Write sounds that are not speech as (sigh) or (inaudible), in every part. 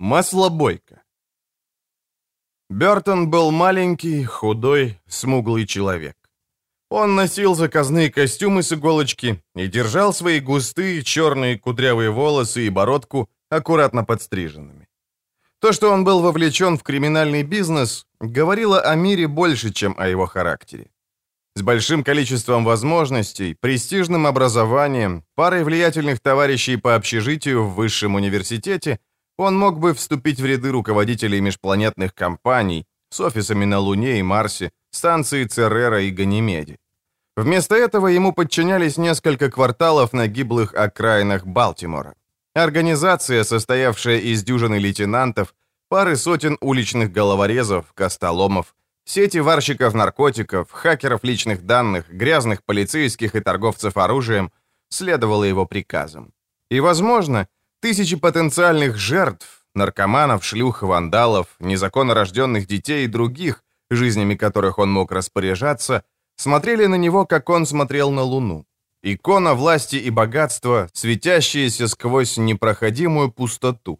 Маслобойка. Бертон был маленький, худой, смуглый человек. Он носил заказные костюмы с иголочки и держал свои густые черные кудрявые волосы и бородку аккуратно подстриженными. То, что он был вовлечен в криминальный бизнес, говорило о мире больше, чем о его характере. С большим количеством возможностей, престижным образованием, парой влиятельных товарищей по общежитию в высшем университете, он мог бы вступить в ряды руководителей межпланетных компаний с офисами на Луне и Марсе, станции Церера и Ганимеде. Вместо этого ему подчинялись несколько кварталов на гиблых окраинах Балтимора. Организация, состоявшая из дюжины лейтенантов, пары сотен уличных головорезов, костоломов, сети варщиков наркотиков, хакеров личных данных, грязных полицейских и торговцев оружием, следовала его приказам. И, возможно, тысячи потенциальных жертв, наркоманов, шлюх, вандалов, незаконно рожденных детей и других, жизнями которых он мог распоряжаться, смотрели на него, как он смотрел на Луну. Икона власти и богатства, светящаяся сквозь непроходимую пустоту.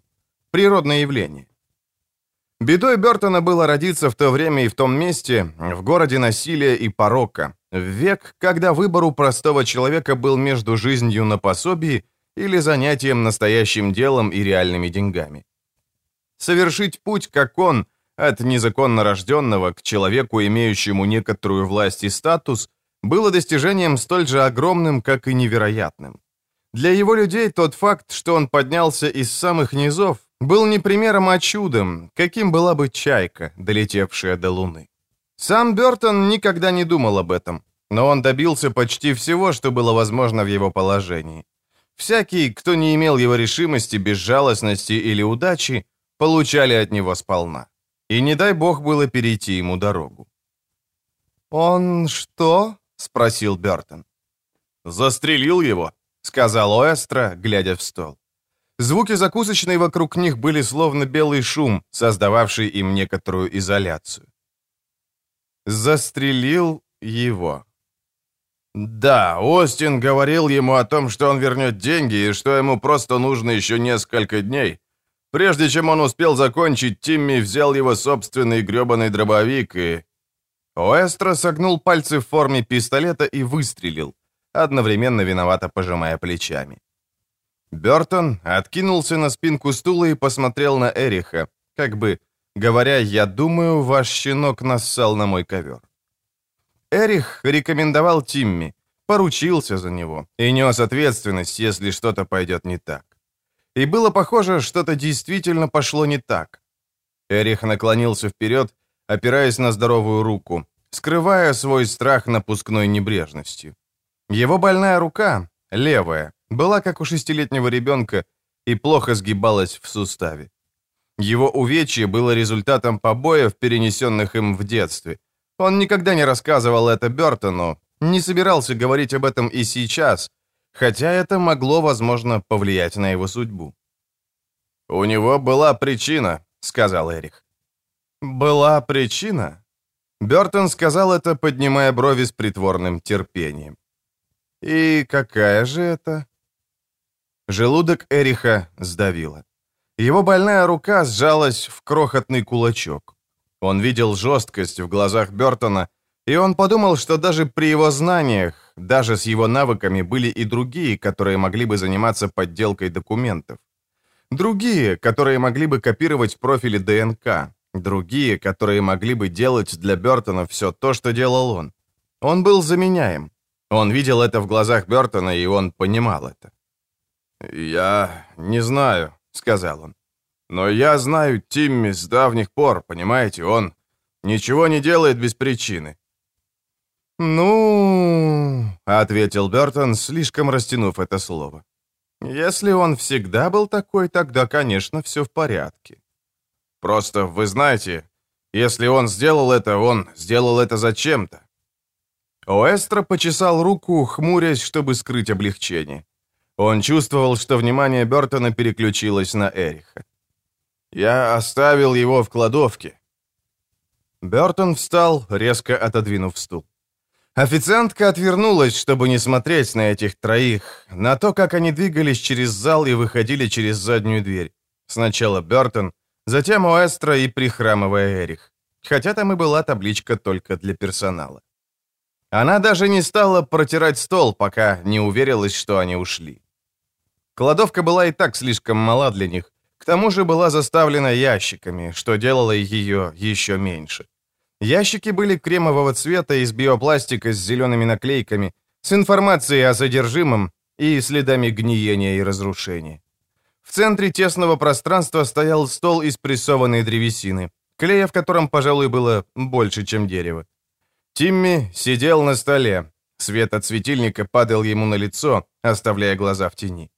Природное явление. Бедой Бертона было родиться в то время и в том месте, в городе насилия и порока, в век, когда выбор у простого человека был между жизнью на пособии или занятием настоящим делом и реальными деньгами. Совершить путь, как он, от незаконно рожденного к человеку, имеющему некоторую власть и статус – было достижением столь же огромным, как и невероятным. Для его людей тот факт, что он поднялся из самых низов, был не примером, а чудом, каким была бы чайка, долетевшая до Луны. Сам Бертон никогда не думал об этом, но он добился почти всего, что было возможно в его положении. Всякий, кто не имел его решимости, безжалостности или удачи, получали от него сполна. И не дай бог было перейти ему дорогу. «Он что?» — спросил Бертон. «Застрелил его», — сказал Оэстро, глядя в стол. Звуки закусочной вокруг них были словно белый шум, создававший им некоторую изоляцию. Застрелил его. Да, Остин говорил ему о том, что он вернет деньги и что ему просто нужно еще несколько дней. Прежде чем он успел закончить, Тимми взял его собственный гребаный дробовик и... Оэстро согнул пальцы в форме пистолета и выстрелил, одновременно виновато пожимая плечами. Бертон откинулся на спинку стула и посмотрел на Эриха, как бы говоря, «Я думаю, ваш щенок нассал на мой ковер». Эрих рекомендовал Тимми, поручился за него и нес ответственность, если что-то пойдет не так. И было похоже, что-то действительно пошло не так. Эрих наклонился вперед опираясь на здоровую руку, скрывая свой страх напускной небрежностью. Его больная рука, левая, была как у шестилетнего ребенка и плохо сгибалась в суставе. Его увечье было результатом побоев, перенесенных им в детстве. Он никогда не рассказывал это Бертону, не собирался говорить об этом и сейчас, хотя это могло, возможно, повлиять на его судьбу. «У него была причина», — сказал Эрих. «Была причина?» Бертон сказал это, поднимая брови с притворным терпением. «И какая же это?» Желудок Эриха сдавило. Его больная рука сжалась в крохотный кулачок. Он видел жесткость в глазах Бертона, и он подумал, что даже при его знаниях, даже с его навыками были и другие, которые могли бы заниматься подделкой документов. Другие, которые могли бы копировать профили ДНК, Другие, которые могли бы делать для Бертона все то, что делал он. Он был заменяем. Он видел это в глазах Бертона, и он понимал это. «Я не знаю», — сказал он. «Но я знаю Тимми с давних пор, понимаете? Он ничего не делает без причины». «Ну...» — ответил Бертон, слишком растянув это слово. «Если он всегда был такой, тогда, конечно, все в порядке». Просто, вы знаете, если он сделал это, он сделал это зачем-то». Оэстро почесал руку, хмурясь, чтобы скрыть облегчение. Он чувствовал, что внимание Бертона переключилось на Эриха. «Я оставил его в кладовке». Бертон встал, резко отодвинув стул. Официантка отвернулась, чтобы не смотреть на этих троих, на то, как они двигались через зал и выходили через заднюю дверь. Сначала Бертон, затем Уэстро и прихрамывая Эрих. Хотя там и была табличка только для персонала. Она даже не стала протирать стол, пока не уверилась, что они ушли. Кладовка была и так слишком мала для них, к тому же была заставлена ящиками, что делало ее еще меньше. Ящики были кремового цвета из биопластика с зелеными наклейками, с информацией о содержимом и следами гниения и разрушения. В центре тесного пространства стоял стол из прессованной древесины, клея в котором, пожалуй, было больше, чем дерево. Тимми сидел на столе. Свет от светильника падал ему на лицо, оставляя глаза в тени.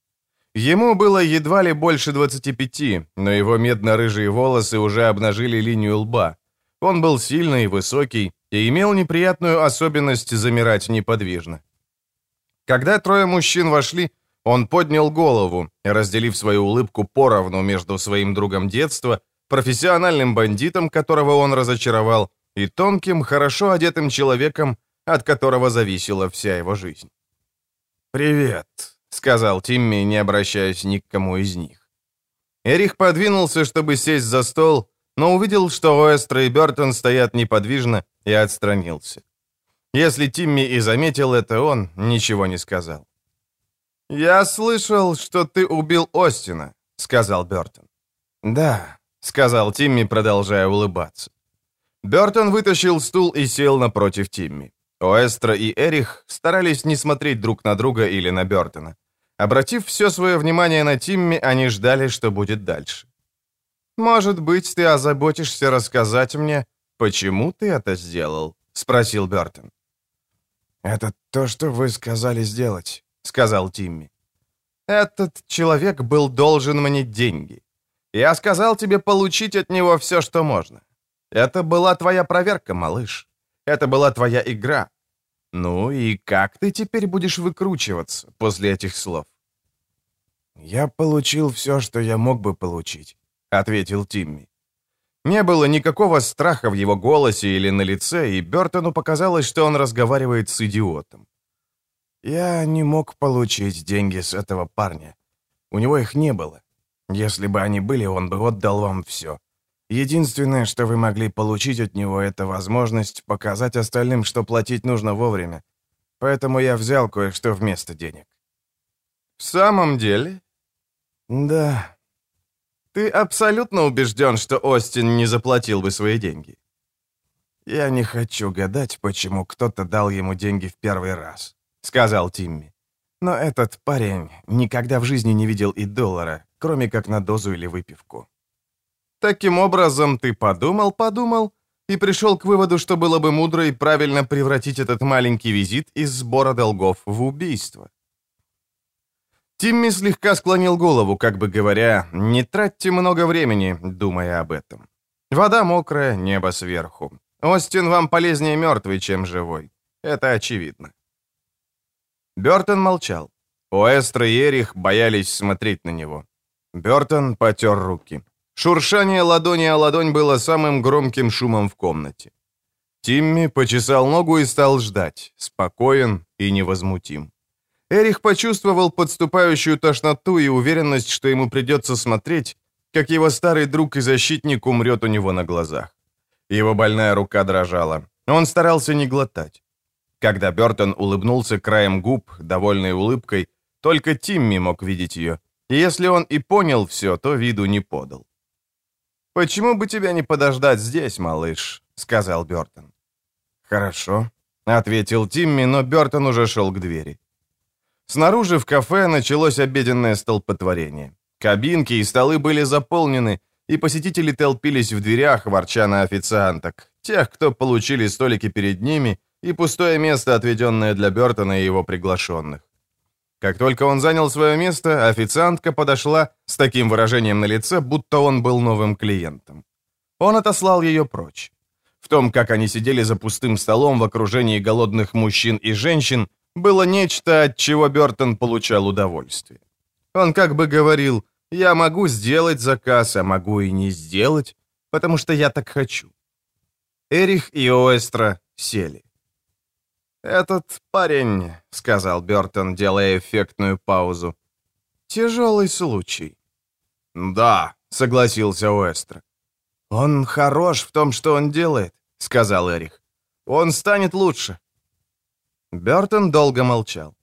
Ему было едва ли больше 25, но его медно-рыжие волосы уже обнажили линию лба. Он был сильный и высокий и имел неприятную особенность замирать неподвижно. Когда трое мужчин вошли, он поднял голову, разделив свою улыбку поровну между своим другом детства, профессиональным бандитом, которого он разочаровал, и тонким, хорошо одетым человеком, от которого зависела вся его жизнь. «Привет», — сказал Тимми, не обращаясь ни к кому из них. Эрих подвинулся, чтобы сесть за стол, но увидел, что Уэстро и Бертон стоят неподвижно, и отстранился. Если Тимми и заметил это, он ничего не сказал. «Я слышал, что ты убил Остина», — сказал Бертон. «Да», — сказал Тимми, продолжая улыбаться. Бертон вытащил стул и сел напротив Тимми. Оэстро и Эрих старались не смотреть друг на друга или на Бертона. Обратив все свое внимание на Тимми, они ждали, что будет дальше. «Может быть, ты озаботишься рассказать мне, почему ты это сделал?» — спросил Бертон. «Это то, что вы сказали сделать», — сказал Тимми. «Этот человек был должен мне деньги. Я сказал тебе получить от него все, что можно. Это была твоя проверка, малыш. Это была твоя игра. Ну и как ты теперь будешь выкручиваться после этих слов?» «Я получил все, что я мог бы получить», — ответил Тимми. Не было никакого страха в его голосе или на лице, и Бертону показалось, что он разговаривает с идиотом. «Я не мог получить деньги с этого парня. У него их не было. Если бы они были, он бы отдал вам все. Единственное, что вы могли получить от него, это возможность показать остальным, что платить нужно вовремя. Поэтому я взял кое-что вместо денег». «В самом деле?» «Да», ты абсолютно убежден, что Остин не заплатил бы свои деньги? Я не хочу гадать, почему кто-то дал ему деньги в первый раз, сказал Тимми. Но этот парень никогда в жизни не видел и доллара, кроме как на дозу или выпивку. Таким образом, ты подумал, подумал и пришел к выводу, что было бы мудро и правильно превратить этот маленький визит из сбора долгов в убийство. Тимми слегка склонил голову, как бы говоря, «Не тратьте много времени, думая об этом». Вода мокрая, небо сверху. Остин вам полезнее мертвый, чем живой. Это очевидно. Бертон молчал. Уэстро и Эрих боялись смотреть на него. Бертон потер руки. Шуршание ладони о ладонь было самым громким шумом в комнате. Тимми почесал ногу и стал ждать, спокоен и невозмутим. Эрих почувствовал подступающую тошноту и уверенность, что ему придется смотреть, как его старый друг и защитник умрет у него на глазах. Его больная рука дрожала. Он старался не глотать. Когда Бертон улыбнулся краем губ, довольной улыбкой, только Тимми мог видеть ее. И если он и понял все, то виду не подал. «Почему бы тебя не подождать здесь, малыш?» — сказал Бертон. «Хорошо», — ответил Тимми, но Бертон уже шел к двери. Снаружи в кафе началось обеденное столпотворение. Кабинки и столы были заполнены, и посетители толпились в дверях, ворча на официанток, тех, кто получили столики перед ними, и пустое место, отведенное для Бертона и его приглашенных. Как только он занял свое место, официантка подошла с таким выражением на лице, будто он был новым клиентом. Он отослал ее прочь. В том, как они сидели за пустым столом в окружении голодных мужчин и женщин, было нечто, от чего Бертон получал удовольствие. Он как бы говорил, я могу сделать заказ, а могу и не сделать, потому что я так хочу. Эрих и Оэстро сели. «Этот парень», — сказал Бертон, делая эффектную паузу, — «тяжелый случай». «Да», — согласился Уэстро. «Он хорош в том, что он делает», — сказал Эрих. «Он станет лучше». Бертон долго молчал.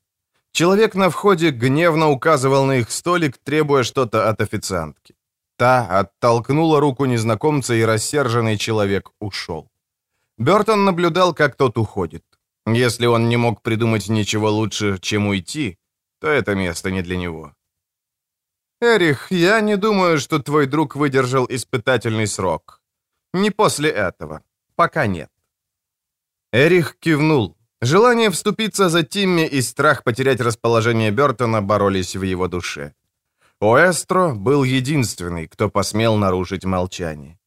Человек на входе гневно указывал на их столик, требуя что-то от официантки. Та оттолкнула руку незнакомца, и рассерженный человек ушел. Бертон наблюдал, как тот уходит. Если он не мог придумать ничего лучше, чем уйти, то это место не для него. «Эрих, я не думаю, что твой друг выдержал испытательный срок. Не после этого. Пока нет». Эрих кивнул. Желание вступиться за Тимми и страх потерять расположение Бертона боролись в его душе. Оэстро был единственный, кто посмел нарушить молчание.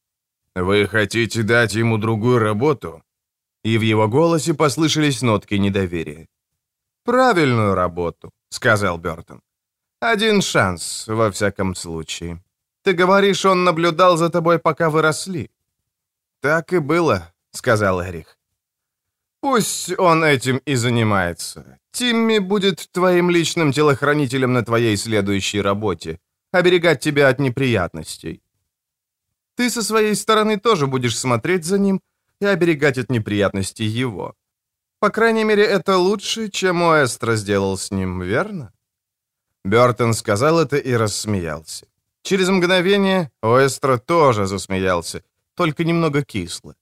«Вы хотите дать ему другую работу?» И в его голосе послышались нотки недоверия. «Правильную работу», — сказал Бертон. «Один шанс, во всяком случае. Ты говоришь, он наблюдал за тобой, пока вы росли?» «Так и было», — сказал Эрих. «Пусть он этим и занимается. Тимми будет твоим личным телохранителем на твоей следующей работе. Оберегать тебя от неприятностей. Ты со своей стороны тоже будешь смотреть за ним и оберегать от неприятностей его. По крайней мере, это лучше, чем Уэстро сделал с ним, верно?» Бертон сказал это и рассмеялся. Через мгновение Уэстро тоже засмеялся, только немного кисло.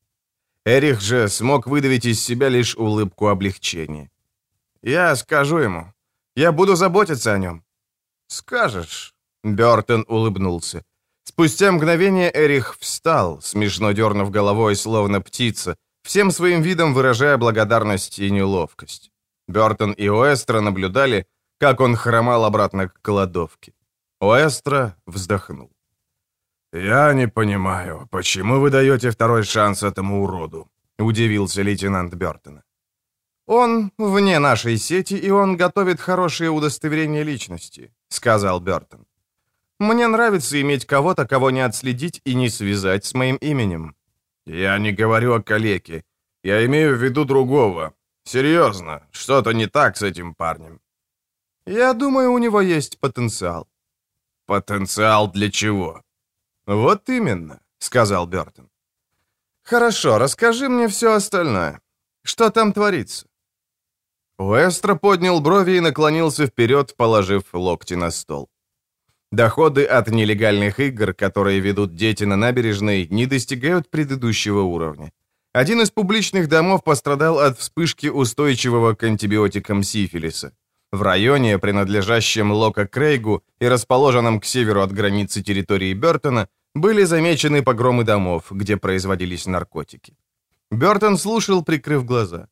Эрих же смог выдавить из себя лишь улыбку облегчения. «Я скажу ему. Я буду заботиться о нем». «Скажешь», — Бертон улыбнулся. Спустя мгновение Эрих встал, смешно дернув головой, словно птица, всем своим видом выражая благодарность и неловкость. Бертон и Уэстро наблюдали, как он хромал обратно к кладовке. Уэстро вздохнул. «Я не понимаю, почему вы даете второй шанс этому уроду?» — удивился лейтенант Бертона. «Он вне нашей сети, и он готовит хорошее удостоверение личности», — сказал Бертон. «Мне нравится иметь кого-то, кого не отследить и не связать с моим именем». «Я не говорю о калеке. Я имею в виду другого. Серьезно, что-то не так с этим парнем». «Я думаю, у него есть потенциал». «Потенциал для чего?» «Вот именно», — сказал Бертон. «Хорошо, расскажи мне все остальное. Что там творится?» Уэстро поднял брови и наклонился вперед, положив локти на стол. Доходы от нелегальных игр, которые ведут дети на набережной, не достигают предыдущего уровня. Один из публичных домов пострадал от вспышки устойчивого к антибиотикам сифилиса. В районе, принадлежащем Лока Крейгу и расположенном к северу от границы территории Бертона, были замечены погромы домов, где производились наркотики. Бертон слушал, прикрыв глаза.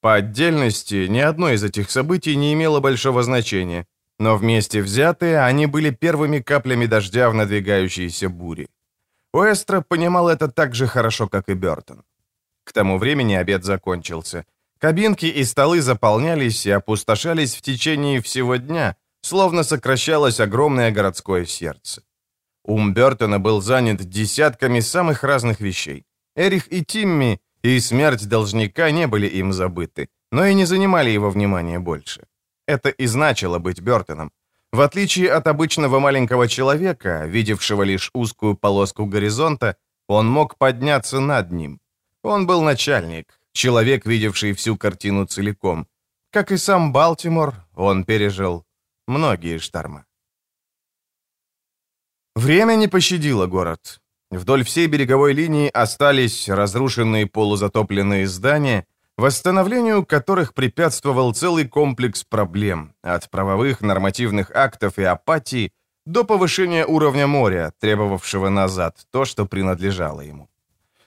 По отдельности, ни одно из этих событий не имело большого значения, но вместе взятые они были первыми каплями дождя в надвигающейся буре. Уэстро понимал это так же хорошо, как и Бертон. К тому времени обед закончился. Кабинки и столы заполнялись и опустошались в течение всего дня, словно сокращалось огромное городское сердце. Ум Бертона был занят десятками самых разных вещей. Эрих и Тимми и смерть должника не были им забыты, но и не занимали его внимания больше. Это и значило быть Бертоном. В отличие от обычного маленького человека, видевшего лишь узкую полоску горизонта, он мог подняться над ним. Он был начальник, человек, видевший всю картину целиком. Как и сам Балтимор, он пережил многие шторма. Время не пощадило город. Вдоль всей береговой линии остались разрушенные полузатопленные здания, восстановлению которых препятствовал целый комплекс проблем, от правовых нормативных актов и апатии до повышения уровня моря, требовавшего назад то, что принадлежало ему.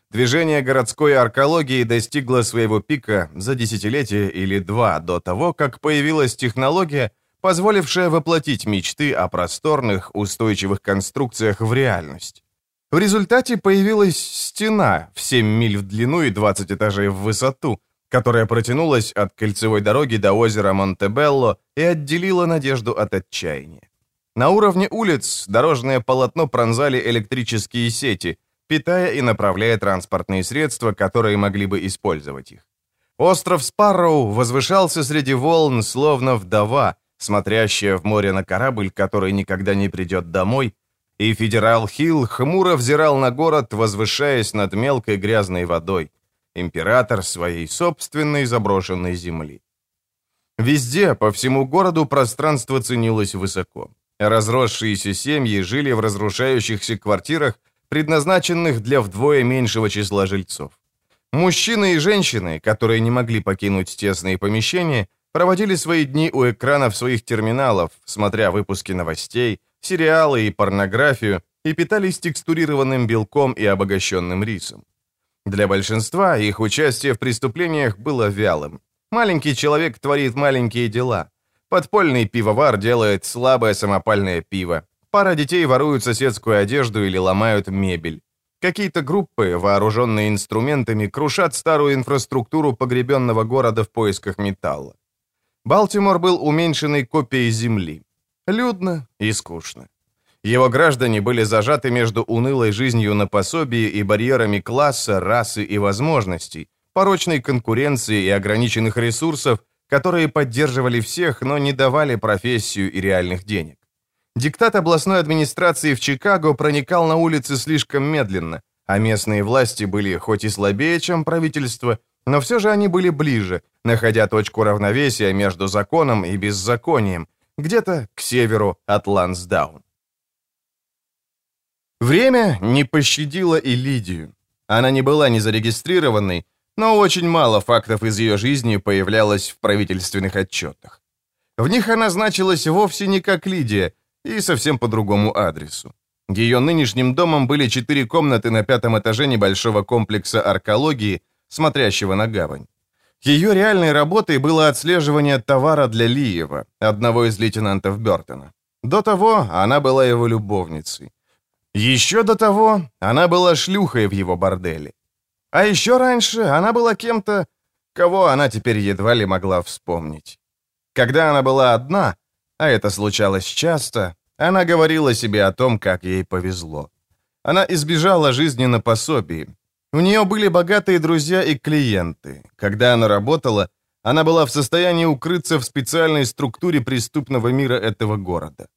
Движение городской аркологии достигло своего пика за десятилетие или два до того, как появилась технология, позволившая воплотить мечты о просторных, устойчивых конструкциях в реальность. В результате появилась стена в 7 миль в длину и 20 этажей в высоту, которая протянулась от кольцевой дороги до озера Монтебелло и отделила надежду от отчаяния. На уровне улиц дорожное полотно пронзали электрические сети, питая и направляя транспортные средства, которые могли бы использовать их. Остров Спарроу возвышался среди волн, словно вдова, смотрящая в море на корабль, который никогда не придет домой, и федерал Хилл хмуро взирал на город, возвышаясь над мелкой грязной водой, император своей собственной заброшенной земли. Везде, по всему городу, пространство ценилось высоко. Разросшиеся семьи жили в разрушающихся квартирах, предназначенных для вдвое меньшего числа жильцов. Мужчины и женщины, которые не могли покинуть тесные помещения, проводили свои дни у экранов своих терминалов, смотря выпуски новостей, сериалы и порнографию, и питались текстурированным белком и обогащенным рисом. Для большинства их участие в преступлениях было вялым. Маленький человек творит маленькие дела. Подпольный пивовар делает слабое самопальное пиво. Пара детей воруют соседскую одежду или ломают мебель. Какие-то группы, вооруженные инструментами, крушат старую инфраструктуру погребенного города в поисках металла. Балтимор был уменьшенной копией Земли. Людно и скучно. Его граждане были зажаты между унылой жизнью на пособии и барьерами класса, расы и возможностей, порочной конкуренции и ограниченных ресурсов, которые поддерживали всех, но не давали профессию и реальных денег. Диктат областной администрации в Чикаго проникал на улицы слишком медленно, а местные власти были хоть и слабее, чем правительство, но все же они были ближе, находя точку равновесия между законом и беззаконием, где-то к северу от Лансдаун. Время не пощадило и Лидию. Она не была не зарегистрированной, но очень мало фактов из ее жизни появлялось в правительственных отчетах. В них она значилась вовсе не как Лидия и совсем по другому адресу. Ее нынешним домом были четыре комнаты на пятом этаже небольшого комплекса аркологии, смотрящего на гавань. Ее реальной работой было отслеживание товара для Лиева, одного из лейтенантов Бертона. До того она была его любовницей. Еще до того она была шлюхой в его борделе. А еще раньше она была кем-то, кого она теперь едва ли могла вспомнить. Когда она была одна, а это случалось часто, она говорила себе о том, как ей повезло. Она избежала жизни на пособии. У нее были богатые друзья и клиенты. Когда она работала, она была в состоянии укрыться в специальной структуре преступного мира этого города.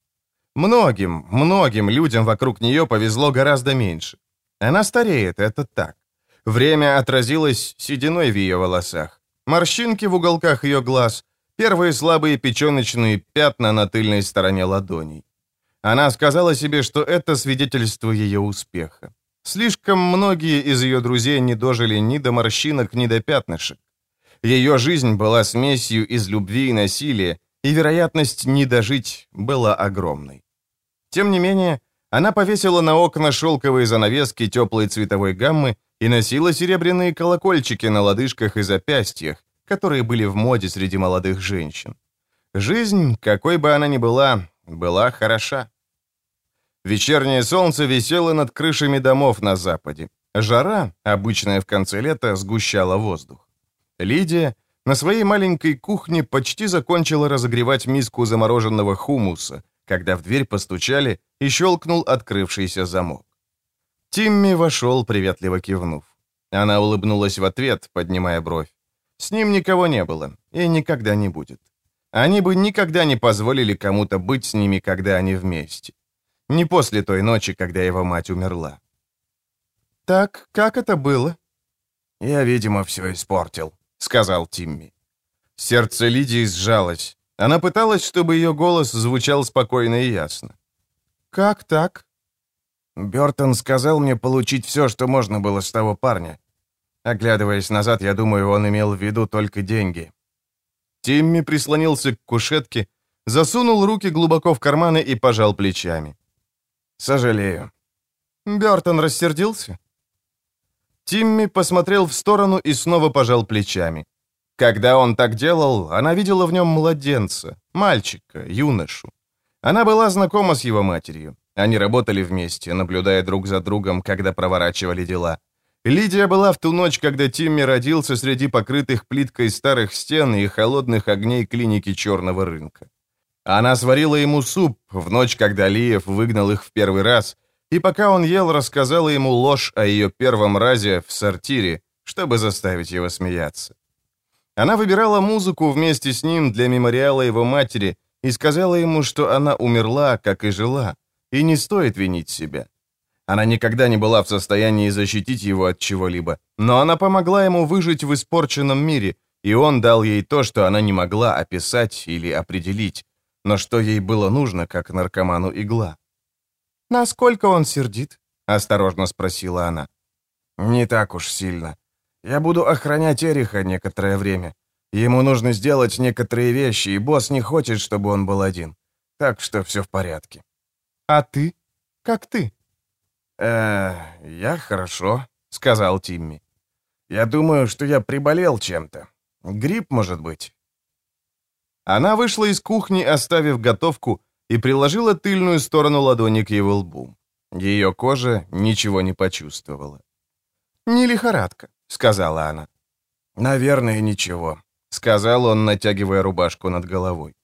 Многим, многим людям вокруг нее повезло гораздо меньше. Она стареет, это так. Время отразилось сединой в ее волосах. Морщинки в уголках ее глаз, первые слабые печеночные пятна на тыльной стороне ладоней. Она сказала себе, что это свидетельство ее успеха. Слишком многие из ее друзей не дожили ни до морщинок, ни до пятнышек. Ее жизнь была смесью из любви и насилия, и вероятность не дожить была огромной. Тем не менее, она повесила на окна шелковые занавески теплой цветовой гаммы и носила серебряные колокольчики на лодыжках и запястьях, которые были в моде среди молодых женщин. Жизнь, какой бы она ни была, была хороша. Вечернее солнце висело над крышами домов на западе. Жара, обычная в конце лета, сгущала воздух. Лидия на своей маленькой кухне почти закончила разогревать миску замороженного хумуса, когда в дверь постучали и щелкнул открывшийся замок. Тимми вошел, приветливо кивнув. Она улыбнулась в ответ, поднимая бровь. С ним никого не было и никогда не будет. Они бы никогда не позволили кому-то быть с ними, когда они вместе. Не после той ночи, когда его мать умерла. «Так, как это было?» «Я, видимо, все испортил», — сказал Тимми. Сердце Лидии сжалось. Она пыталась, чтобы ее голос звучал спокойно и ясно. «Как так?» Бертон сказал мне получить все, что можно было с того парня. Оглядываясь назад, я думаю, он имел в виду только деньги. Тимми прислонился к кушетке, засунул руки глубоко в карманы и пожал плечами. «Сожалею». Бертон рассердился? Тимми посмотрел в сторону и снова пожал плечами. Когда он так делал, она видела в нем младенца, мальчика, юношу. Она была знакома с его матерью. Они работали вместе, наблюдая друг за другом, когда проворачивали дела. Лидия была в ту ночь, когда Тимми родился среди покрытых плиткой старых стен и холодных огней клиники черного рынка. Она сварила ему суп в ночь, когда Лиев выгнал их в первый раз, и пока он ел, рассказала ему ложь о ее первом разе в сортире, чтобы заставить его смеяться. Она выбирала музыку вместе с ним для мемориала его матери и сказала ему, что она умерла, как и жила, и не стоит винить себя. Она никогда не была в состоянии защитить его от чего-либо, но она помогла ему выжить в испорченном мире, и он дал ей то, что она не могла описать или определить, но что ей было нужно, как наркоману игла. «Насколько он сердит?» — осторожно спросила она. «Не так уж сильно. Я буду охранять Эриха некоторое время. Ему нужно сделать некоторые вещи, и босс не хочет, чтобы он был один. Так что все в порядке». «А ты? Как ты?» «Э, я хорошо», — сказал Тимми. «Я думаю, что я приболел чем-то. Грипп, может быть». Она вышла из кухни, оставив готовку, и приложила тыльную сторону ладони к его лбу. Ее кожа ничего не почувствовала. «Не лихорадка», — сказала она. «Наверное, ничего», — сказал он, натягивая рубашку над головой.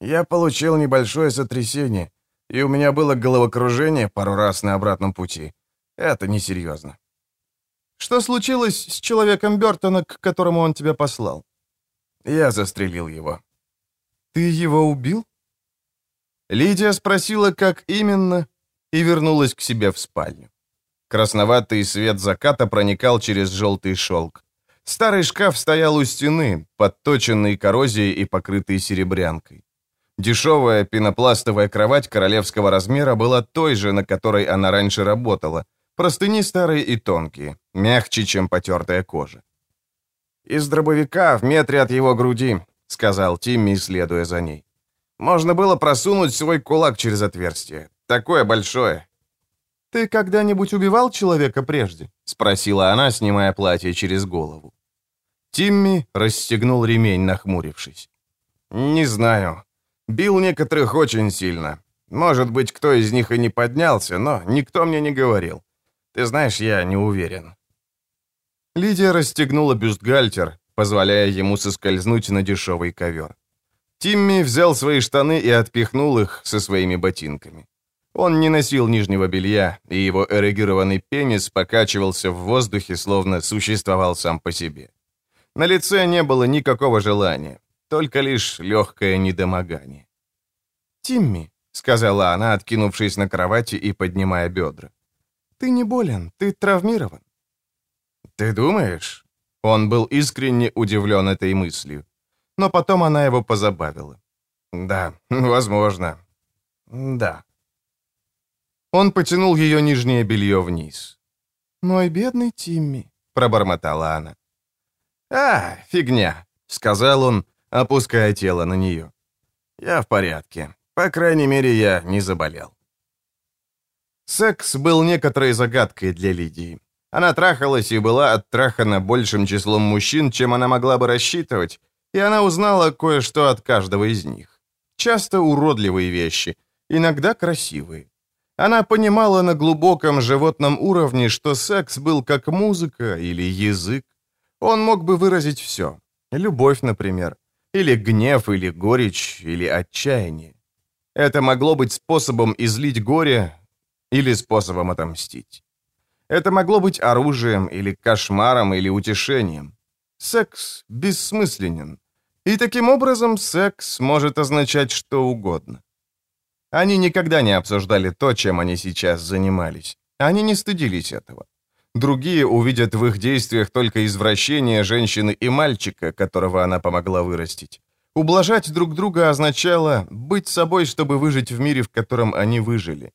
«Я получил небольшое сотрясение, и у меня было головокружение пару раз на обратном пути. Это несерьезно». «Что случилось с человеком Бертона, к которому он тебя послал?» «Я застрелил его». «Ты его убил?» Лидия спросила, как именно, и вернулась к себе в спальню. Красноватый свет заката проникал через желтый шелк. Старый шкаф стоял у стены, подточенный коррозией и покрытый серебрянкой. Дешевая пенопластовая кровать королевского размера была той же, на которой она раньше работала. Простыни старые и тонкие, мягче, чем потертая кожа. «Из дробовика в метре от его груди», — сказал Тимми, следуя за ней. «Можно было просунуть свой кулак через отверстие. Такое большое». «Ты когда-нибудь убивал человека прежде?» — спросила она, снимая платье через голову. Тимми расстегнул ремень, нахмурившись. «Не знаю. Бил некоторых очень сильно. Может быть, кто из них и не поднялся, но никто мне не говорил. Ты знаешь, я не уверен». Лидия расстегнула бюстгальтер, позволяя ему соскользнуть на дешевый ковер. Тимми взял свои штаны и отпихнул их со своими ботинками. Он не носил нижнего белья, и его эрегированный пенис покачивался в воздухе, словно существовал сам по себе. На лице не было никакого желания, только лишь легкое недомогание. «Тимми», — сказала она, откинувшись на кровати и поднимая бедра, — «ты не болен, ты травмирован». «Ты думаешь?» Он был искренне удивлен этой мыслью. Но потом она его позабавила. «Да, (laughs) возможно. Да». Он потянул ее нижнее белье вниз. «Мой бедный Тимми», — пробормотала она. «А, фигня», — сказал он, опуская тело на нее. «Я в порядке. По крайней мере, я не заболел». Секс был некоторой загадкой для Лидии. Она трахалась и была оттрахана большим числом мужчин, чем она могла бы рассчитывать, и она узнала кое-что от каждого из них. Часто уродливые вещи, иногда красивые. Она понимала на глубоком животном уровне, что секс был как музыка или язык. Он мог бы выразить все. Любовь, например. Или гнев, или горечь, или отчаяние. Это могло быть способом излить горе или способом отомстить. Это могло быть оружием или кошмаром или утешением. Секс бессмысленен. И таким образом секс может означать что угодно. Они никогда не обсуждали то, чем они сейчас занимались. Они не стыдились этого. Другие увидят в их действиях только извращение женщины и мальчика, которого она помогла вырастить. Ублажать друг друга означало быть собой, чтобы выжить в мире, в котором они выжили.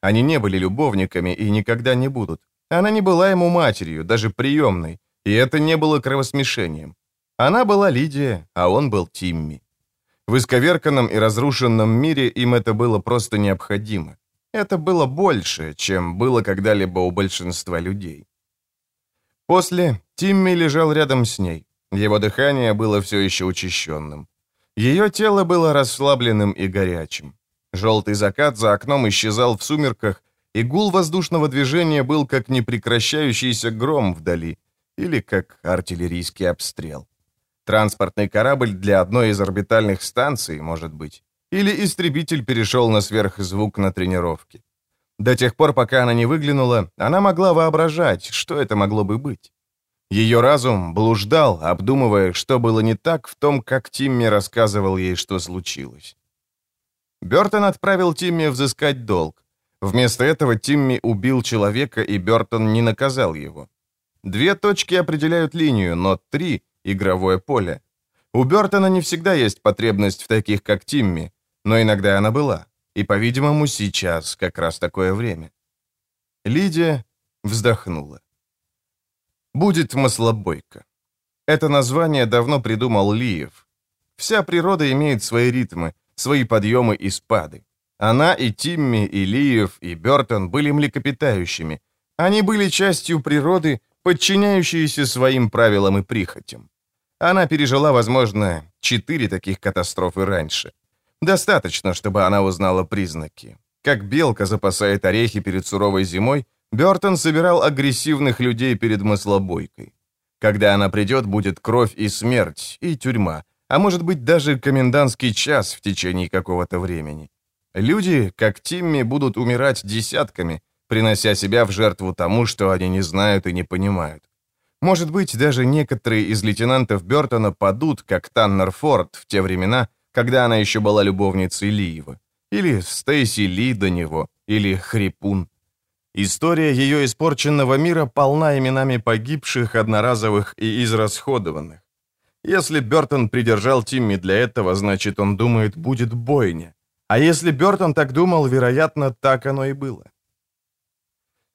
Они не были любовниками и никогда не будут. Она не была ему матерью, даже приемной, и это не было кровосмешением. Она была Лидия, а он был Тимми. В исковерканном и разрушенном мире им это было просто необходимо. Это было больше, чем было когда-либо у большинства людей. После Тимми лежал рядом с ней. Его дыхание было все еще учащенным. Ее тело было расслабленным и горячим. Желтый закат за окном исчезал в сумерках, и гул воздушного движения был как непрекращающийся гром вдали или как артиллерийский обстрел. Транспортный корабль для одной из орбитальных станций, может быть. Или истребитель перешел на сверхзвук на тренировке. До тех пор, пока она не выглянула, она могла воображать, что это могло бы быть. Ее разум блуждал, обдумывая, что было не так в том, как Тимми рассказывал ей, что случилось. Бертон отправил Тимми взыскать долг, Вместо этого Тимми убил человека, и Бертон не наказал его. Две точки определяют линию, но три — игровое поле. У Бертона не всегда есть потребность в таких, как Тимми, но иногда она была. И, по-видимому, сейчас как раз такое время. Лидия вздохнула. Будет маслобойка. Это название давно придумал Лиев. Вся природа имеет свои ритмы, свои подъемы и спады. Она и Тимми, и Лиев, и Бертон были млекопитающими. Они были частью природы, подчиняющиеся своим правилам и прихотям. Она пережила, возможно, четыре таких катастрофы раньше. Достаточно, чтобы она узнала признаки. Как белка запасает орехи перед суровой зимой, Бертон собирал агрессивных людей перед маслобойкой. Когда она придет, будет кровь и смерть, и тюрьма, а может быть даже комендантский час в течение какого-то времени. Люди, как Тимми, будут умирать десятками, принося себя в жертву тому, что они не знают и не понимают. Может быть, даже некоторые из лейтенантов Бертона падут, как Таннер Форд в те времена, когда она еще была любовницей Лиева. Или Стейси Ли до него, или Хрипун. История ее испорченного мира полна именами погибших, одноразовых и израсходованных. Если Бертон придержал Тимми для этого, значит, он думает, будет бойня. А если Бертон так думал, вероятно, так оно и было.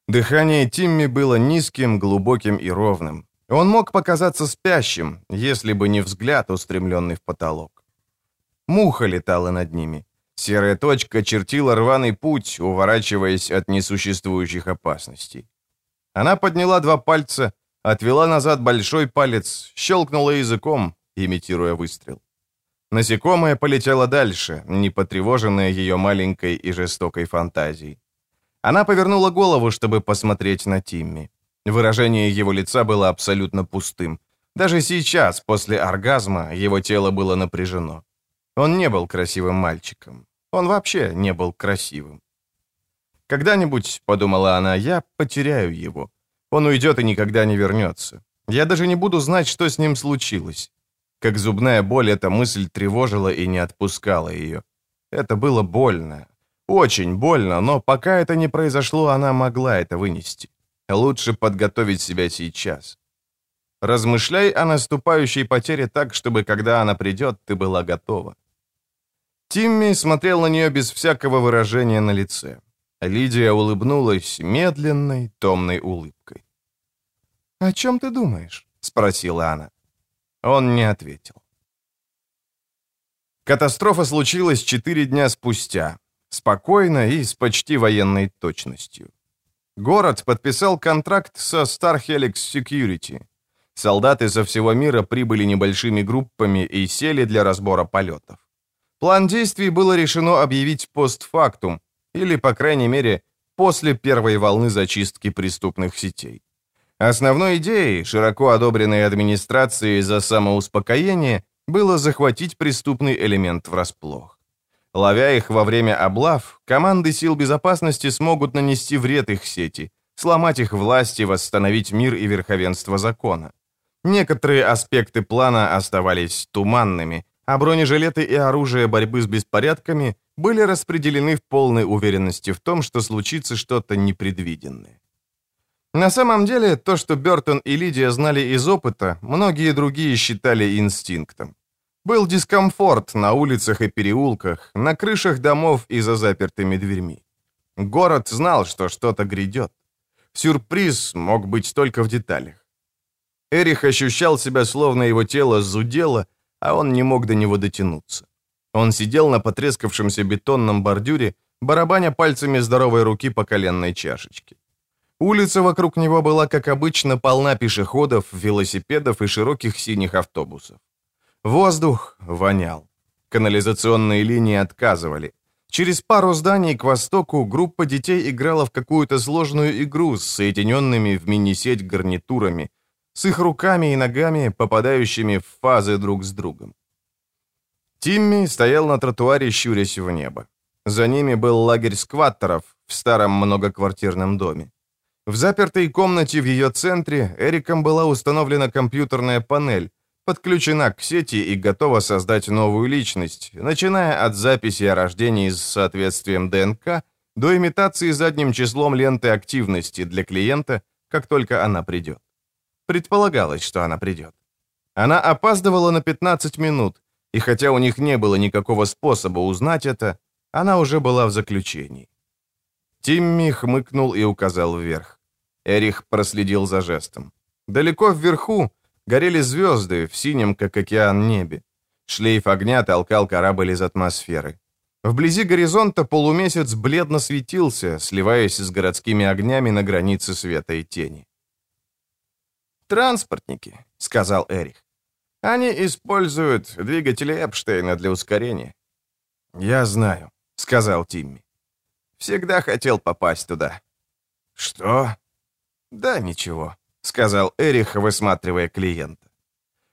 Дыхание Тимми было низким, глубоким и ровным. Он мог показаться спящим, если бы не взгляд, устремленный в потолок. Муха летала над ними. Серая точка чертила рваный путь, уворачиваясь от несуществующих опасностей. Она подняла два пальца, отвела назад большой палец, щелкнула языком, имитируя выстрел. Насекомое полетело дальше, не потревоженное ее маленькой и жестокой фантазией. Она повернула голову, чтобы посмотреть на Тимми. Выражение его лица было абсолютно пустым. Даже сейчас, после оргазма, его тело было напряжено. Он не был красивым мальчиком. Он вообще не был красивым. «Когда-нибудь, — подумала она, — я потеряю его. Он уйдет и никогда не вернется. Я даже не буду знать, что с ним случилось». Как зубная боль, эта мысль тревожила и не отпускала ее. Это было больно. Очень больно, но пока это не произошло, она могла это вынести. Лучше подготовить себя сейчас. Размышляй о наступающей потере так, чтобы, когда она придет, ты была готова. Тимми смотрел на нее без всякого выражения на лице. Лидия улыбнулась медленной, томной улыбкой. «О чем ты думаешь?» — спросила она. Он не ответил. Катастрофа случилась четыре дня спустя, спокойно и с почти военной точностью. Город подписал контракт со Star Helix Security. Солдаты со всего мира прибыли небольшими группами и сели для разбора полетов. План действий было решено объявить постфактум, или, по крайней мере, после первой волны зачистки преступных сетей. Основной идеей, широко одобренной администрацией за самоуспокоение, было захватить преступный элемент врасплох. Ловя их во время облав, команды сил безопасности смогут нанести вред их сети, сломать их власти, восстановить мир и верховенство закона. Некоторые аспекты плана оставались туманными, а бронежилеты и оружие борьбы с беспорядками были распределены в полной уверенности в том, что случится что-то непредвиденное. На самом деле, то, что Бертон и Лидия знали из опыта, многие другие считали инстинктом. Был дискомфорт на улицах и переулках, на крышах домов и за запертыми дверьми. Город знал, что что-то грядет. Сюрприз мог быть только в деталях. Эрих ощущал себя, словно его тело зудело, а он не мог до него дотянуться. Он сидел на потрескавшемся бетонном бордюре, барабаня пальцами здоровой руки по коленной чашечке. Улица вокруг него была, как обычно, полна пешеходов, велосипедов и широких синих автобусов. Воздух вонял. Канализационные линии отказывали. Через пару зданий к востоку группа детей играла в какую-то сложную игру с соединенными в мини-сеть гарнитурами, с их руками и ногами, попадающими в фазы друг с другом. Тимми стоял на тротуаре, щурясь в небо. За ними был лагерь скваттеров в старом многоквартирном доме. В запертой комнате в ее центре Эриком была установлена компьютерная панель, подключена к сети и готова создать новую личность, начиная от записи о рождении с соответствием ДНК до имитации задним числом ленты активности для клиента, как только она придет. Предполагалось, что она придет. Она опаздывала на 15 минут, и хотя у них не было никакого способа узнать это, она уже была в заключении. Тимми хмыкнул и указал вверх. Эрих проследил за жестом. Далеко вверху горели звезды в синем, как океан, небе. Шлейф огня толкал корабль из атмосферы. Вблизи горизонта полумесяц бледно светился, сливаясь с городскими огнями на границе света и тени. «Транспортники», — сказал Эрих. «Они используют двигатели Эпштейна для ускорения». «Я знаю», — сказал Тимми. «Всегда хотел попасть туда». «Что?» «Да ничего», — сказал Эрих, высматривая клиента.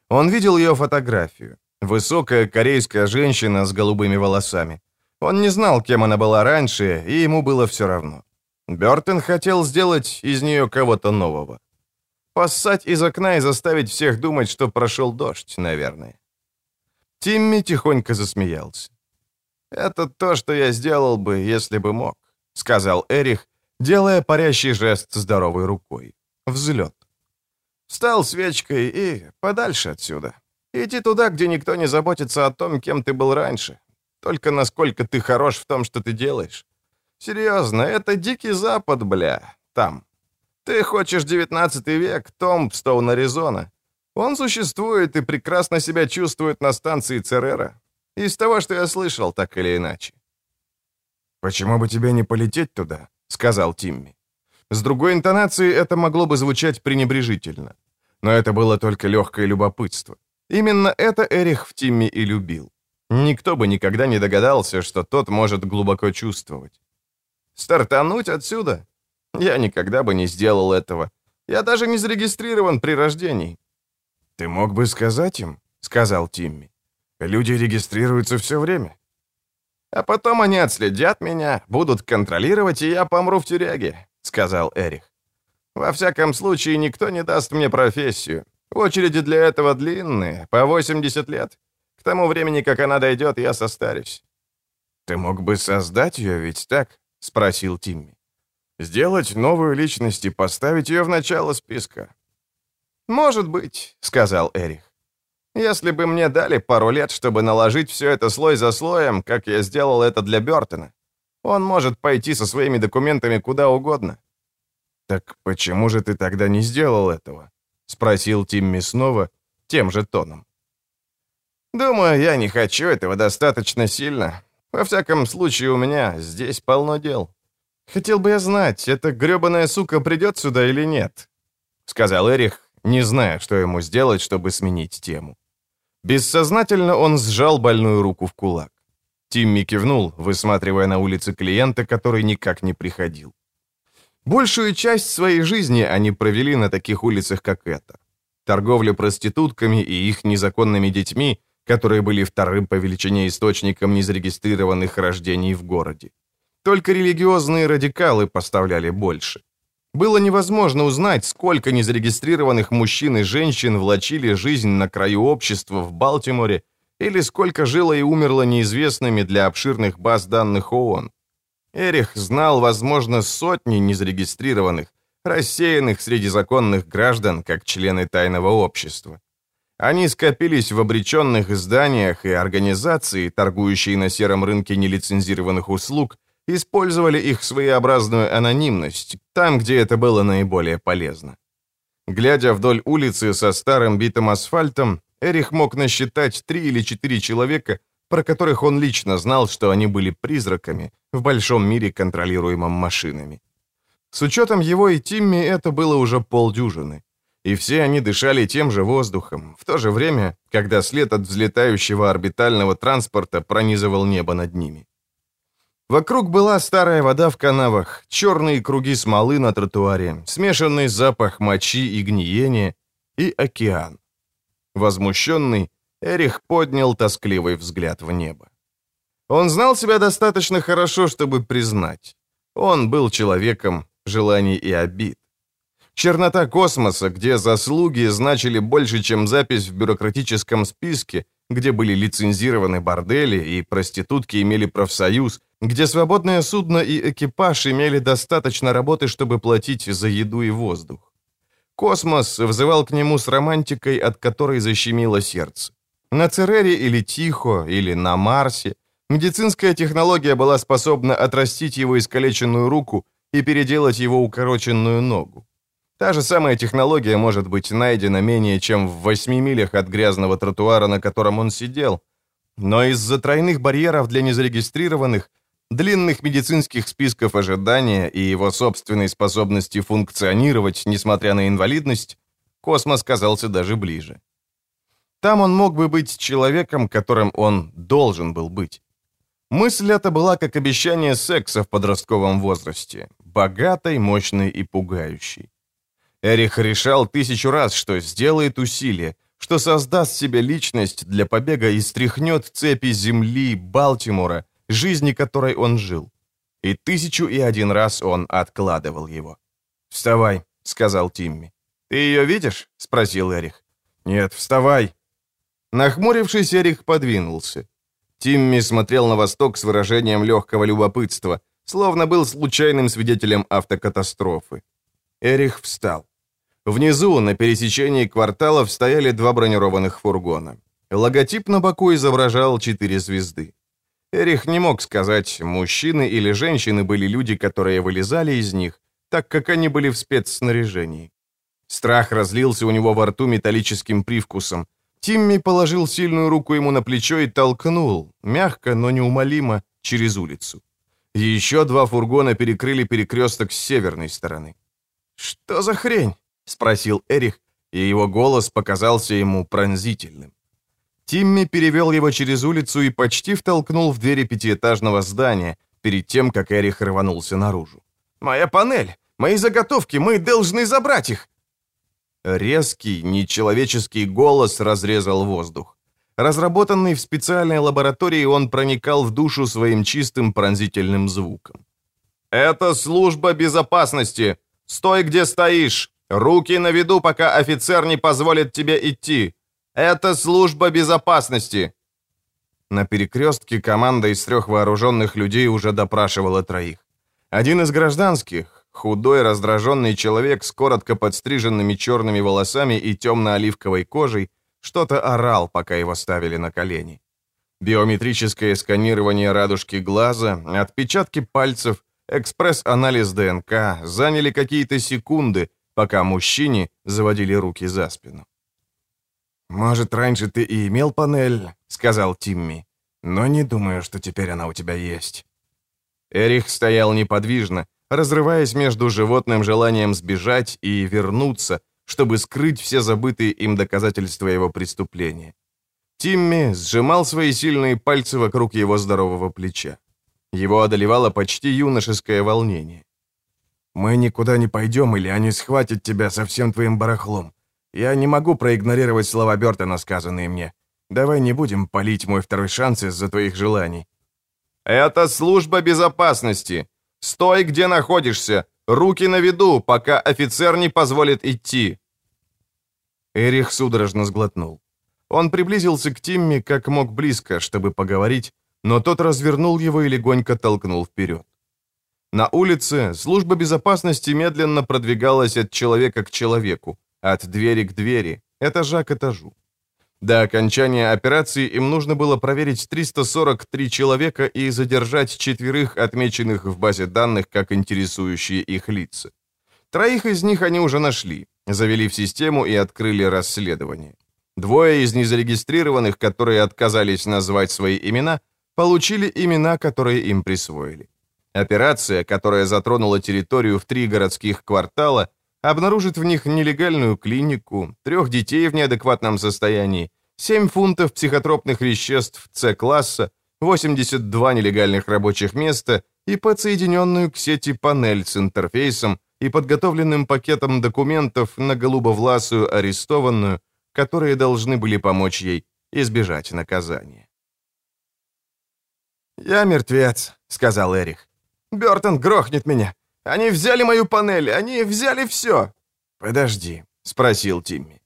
Он видел ее фотографию. Высокая корейская женщина с голубыми волосами. Он не знал, кем она была раньше, и ему было все равно. Бертон хотел сделать из нее кого-то нового. Поссать из окна и заставить всех думать, что прошел дождь, наверное. Тимми тихонько засмеялся. «Это то, что я сделал бы, если бы мог», — сказал Эрих, делая парящий жест здоровой рукой. Взлет. Стал свечкой и подальше отсюда. Иди туда, где никто не заботится о том, кем ты был раньше. Только насколько ты хорош в том, что ты делаешь. Серьезно, это дикий запад, бля, там. Ты хочешь 19 век, Томпстоун, Аризона. Он существует и прекрасно себя чувствует на станции Церера. Из того, что я слышал, так или иначе. «Почему бы тебе не полететь туда?» — сказал Тимми. С другой интонацией это могло бы звучать пренебрежительно. Но это было только легкое любопытство. Именно это Эрих в Тимми и любил. Никто бы никогда не догадался, что тот может глубоко чувствовать. Стартануть отсюда? Я никогда бы не сделал этого. Я даже не зарегистрирован при рождении. «Ты мог бы сказать им?» — сказал Тимми. «Люди регистрируются все время». «А потом они отследят меня, будут контролировать, и я помру в тюряге», — сказал Эрих. «Во всяком случае, никто не даст мне профессию. Очереди для этого длинные, по 80 лет. К тому времени, как она дойдет, я состарюсь». «Ты мог бы создать ее, ведь так?» — спросил Тимми. «Сделать новую личность и поставить ее в начало списка». «Может быть», — сказал Эрих. «Если бы мне дали пару лет, чтобы наложить все это слой за слоем, как я сделал это для Бертона, он может пойти со своими документами куда угодно». «Так почему же ты тогда не сделал этого?» — спросил Тимми снова, тем же тоном. «Думаю, я не хочу этого достаточно сильно. Во всяком случае, у меня здесь полно дел. Хотел бы я знать, эта грёбаная сука придет сюда или нет?» — сказал Эрих, не зная, что ему сделать, чтобы сменить тему. Бессознательно он сжал больную руку в кулак. Тимми кивнул, высматривая на улице клиента, который никак не приходил. Большую часть своей жизни они провели на таких улицах, как эта. Торговля проститутками и их незаконными детьми, которые были вторым по величине источником незарегистрированных рождений в городе. Только религиозные радикалы поставляли больше. Было невозможно узнать, сколько незарегистрированных мужчин и женщин влачили жизнь на краю общества в Балтиморе, или сколько жило и умерло неизвестными для обширных баз данных ООН. Эрих знал, возможно, сотни незарегистрированных, рассеянных среди законных граждан, как члены тайного общества. Они скопились в обреченных зданиях, и организации, торгующие на сером рынке нелицензированных услуг, использовали их своеобразную анонимность, там, где это было наиболее полезно. Глядя вдоль улицы со старым битым асфальтом, Эрих мог насчитать три или четыре человека, про которых он лично знал, что они были призраками в большом мире, контролируемом машинами. С учетом его и Тимми это было уже полдюжины. И все они дышали тем же воздухом, в то же время, когда след от взлетающего орбитального транспорта пронизывал небо над ними. Вокруг была старая вода в канавах, черные круги смолы на тротуаре, смешанный запах мочи и гниения и океан. Возмущенный, Эрих поднял тоскливый взгляд в небо. Он знал себя достаточно хорошо, чтобы признать. Он был человеком желаний и обид. Чернота космоса, где заслуги значили больше, чем запись в бюрократическом списке, где были лицензированы бордели и проститутки имели профсоюз, где свободное судно и экипаж имели достаточно работы, чтобы платить за еду и воздух. Космос взывал к нему с романтикой, от которой защемило сердце. На Церере или Тихо, или на Марсе медицинская технология была способна отрастить его искалеченную руку и переделать его укороченную ногу. Та же самая технология может быть найдена менее чем в восьми милях от грязного тротуара, на котором он сидел. Но из-за тройных барьеров для незарегистрированных, длинных медицинских списков ожидания и его собственной способности функционировать, несмотря на инвалидность, космос казался даже ближе. Там он мог бы быть человеком, которым он должен был быть. Мысль эта была как обещание секса в подростковом возрасте, богатой, мощной и пугающей. Эрих решал тысячу раз, что сделает усилие, что создаст себе личность для побега и стряхнет цепи земли, Балтимора, жизни которой он жил. И тысячу и один раз он откладывал его. «Вставай», — сказал Тимми. «Ты ее видишь?» — спросил Эрих. «Нет, вставай». Нахмурившись, Эрих подвинулся. Тимми смотрел на восток с выражением легкого любопытства, словно был случайным свидетелем автокатастрофы. Эрих встал. Внизу, на пересечении кварталов, стояли два бронированных фургона. Логотип на боку изображал четыре звезды. Эрих не мог сказать, мужчины или женщины были люди, которые вылезали из них, так как они были в спецснаряжении. Страх разлился у него во рту металлическим привкусом. Тимми положил сильную руку ему на плечо и толкнул, мягко, но неумолимо, через улицу. Еще два фургона перекрыли перекресток с северной стороны. «Что за хрень?» — спросил Эрих, и его голос показался ему пронзительным. Тимми перевел его через улицу и почти втолкнул в двери пятиэтажного здания, перед тем, как Эрих рванулся наружу. «Моя панель! Мои заготовки! Мы должны забрать их!» Резкий, нечеловеческий голос разрезал воздух. Разработанный в специальной лаборатории, он проникал в душу своим чистым пронзительным звуком. «Это служба безопасности! Стой, где стоишь! Руки на виду, пока офицер не позволит тебе идти. Это служба безопасности!» На перекрестке команда из трех вооруженных людей уже допрашивала троих. Один из гражданских, худой, раздраженный человек с коротко подстриженными черными волосами и темно-оливковой кожей, что-то орал, пока его ставили на колени. Биометрическое сканирование радужки глаза, отпечатки пальцев, экспресс-анализ ДНК заняли какие-то секунды, пока мужчине заводили руки за спину. «Может, раньше ты и имел панель», — сказал Тимми, «но не думаю, что теперь она у тебя есть». Эрих стоял неподвижно, разрываясь между животным желанием сбежать и вернуться, чтобы скрыть все забытые им доказательства его преступления. Тимми сжимал свои сильные пальцы вокруг его здорового плеча. Его одолевало почти юношеское волнение. Мы никуда не пойдем, или они схватят тебя со всем твоим барахлом. Я не могу проигнорировать слова Бертона, сказанные мне. Давай не будем палить мой второй шанс из-за твоих желаний». «Это служба безопасности. Стой, где находишься. Руки на виду, пока офицер не позволит идти». Эрих судорожно сглотнул. Он приблизился к Тимми как мог близко, чтобы поговорить, но тот развернул его и легонько толкнул вперед. На улице служба безопасности медленно продвигалась от человека к человеку, от двери к двери, этажа к этажу. До окончания операции им нужно было проверить 343 человека и задержать четверых, отмеченных в базе данных как интересующие их лица. Троих из них они уже нашли, завели в систему и открыли расследование. Двое из незарегистрированных, которые отказались назвать свои имена, получили имена, которые им присвоили. Операция, которая затронула территорию в три городских квартала, обнаружит в них нелегальную клинику, трех детей в неадекватном состоянии, 7 фунтов психотропных веществ С-класса, 82 нелегальных рабочих места и подсоединенную к сети панель с интерфейсом и подготовленным пакетом документов на голубовласую арестованную, которые должны были помочь ей избежать наказания. «Я мертвец», — сказал Эрих. Бертон грохнет меня. Они взяли мою панель, они взяли все. Подожди, спросил Тимми.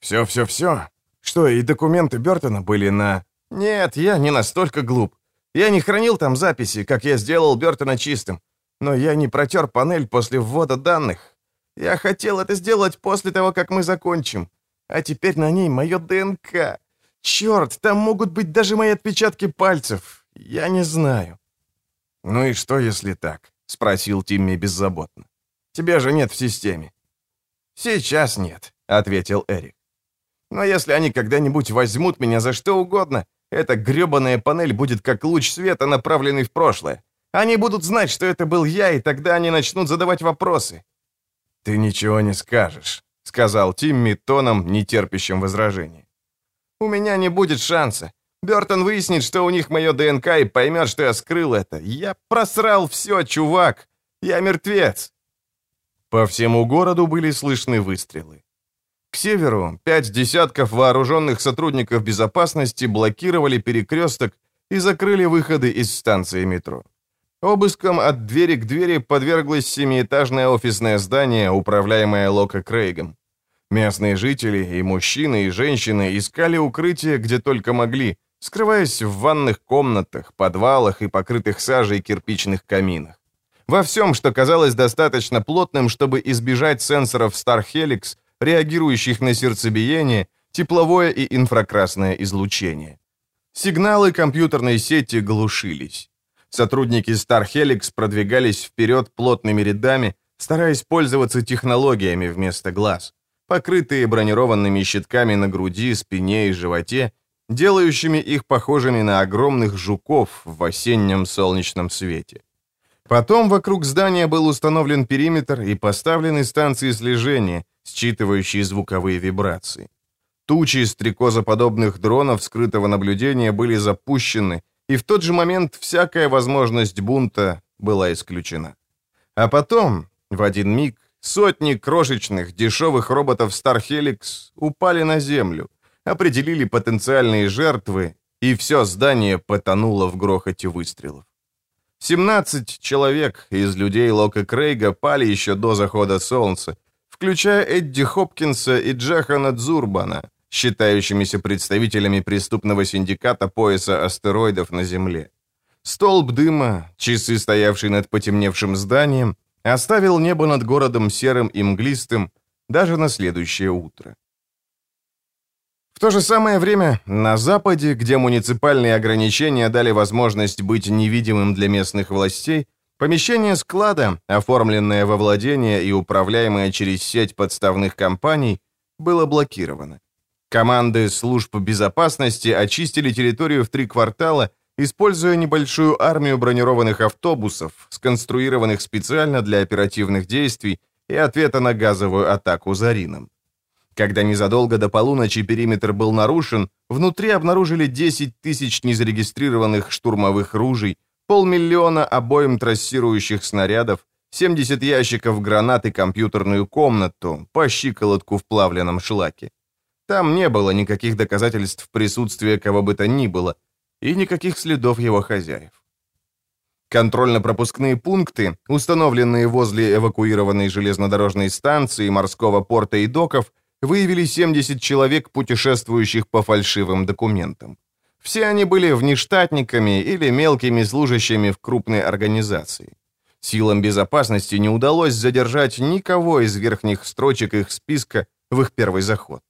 Все-все-все? Что, и документы Бертона были на... Нет, я не настолько глуп. Я не хранил там записи, как я сделал Бертона чистым, но я не протер панель после ввода данных. Я хотел это сделать после того, как мы закончим. А теперь на ней мое ДНК. Черт, там могут быть даже мои отпечатки пальцев. Я не знаю». «Ну и что, если так?» — спросил Тимми беззаботно. «Тебя же нет в системе». «Сейчас нет», — ответил Эрик. «Но если они когда-нибудь возьмут меня за что угодно, эта грёбаная панель будет как луч света, направленный в прошлое. Они будут знать, что это был я, и тогда они начнут задавать вопросы». «Ты ничего не скажешь», — сказал Тимми тоном, нетерпящим возражений. «У меня не будет шанса. Бертон выяснит, что у них мое ДНК и поймет, что я скрыл это. Я просрал все, чувак. Я мертвец. По всему городу были слышны выстрелы. К северу пять десятков вооруженных сотрудников безопасности блокировали перекресток и закрыли выходы из станции метро. Обыском от двери к двери подверглось семиэтажное офисное здание, управляемое Лока Крейгом. Местные жители, и мужчины, и женщины искали укрытие, где только могли, скрываясь в ванных комнатах, подвалах и покрытых сажей кирпичных каминах. Во всем, что казалось достаточно плотным, чтобы избежать сенсоров Star Helix, реагирующих на сердцебиение, тепловое и инфракрасное излучение. Сигналы компьютерной сети глушились. Сотрудники Star Helix продвигались вперед плотными рядами, стараясь пользоваться технологиями вместо глаз, покрытые бронированными щитками на груди, спине и животе, делающими их похожими на огромных жуков в осеннем солнечном свете. Потом вокруг здания был установлен периметр и поставлены станции слежения, считывающие звуковые вибрации. Тучи стрекозоподобных дронов скрытого наблюдения были запущены, и в тот же момент всякая возможность бунта была исключена. А потом, в один миг, сотни крошечных дешевых роботов Star Helix упали на землю, определили потенциальные жертвы, и все здание потонуло в грохоте выстрелов. 17 человек из людей Лока Крейга пали еще до захода солнца, включая Эдди Хопкинса и Джахана Дзурбана, считающимися представителями преступного синдиката пояса астероидов на Земле. Столб дыма, часы, стоявшие над потемневшим зданием, оставил небо над городом серым и мглистым даже на следующее утро то же самое время на Западе, где муниципальные ограничения дали возможность быть невидимым для местных властей, помещение склада, оформленное во владение и управляемое через сеть подставных компаний, было блокировано. Команды служб безопасности очистили территорию в три квартала, используя небольшую армию бронированных автобусов, сконструированных специально для оперативных действий и ответа на газовую атаку Зарином. Когда незадолго до полуночи периметр был нарушен, внутри обнаружили 10 тысяч незарегистрированных штурмовых ружей, полмиллиона обоим трассирующих снарядов, 70 ящиков гранат и компьютерную комнату, по щиколотку в плавленном шлаке. Там не было никаких доказательств присутствия кого бы то ни было, и никаких следов его хозяев. Контрольно-пропускные пункты, установленные возле эвакуированной железнодорожной станции, морского порта и доков, выявили 70 человек, путешествующих по фальшивым документам. Все они были внештатниками или мелкими служащими в крупной организации. Силам безопасности не удалось задержать никого из верхних строчек их списка в их первый заход.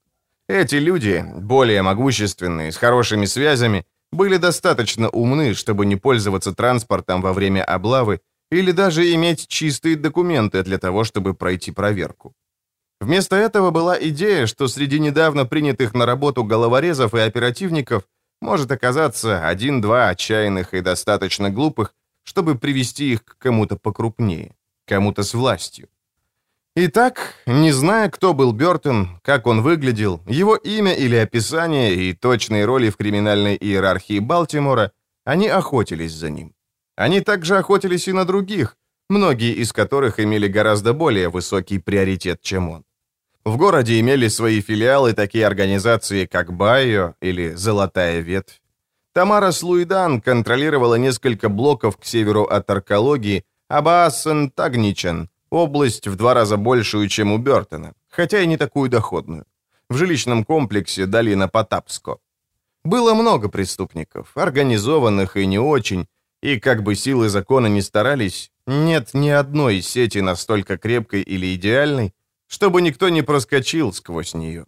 Эти люди, более могущественные, с хорошими связями, были достаточно умны, чтобы не пользоваться транспортом во время облавы или даже иметь чистые документы для того, чтобы пройти проверку. Вместо этого была идея, что среди недавно принятых на работу головорезов и оперативников может оказаться один-два отчаянных и достаточно глупых, чтобы привести их к кому-то покрупнее, кому-то с властью. Итак, не зная, кто был Бертон, как он выглядел, его имя или описание и точные роли в криминальной иерархии Балтимора, они охотились за ним. Они также охотились и на других, многие из которых имели гораздо более высокий приоритет, чем он. В городе имели свои филиалы такие организации, как Байо или «Золотая ветвь». Тамара Слуидан контролировала несколько блоков к северу от аркологии, а Баассен Тагничен – область в два раза большую, чем у Бертона, хотя и не такую доходную. В жилищном комплексе долина Потапско. Было много преступников, организованных и не очень, и как бы силы закона ни старались, нет ни одной сети настолько крепкой или идеальной, чтобы никто не проскочил сквозь нее.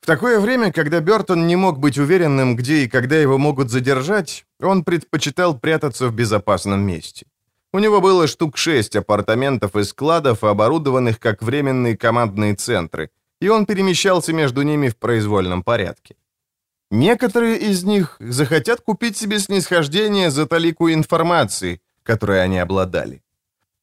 В такое время, когда Бертон не мог быть уверенным, где и когда его могут задержать, он предпочитал прятаться в безопасном месте. У него было штук шесть апартаментов и складов, оборудованных как временные командные центры, и он перемещался между ними в произвольном порядке. Некоторые из них захотят купить себе снисхождение за талику информации, которой они обладали.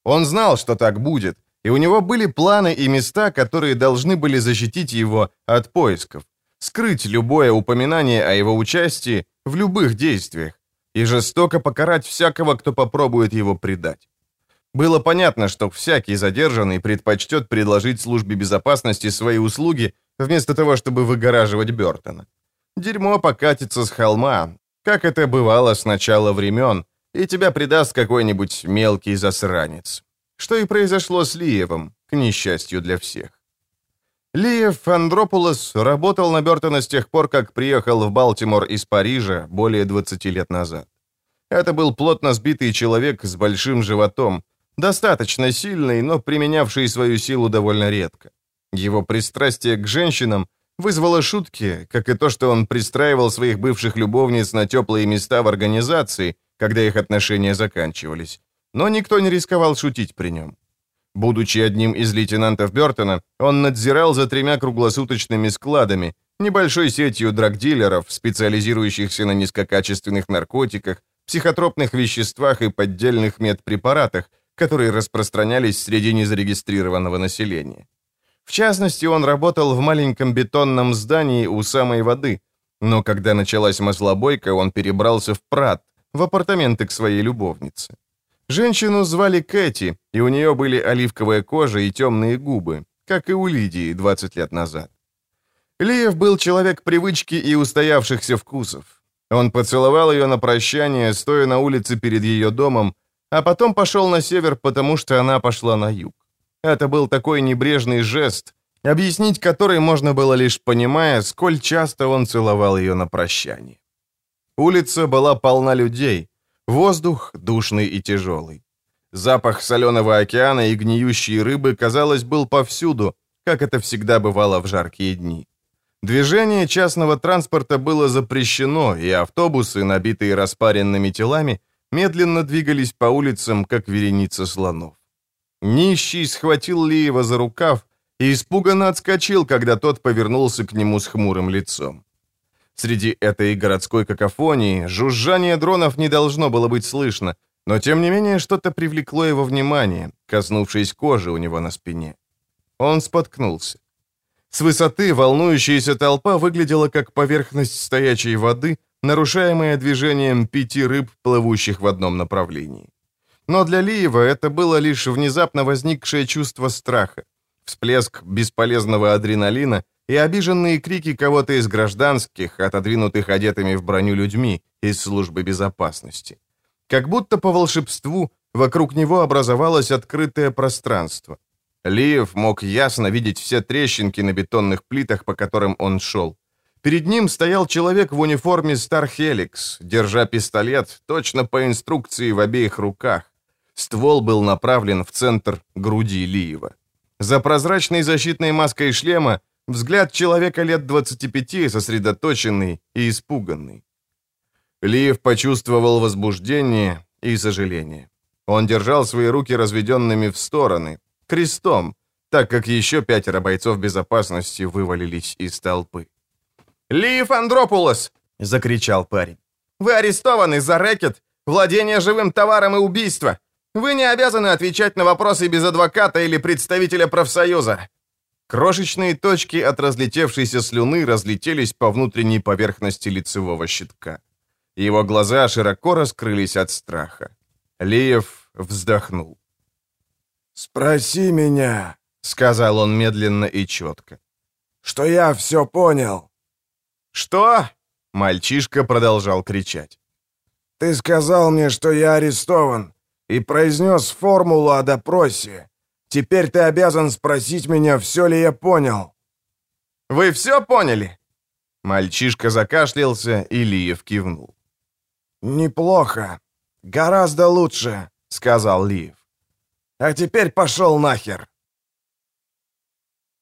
Он знал, что так будет, и у него были планы и места, которые должны были защитить его от поисков, скрыть любое упоминание о его участии в любых действиях и жестоко покарать всякого, кто попробует его предать. Было понятно, что всякий задержанный предпочтет предложить службе безопасности свои услуги, вместо того, чтобы выгораживать Бертона. Дерьмо покатится с холма, как это бывало с начала времен, и тебя предаст какой-нибудь мелкий засранец. Что и произошло с Лиевым, к несчастью для всех. Лиев Андропулос работал на Бертона с тех пор, как приехал в Балтимор из Парижа более 20 лет назад. Это был плотно сбитый человек с большим животом, достаточно сильный, но применявший свою силу довольно редко. Его пристрастие к женщинам – вызвало шутки, как и то, что он пристраивал своих бывших любовниц на теплые места в организации, когда их отношения заканчивались. Но никто не рисковал шутить при нем. Будучи одним из лейтенантов Бертона, он надзирал за тремя круглосуточными складами, небольшой сетью драгдилеров, специализирующихся на низкокачественных наркотиках, психотропных веществах и поддельных медпрепаратах, которые распространялись среди незарегистрированного населения. В частности, он работал в маленьком бетонном здании у самой воды, но когда началась маслобойка, он перебрался в Прат, в апартаменты к своей любовнице. Женщину звали Кэти, и у нее были оливковая кожа и темные губы, как и у Лидии 20 лет назад. Лиев был человек привычки и устоявшихся вкусов. Он поцеловал ее на прощание, стоя на улице перед ее домом, а потом пошел на север, потому что она пошла на юг. Это был такой небрежный жест, объяснить который можно было лишь понимая, сколь часто он целовал ее на прощание. Улица была полна людей, воздух душный и тяжелый. Запах соленого океана и гниющей рыбы, казалось, был повсюду, как это всегда бывало в жаркие дни. Движение частного транспорта было запрещено, и автобусы, набитые распаренными телами, медленно двигались по улицам, как вереница слонов. Нищий схватил Лиева за рукав и испуганно отскочил, когда тот повернулся к нему с хмурым лицом. Среди этой городской какофонии жужжание дронов не должно было быть слышно, но тем не менее что-то привлекло его внимание, коснувшись кожи у него на спине. Он споткнулся. С высоты волнующаяся толпа выглядела как поверхность стоячей воды, нарушаемая движением пяти рыб, плывущих в одном направлении. Но для Лиева это было лишь внезапно возникшее чувство страха, всплеск бесполезного адреналина и обиженные крики кого-то из гражданских, отодвинутых одетыми в броню людьми из службы безопасности. Как будто по волшебству вокруг него образовалось открытое пространство. Лиев мог ясно видеть все трещинки на бетонных плитах, по которым он шел. Перед ним стоял человек в униформе Star держа пистолет точно по инструкции в обеих руках. Ствол был направлен в центр груди Лиева. За прозрачной защитной маской шлема взгляд человека лет 25, сосредоточенный и испуганный. Лиев почувствовал возбуждение и сожаление. Он держал свои руки разведенными в стороны, крестом, так как еще пятеро бойцов безопасности вывалились из толпы. «Лиев Андропулос!» — закричал парень. «Вы арестованы за рэкет, владение живым товаром и убийство! Вы не обязаны отвечать на вопросы без адвоката или представителя профсоюза». Крошечные точки от разлетевшейся слюны разлетелись по внутренней поверхности лицевого щитка. Его глаза широко раскрылись от страха. Леев вздохнул. «Спроси меня», — сказал он медленно и четко. «Что я все понял». «Что?» — мальчишка продолжал кричать. «Ты сказал мне, что я арестован, и произнес формулу о допросе. Теперь ты обязан спросить меня, все ли я понял». «Вы все поняли?» Мальчишка закашлялся, и Лиев кивнул. «Неплохо. Гораздо лучше», — сказал Лиев. «А теперь пошел нахер».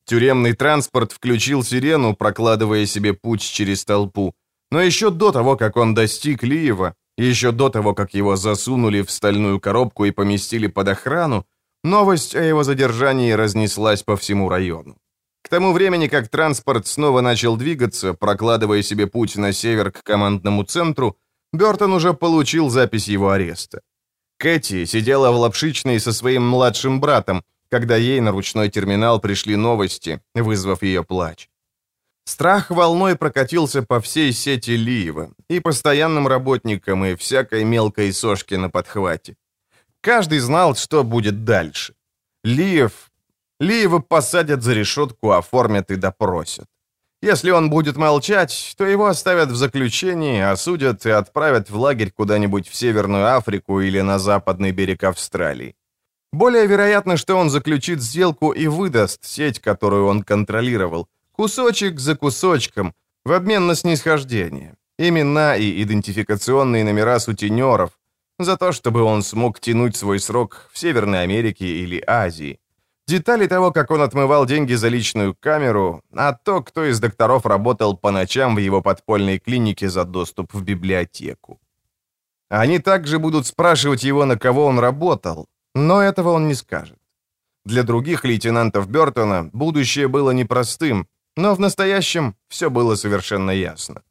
Тюремный транспорт включил сирену, прокладывая себе путь через толпу. Но еще до того, как он достиг Лиева, еще до того, как его засунули в стальную коробку и поместили под охрану, новость о его задержании разнеслась по всему району. К тому времени, как транспорт снова начал двигаться, прокладывая себе путь на север к командному центру, Бертон уже получил запись его ареста. Кэти сидела в лапшичной со своим младшим братом, когда ей на ручной терминал пришли новости, вызвав ее плач. Страх волной прокатился по всей сети Лиева, и постоянным работникам, и всякой мелкой сошке на подхвате. Каждый знал, что будет дальше. Лиев... Лиева посадят за решетку, оформят и допросят. Если он будет молчать, то его оставят в заключении, осудят и отправят в лагерь куда-нибудь в Северную Африку или на западный берег Австралии. Более вероятно, что он заключит сделку и выдаст сеть, которую он контролировал, кусочек за кусочком, в обмен на снисхождение, имена и идентификационные номера сутенеров, за то, чтобы он смог тянуть свой срок в Северной Америке или Азии. Детали того, как он отмывал деньги за личную камеру, а то, кто из докторов работал по ночам в его подпольной клинике за доступ в библиотеку. Они также будут спрашивать его, на кого он работал, но этого он не скажет. Для других лейтенантов Бертона будущее было непростым, но в настоящем все было совершенно ясно.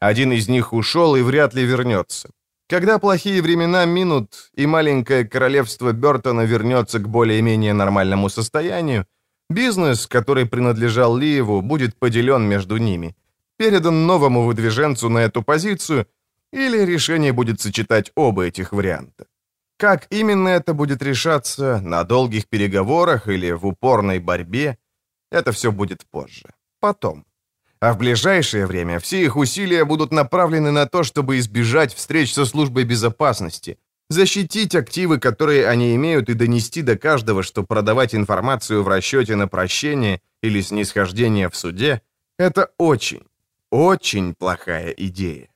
Один из них ушел и вряд ли вернется. Когда плохие времена минут, и маленькое королевство Бертона вернется к более-менее нормальному состоянию, бизнес, который принадлежал Лиеву, будет поделен между ними, передан новому выдвиженцу на эту позицию, или решение будет сочетать оба этих варианта. Как именно это будет решаться, на долгих переговорах или в упорной борьбе, это все будет позже, потом. А в ближайшее время все их усилия будут направлены на то, чтобы избежать встреч со службой безопасности, защитить активы, которые они имеют, и донести до каждого, что продавать информацию в расчете на прощение или снисхождение в суде – это очень, очень плохая идея.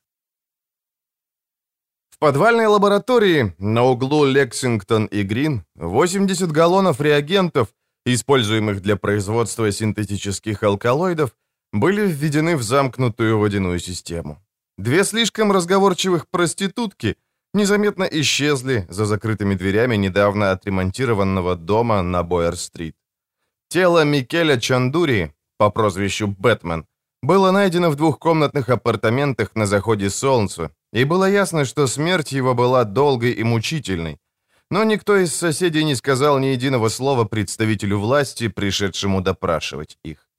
В подвальной лаборатории на углу Лексингтон и Грин 80 галлонов реагентов, используемых для производства синтетических алкалоидов, были введены в замкнутую водяную систему. Две слишком разговорчивых проститутки незаметно исчезли за закрытыми дверями недавно отремонтированного дома на Бойер-стрит. Тело Микеля Чандури по прозвищу Бэтмен было найдено в двухкомнатных апартаментах на заходе солнца, и было ясно, что смерть его была долгой и мучительной. Но никто из соседей не сказал ни единого слова представителю власти, пришедшему допрашивать их.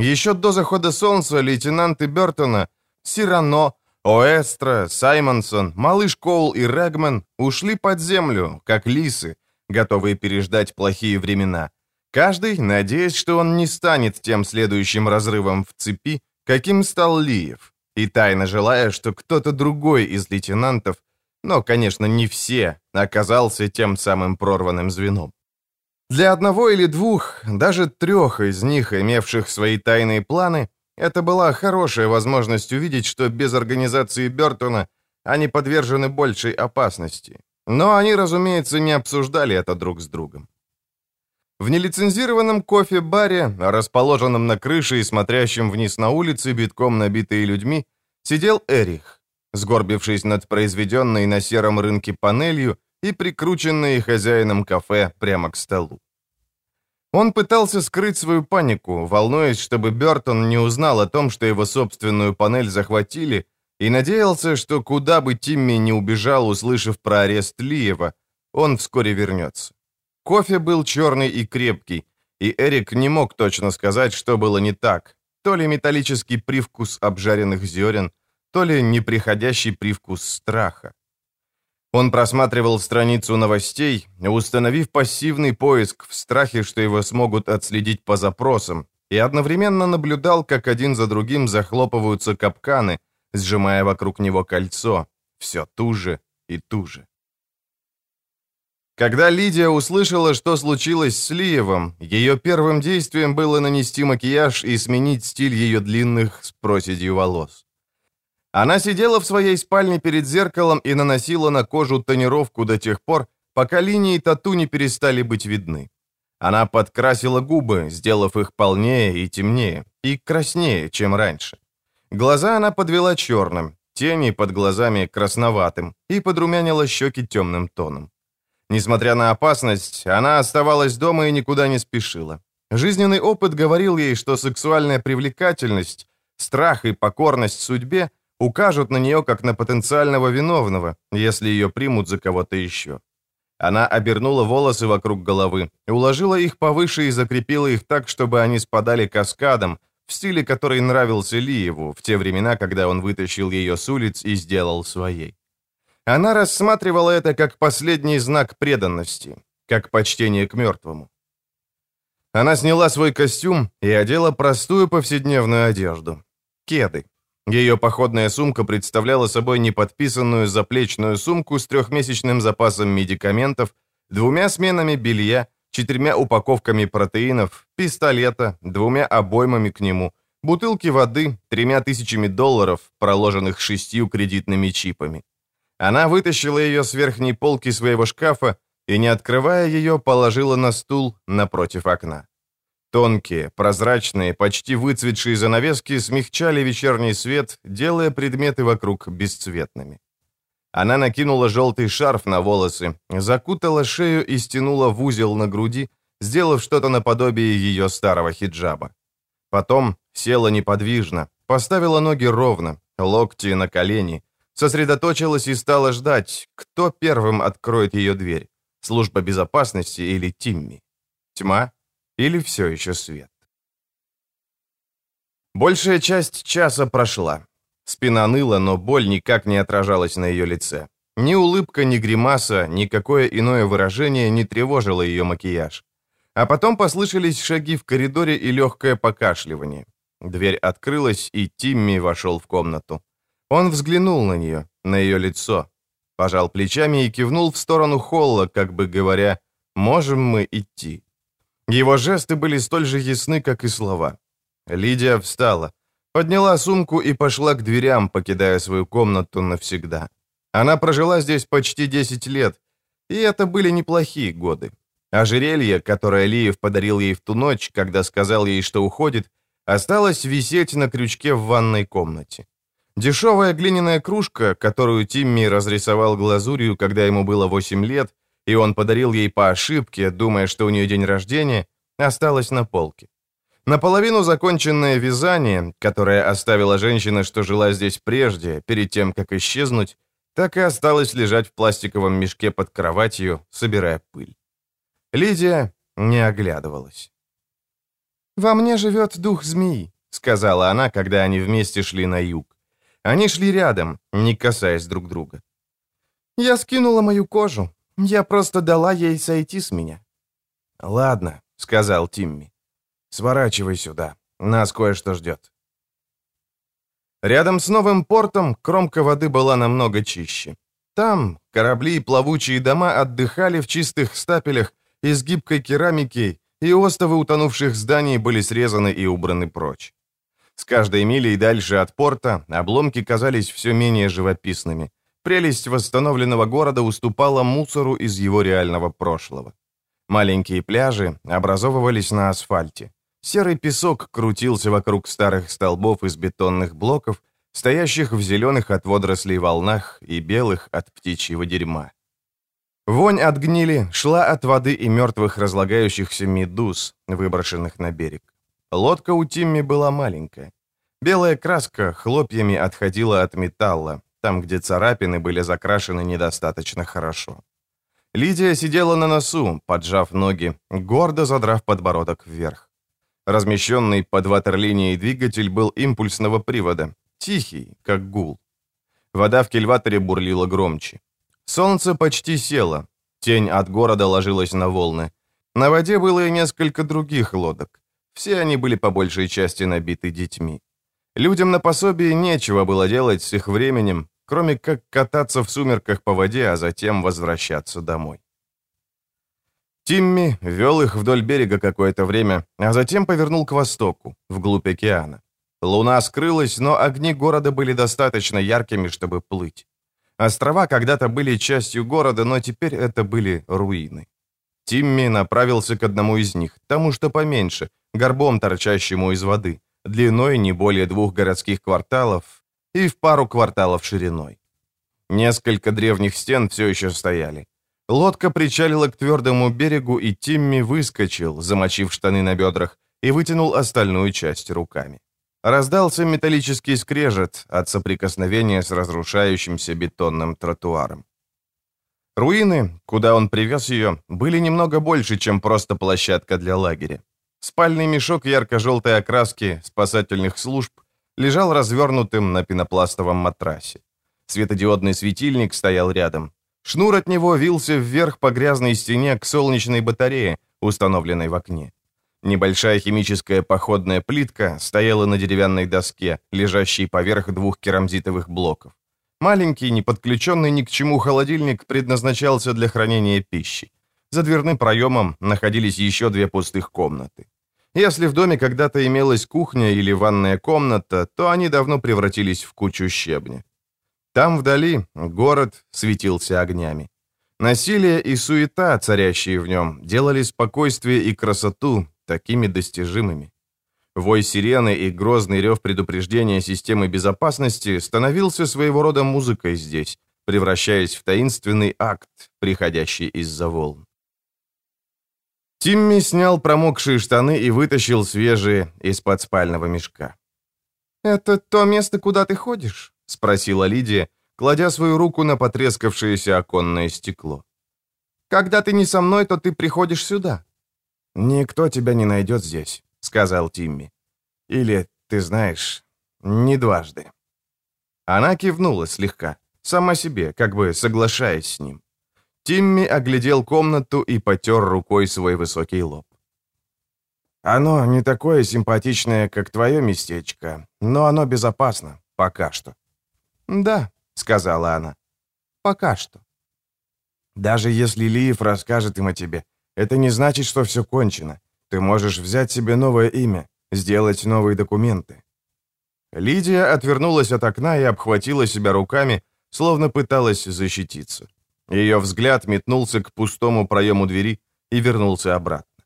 Еще до захода солнца лейтенанты Бертона, Сирано, Оэстро, Саймонсон, Малыш Коул и Регман ушли под землю, как лисы, готовые переждать плохие времена. Каждый, надеясь, что он не станет тем следующим разрывом в цепи, каким стал Лиев, и тайно желая, что кто-то другой из лейтенантов, но, конечно, не все, оказался тем самым прорванным звеном. Для одного или двух, даже трех из них, имевших свои тайные планы, это была хорошая возможность увидеть, что без организации Бертона они подвержены большей опасности. Но они, разумеется, не обсуждали это друг с другом. В нелицензированном кофе-баре, расположенном на крыше и смотрящем вниз на улицы, битком набитые людьми, сидел Эрих, сгорбившись над произведенной на сером рынке панелью и прикрученные хозяином кафе прямо к столу. Он пытался скрыть свою панику, волнуясь, чтобы Бертон не узнал о том, что его собственную панель захватили, и надеялся, что куда бы Тимми не убежал, услышав про арест Лиева, он вскоре вернется. Кофе был черный и крепкий, и Эрик не мог точно сказать, что было не так. То ли металлический привкус обжаренных зерен, то ли неприходящий привкус страха. Он просматривал страницу новостей, установив пассивный поиск в страхе, что его смогут отследить по запросам, и одновременно наблюдал, как один за другим захлопываются капканы, сжимая вокруг него кольцо, все туже и туже. Когда Лидия услышала, что случилось с Лиевом, ее первым действием было нанести макияж и сменить стиль ее длинных с проседью волос. Она сидела в своей спальне перед зеркалом и наносила на кожу тонировку до тех пор, пока линии тату не перестали быть видны. Она подкрасила губы, сделав их полнее и темнее, и краснее, чем раньше. Глаза она подвела черным, тени под глазами красноватым и подрумянила щеки темным тоном. Несмотря на опасность, она оставалась дома и никуда не спешила. Жизненный опыт говорил ей, что сексуальная привлекательность, страх и покорность судьбе укажут на нее как на потенциального виновного, если ее примут за кого-то еще. Она обернула волосы вокруг головы, уложила их повыше и закрепила их так, чтобы они спадали каскадом, в стиле, который нравился Лиеву в те времена, когда он вытащил ее с улиц и сделал своей. Она рассматривала это как последний знак преданности, как почтение к мертвому. Она сняла свой костюм и одела простую повседневную одежду. Кеды. Ее походная сумка представляла собой неподписанную заплечную сумку с трехмесячным запасом медикаментов, двумя сменами белья, четырьмя упаковками протеинов, пистолета, двумя обоймами к нему, бутылки воды, тремя тысячами долларов, проложенных шестью кредитными чипами. Она вытащила ее с верхней полки своего шкафа и, не открывая ее, положила на стул напротив окна. Тонкие, прозрачные, почти выцветшие занавески смягчали вечерний свет, делая предметы вокруг бесцветными. Она накинула желтый шарф на волосы, закутала шею и стянула в узел на груди, сделав что-то наподобие ее старого хиджаба. Потом села неподвижно, поставила ноги ровно, локти на колени, сосредоточилась и стала ждать, кто первым откроет ее дверь. Служба безопасности или Тимми. Тьма или все еще свет. Большая часть часа прошла. Спина ныла, но боль никак не отражалась на ее лице. Ни улыбка, ни гримаса, никакое иное выражение не тревожило ее макияж. А потом послышались шаги в коридоре и легкое покашливание. Дверь открылась, и Тимми вошел в комнату. Он взглянул на нее, на ее лицо, пожал плечами и кивнул в сторону холла, как бы говоря, «Можем мы идти?». Его жесты были столь же ясны, как и слова. Лидия встала, подняла сумку и пошла к дверям, покидая свою комнату навсегда. Она прожила здесь почти 10 лет, и это были неплохие годы. Ожерелье, которое Лиев подарил ей в ту ночь, когда сказал ей, что уходит, осталось висеть на крючке в ванной комнате. Дешевая глиняная кружка, которую Тимми разрисовал глазурью, когда ему было 8 лет, и он подарил ей по ошибке, думая, что у нее день рождения, осталась на полке. Наполовину законченное вязание, которое оставила женщина, что жила здесь прежде, перед тем, как исчезнуть, так и осталось лежать в пластиковом мешке под кроватью, собирая пыль. Лидия не оглядывалась. «Во мне живет дух змеи», — сказала она, когда они вместе шли на юг. Они шли рядом, не касаясь друг друга. «Я скинула мою кожу. Я просто дала ей сойти с меня». «Ладно», — сказал Тимми. «Сворачивай сюда. Нас кое-что ждет». Рядом с новым портом кромка воды была намного чище. Там корабли и плавучие дома отдыхали в чистых стапелях из гибкой керамики, и остовы утонувших зданий были срезаны и убраны прочь. С каждой милей дальше от порта обломки казались все менее живописными. Прелесть восстановленного города уступала мусору из его реального прошлого. Маленькие пляжи образовывались на асфальте. Серый песок крутился вокруг старых столбов из бетонных блоков, стоящих в зеленых от водорослей волнах и белых от птичьего дерьма. Вонь от гнили шла от воды и мертвых разлагающихся медуз, выброшенных на берег. Лодка у Тимми была маленькая. Белая краска хлопьями отходила от металла, там, где царапины были закрашены недостаточно хорошо. Лидия сидела на носу, поджав ноги, гордо задрав подбородок вверх. Размещенный под ватерлинией двигатель был импульсного привода, тихий, как гул. Вода в кильваторе бурлила громче. Солнце почти село, тень от города ложилась на волны. На воде было и несколько других лодок. Все они были по большей части набиты детьми. Людям на пособии нечего было делать с их временем, кроме как кататься в сумерках по воде, а затем возвращаться домой. Тимми вел их вдоль берега какое-то время, а затем повернул к востоку, вглубь океана. Луна скрылась, но огни города были достаточно яркими, чтобы плыть. Острова когда-то были частью города, но теперь это были руины. Тимми направился к одному из них, тому, что поменьше, горбом торчащему из воды, длиной не более двух городских кварталов и в пару кварталов шириной. Несколько древних стен все еще стояли. Лодка причалила к твердому берегу, и Тимми выскочил, замочив штаны на бедрах, и вытянул остальную часть руками. Раздался металлический скрежет от соприкосновения с разрушающимся бетонным тротуаром. Руины, куда он привез ее, были немного больше, чем просто площадка для лагеря. Спальный мешок ярко-желтой окраски спасательных служб лежал развернутым на пенопластовом матрасе. Светодиодный светильник стоял рядом. Шнур от него вился вверх по грязной стене к солнечной батарее, установленной в окне. Небольшая химическая походная плитка стояла на деревянной доске, лежащей поверх двух керамзитовых блоков. Маленький, не подключенный ни к чему холодильник предназначался для хранения пищи. За дверным проемом находились еще две пустых комнаты. Если в доме когда-то имелась кухня или ванная комната, то они давно превратились в кучу щебня. Там вдали город светился огнями. Насилие и суета, царящие в нем, делали спокойствие и красоту такими достижимыми. Вой сирены и грозный рев предупреждения системы безопасности становился своего рода музыкой здесь, превращаясь в таинственный акт, приходящий из-за волн. Тимми снял промокшие штаны и вытащил свежие из-под спального мешка. «Это то место, куда ты ходишь?» — спросила Лидия, кладя свою руку на потрескавшееся оконное стекло. «Когда ты не со мной, то ты приходишь сюда». «Никто тебя не найдет здесь», — сказал Тимми. «Или, ты знаешь, не дважды». Она кивнула слегка, сама себе, как бы соглашаясь с ним. Тимми оглядел комнату и потер рукой свой высокий лоб. «Оно не такое симпатичное, как твое местечко, но оно безопасно, пока что». «Да», — сказала она, — «пока что». «Даже если Лиев расскажет им о тебе, это не значит, что все кончено. Ты можешь взять себе новое имя, сделать новые документы». Лидия отвернулась от окна и обхватила себя руками, словно пыталась защититься. Ее взгляд метнулся к пустому проему двери и вернулся обратно.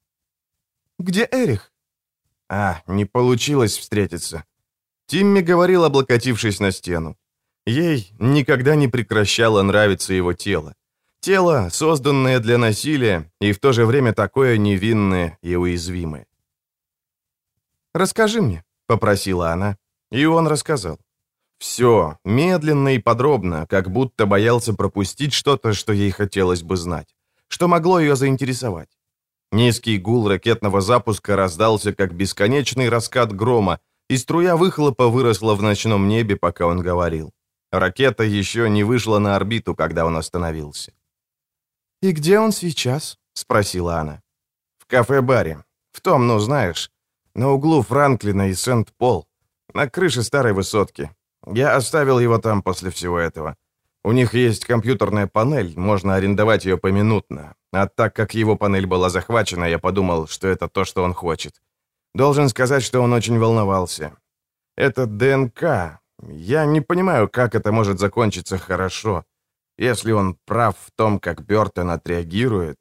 «Где Эрих?» «А, не получилось встретиться». Тимми говорил, облокотившись на стену. Ей никогда не прекращало нравиться его тело. Тело, созданное для насилия, и в то же время такое невинное и уязвимое. «Расскажи мне», — попросила она, и он рассказал. Все, медленно и подробно, как будто боялся пропустить что-то, что ей хотелось бы знать, что могло ее заинтересовать. Низкий гул ракетного запуска раздался, как бесконечный раскат грома, и струя выхлопа выросла в ночном небе, пока он говорил. Ракета еще не вышла на орбиту, когда он остановился. «И где он сейчас?» — спросила она. «В кафе-баре. В том, ну знаешь, на углу Франклина и Сент-Пол, на крыше старой высотки. Я оставил его там после всего этого. У них есть компьютерная панель, можно арендовать ее поминутно. А так как его панель была захвачена, я подумал, что это то, что он хочет. Должен сказать, что он очень волновался. Это ДНК. Я не понимаю, как это может закончиться хорошо. Если он прав в том, как Бертон отреагирует...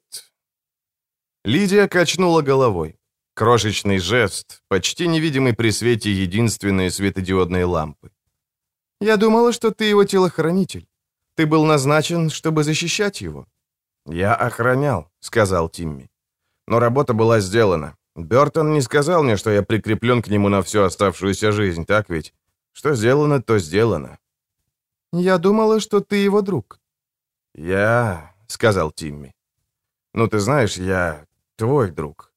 Лидия качнула головой. Крошечный жест, почти невидимый при свете единственной светодиодной лампы. Я думала, что ты его телохранитель. Ты был назначен, чтобы защищать его». «Я охранял», — сказал Тимми. «Но работа была сделана. Бертон не сказал мне, что я прикреплен к нему на всю оставшуюся жизнь, так ведь? Что сделано, то сделано». «Я думала, что ты его друг». «Я...» — сказал Тимми. «Ну, ты знаешь, я твой друг».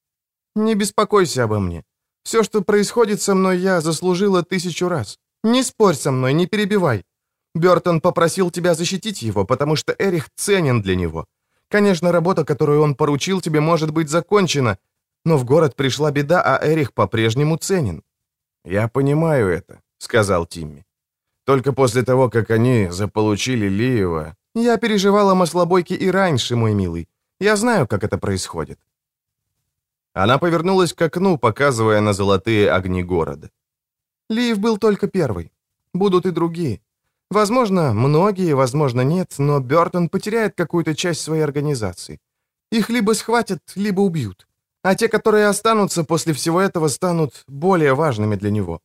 «Не беспокойся обо мне. Все, что происходит со мной, я заслужила тысячу раз. Не спорь со мной, не перебивай. Бертон попросил тебя защитить его, потому что Эрих ценен для него. Конечно, работа, которую он поручил тебе, может быть закончена, но в город пришла беда, а Эрих по-прежнему ценен». «Я понимаю это», — сказал Тимми. «Только после того, как они заполучили Лиева...» «Я переживала маслобойки и раньше, мой милый. Я знаю, как это происходит». Она повернулась к окну, показывая на золотые огни города. Лив был только первый. Будут и другие. Возможно, многие, возможно, нет, но Бертон потеряет какую-то часть своей организации. Их либо схватят, либо убьют. А те, которые останутся после всего этого, станут более важными для него.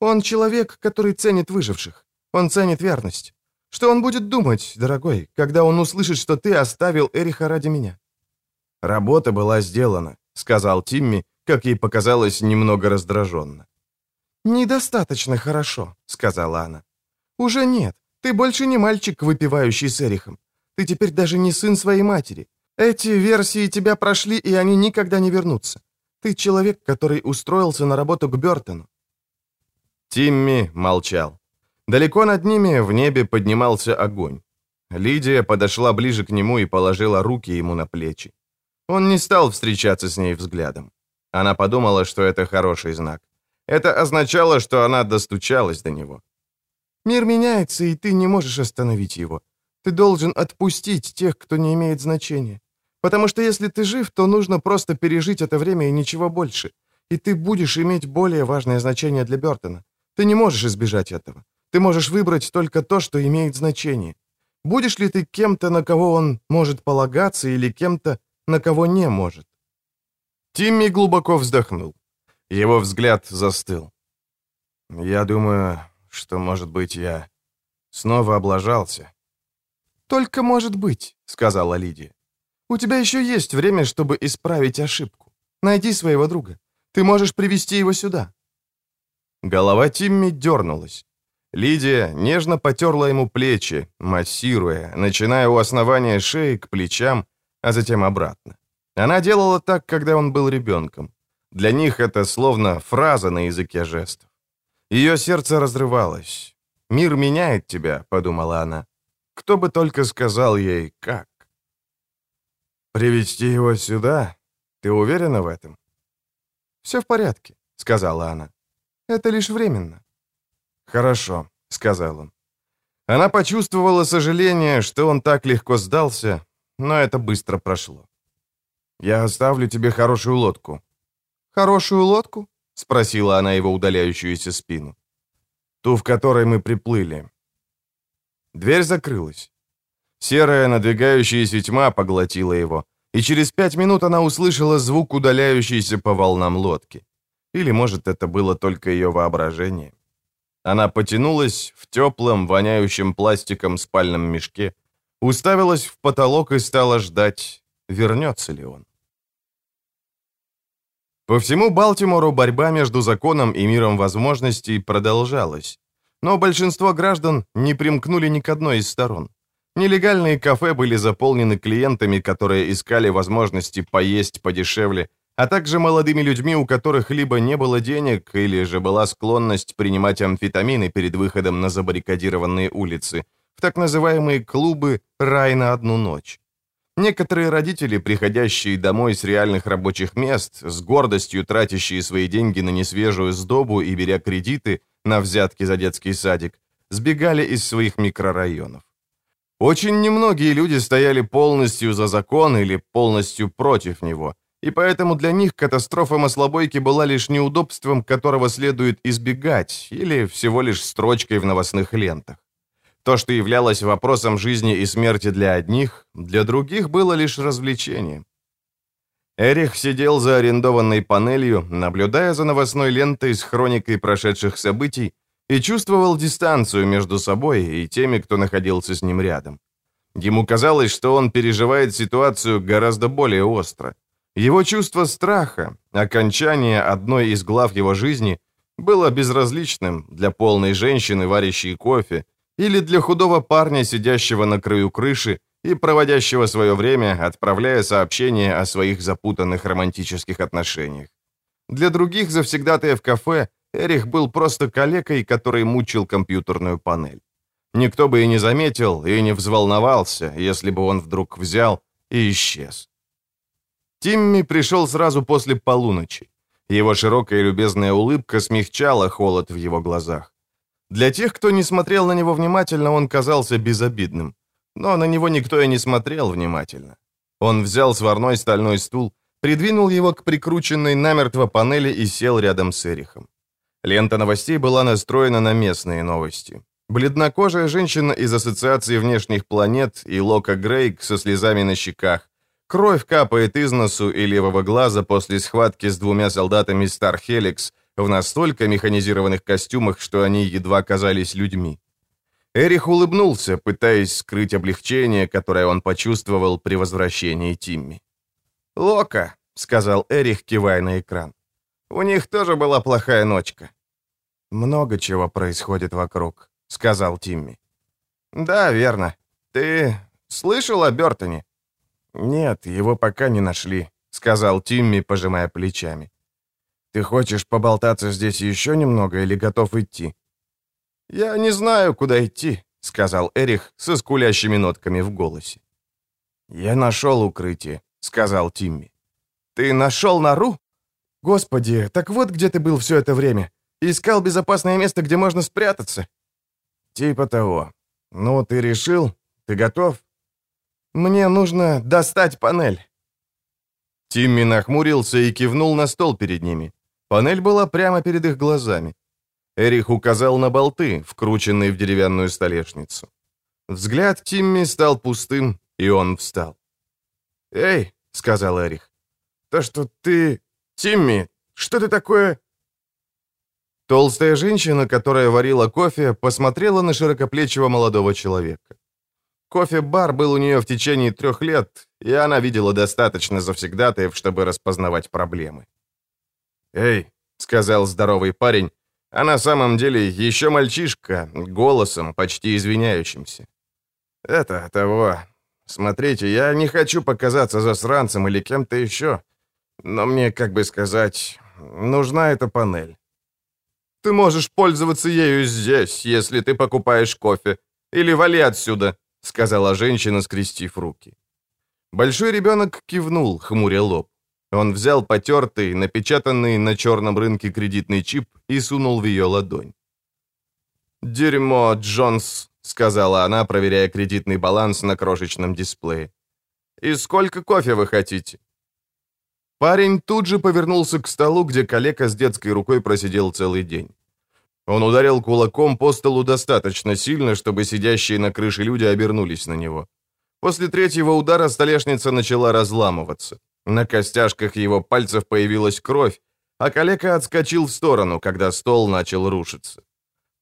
Он человек, который ценит выживших. Он ценит верность. Что он будет думать, дорогой, когда он услышит, что ты оставил Эриха ради меня?» «Работа была сделана», — сказал Тимми, как ей показалось, немного раздраженно. «Недостаточно хорошо», — сказала она. «Уже нет. Ты больше не мальчик, выпивающий с Эрихом. Ты теперь даже не сын своей матери. Эти версии тебя прошли, и они никогда не вернутся. Ты человек, который устроился на работу к Бертону». Тимми молчал. Далеко над ними в небе поднимался огонь. Лидия подошла ближе к нему и положила руки ему на плечи. Он не стал встречаться с ней взглядом. Она подумала, что это хороший знак. Это означало, что она достучалась до него. «Мир меняется, и ты не можешь остановить его. Ты должен отпустить тех, кто не имеет значения. Потому что если ты жив, то нужно просто пережить это время и ничего больше. И ты будешь иметь более важное значение для Бертона. Ты не можешь избежать этого. Ты можешь выбрать только то, что имеет значение. Будешь ли ты кем-то, на кого он может полагаться, или кем-то, на кого не может?» Тимми глубоко вздохнул. Его взгляд застыл. «Я думаю, что, может быть, я снова облажался». «Только может быть», — сказала Лидия. «У тебя еще есть время, чтобы исправить ошибку. Найди своего друга. Ты можешь привести его сюда». Голова Тимми дернулась. Лидия нежно потерла ему плечи, массируя, начиная у основания шеи к плечам, а затем обратно. Она делала так, когда он был ребенком. Для них это словно фраза на языке жестов. Ее сердце разрывалось. «Мир меняет тебя», — подумала она. Кто бы только сказал ей, как. «Привести его сюда? Ты уверена в этом?» «Все в порядке», — сказала она. «Это лишь временно». «Хорошо», — сказал он. Она почувствовала сожаление, что он так легко сдался, но это быстро прошло. «Я оставлю тебе хорошую лодку». «Хорошую лодку?» — спросила она его удаляющуюся спину. «Ту, в которой мы приплыли». Дверь закрылась. Серая надвигающаяся тьма поглотила его, и через пять минут она услышала звук удаляющейся по волнам лодки. Или, может, это было только ее воображение. Она потянулась в теплом, воняющем пластиком спальном мешке, уставилась в потолок и стала ждать, вернется ли он. По всему Балтимору борьба между законом и миром возможностей продолжалась. Но большинство граждан не примкнули ни к одной из сторон. Нелегальные кафе были заполнены клиентами, которые искали возможности поесть подешевле, а также молодыми людьми, у которых либо не было денег, или же была склонность принимать амфетамины перед выходом на забаррикадированные улицы, в так называемые клубы «Рай на одну ночь». Некоторые родители, приходящие домой с реальных рабочих мест, с гордостью тратящие свои деньги на несвежую сдобу и беря кредиты на взятки за детский садик, сбегали из своих микрорайонов. Очень немногие люди стояли полностью за закон или полностью против него – и поэтому для них катастрофа маслобойки была лишь неудобством, которого следует избегать, или всего лишь строчкой в новостных лентах. То, что являлось вопросом жизни и смерти для одних, для других было лишь развлечением. Эрих сидел за арендованной панелью, наблюдая за новостной лентой с хроникой прошедших событий, и чувствовал дистанцию между собой и теми, кто находился с ним рядом. Ему казалось, что он переживает ситуацию гораздо более остро. Его чувство страха, окончание одной из глав его жизни, было безразличным для полной женщины, варящей кофе, или для худого парня, сидящего на краю крыши и проводящего свое время, отправляя сообщения о своих запутанных романтических отношениях. Для других завсегдатаев кафе Эрих был просто калекой, который мучил компьютерную панель. Никто бы и не заметил, и не взволновался, если бы он вдруг взял и исчез. Тимми пришел сразу после полуночи. Его широкая и любезная улыбка смягчала холод в его глазах. Для тех, кто не смотрел на него внимательно, он казался безобидным. Но на него никто и не смотрел внимательно. Он взял сварной стальной стул, придвинул его к прикрученной намертво панели и сел рядом с Эрихом. Лента новостей была настроена на местные новости. Бледнокожая женщина из Ассоциации внешних планет и Лока Грейк со слезами на щеках. Кровь капает из носу и левого глаза после схватки с двумя солдатами Стар Хеликс в настолько механизированных костюмах, что они едва казались людьми. Эрих улыбнулся, пытаясь скрыть облегчение, которое он почувствовал при возвращении Тимми. «Лока», — сказал Эрих, кивая на экран. «У них тоже была плохая ночка». «Много чего происходит вокруг», — сказал Тимми. «Да, верно. Ты слышал о Бертоне?» «Нет, его пока не нашли», — сказал Тимми, пожимая плечами. «Ты хочешь поболтаться здесь еще немного или готов идти?» «Я не знаю, куда идти», — сказал Эрих со скулящими нотками в голосе. «Я нашел укрытие», — сказал Тимми. «Ты нашел нору? Господи, так вот где ты был все это время. Искал безопасное место, где можно спрятаться». «Типа того. Ну, ты решил? Ты готов?» «Мне нужно достать панель». Тимми нахмурился и кивнул на стол перед ними. Панель была прямо перед их глазами. Эрих указал на болты, вкрученные в деревянную столешницу. Взгляд Тимми стал пустым, и он встал. «Эй», — сказал Эрих, — «то, что ты... Тимми, что ты такое...» Толстая женщина, которая варила кофе, посмотрела на широкоплечего молодого человека. Кофе-бар был у нее в течение трех лет, и она видела достаточно завсегдатаев, чтобы распознавать проблемы. «Эй», — сказал здоровый парень, а на самом деле еще мальчишка, голосом, почти извиняющимся. «Это того. Смотрите, я не хочу показаться засранцем или кем-то еще, но мне, как бы сказать, нужна эта панель. Ты можешь пользоваться ею здесь, если ты покупаешь кофе, или вали отсюда», — сказала женщина, скрестив руки. Большой ребенок кивнул, хмуря лоб. Он взял потертый, напечатанный на черном рынке кредитный чип и сунул в ее ладонь. «Дерьмо, Джонс», — сказала она, проверяя кредитный баланс на крошечном дисплее. «И сколько кофе вы хотите?» Парень тут же повернулся к столу, где калека с детской рукой просидел целый день. Он ударил кулаком по столу достаточно сильно, чтобы сидящие на крыше люди обернулись на него. После третьего удара столешница начала разламываться. На костяшках его пальцев появилась кровь, а калека отскочил в сторону, когда стол начал рушиться.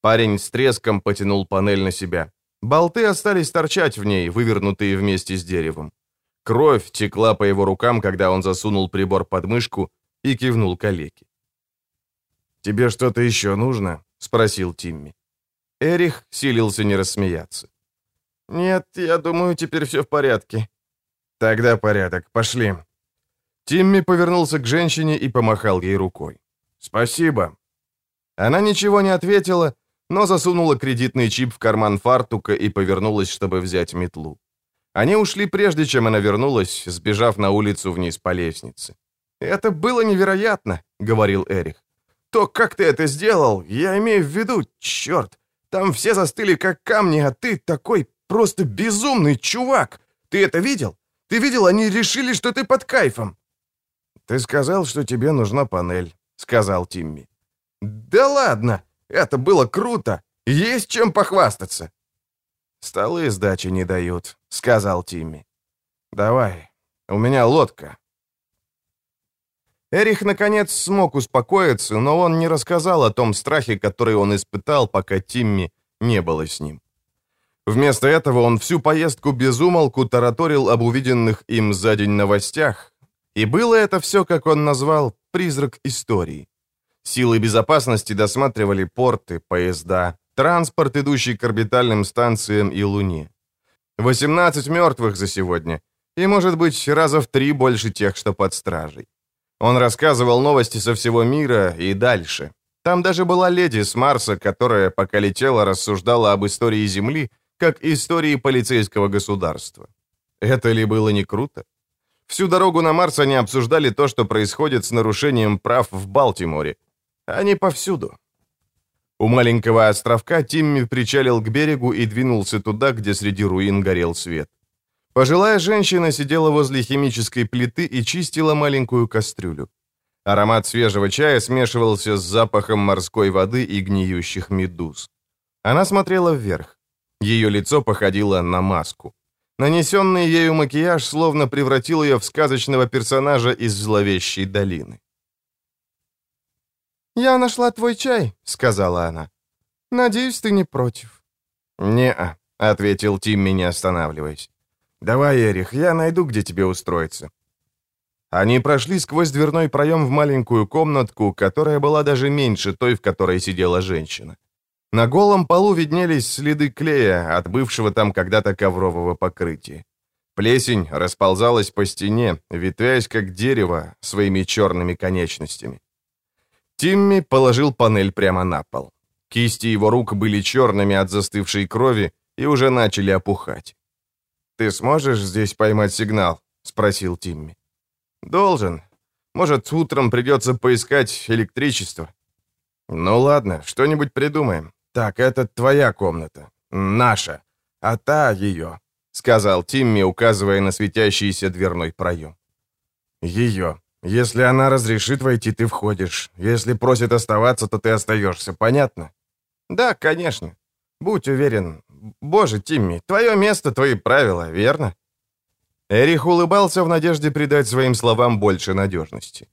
Парень с треском потянул панель на себя. Болты остались торчать в ней, вывернутые вместе с деревом. Кровь текла по его рукам, когда он засунул прибор под мышку и кивнул калеке. «Тебе что-то еще нужно?» — спросил Тимми. Эрих силился не рассмеяться. «Нет, я думаю, теперь все в порядке». «Тогда порядок. Пошли». Тимми повернулся к женщине и помахал ей рукой. «Спасибо». Она ничего не ответила, но засунула кредитный чип в карман фартука и повернулась, чтобы взять метлу. Они ушли прежде, чем она вернулась, сбежав на улицу вниз по лестнице. «Это было невероятно», — говорил Эрих. «То, как ты это сделал, я имею в виду, черт, там все застыли как камни, а ты такой просто безумный чувак. Ты это видел? Ты видел, они решили, что ты под кайфом». «Ты сказал, что тебе нужна панель», — сказал Тимми. «Да ладно! Это было круто! Есть чем похвастаться!» «Столы сдачи не дают», — сказал Тимми. «Давай, у меня лодка». Эрих, наконец, смог успокоиться, но он не рассказал о том страхе, который он испытал, пока Тимми не было с ним. Вместо этого он всю поездку безумолку тараторил об увиденных им за день новостях, и было это все, как он назвал, призрак истории. Силы безопасности досматривали порты, поезда, транспорт, идущий к орбитальным станциям и Луне. 18 мертвых за сегодня, и, может быть, раза в три больше тех, что под стражей. Он рассказывал новости со всего мира и дальше. Там даже была леди с Марса, которая, пока летела, рассуждала об истории Земли, как истории полицейского государства. Это ли было не круто? Всю дорогу на Марс они обсуждали то, что происходит с нарушением прав в Балтиморе. Они повсюду. У маленького островка Тимми причалил к берегу и двинулся туда, где среди руин горел свет. Пожилая женщина сидела возле химической плиты и чистила маленькую кастрюлю. Аромат свежего чая смешивался с запахом морской воды и гниющих медуз. Она смотрела вверх. Ее лицо походило на маску. Нанесенный ею макияж словно превратил ее в сказочного персонажа из зловещей долины. «Я нашла твой чай», — сказала она. «Надеюсь, ты не против». «Не-а», — ответил Тимми, не останавливаясь. «Давай, Эрих, я найду, где тебе устроиться». Они прошли сквозь дверной проем в маленькую комнатку, которая была даже меньше той, в которой сидела женщина. На голом полу виднелись следы клея от бывшего там когда-то коврового покрытия. Плесень расползалась по стене, ветвясь как дерево своими черными конечностями. Тимми положил панель прямо на пол. Кисти его рук были черными от застывшей крови и уже начали опухать. «Ты сможешь здесь поймать сигнал?» — спросил Тимми. «Должен. Может, утром придется поискать электричество». «Ну ладно, что-нибудь придумаем. Так, это твоя комната. Наша. А та ее», — сказал Тимми, указывая на светящийся дверной проем. «Ее. Если она разрешит войти, ты входишь. Если просит оставаться, то ты остаешься. Понятно?» «Да, конечно. Будь уверен. Боже, Тимми, твое место, твои правила, верно?» Эрих улыбался в надежде придать своим словам больше надежности.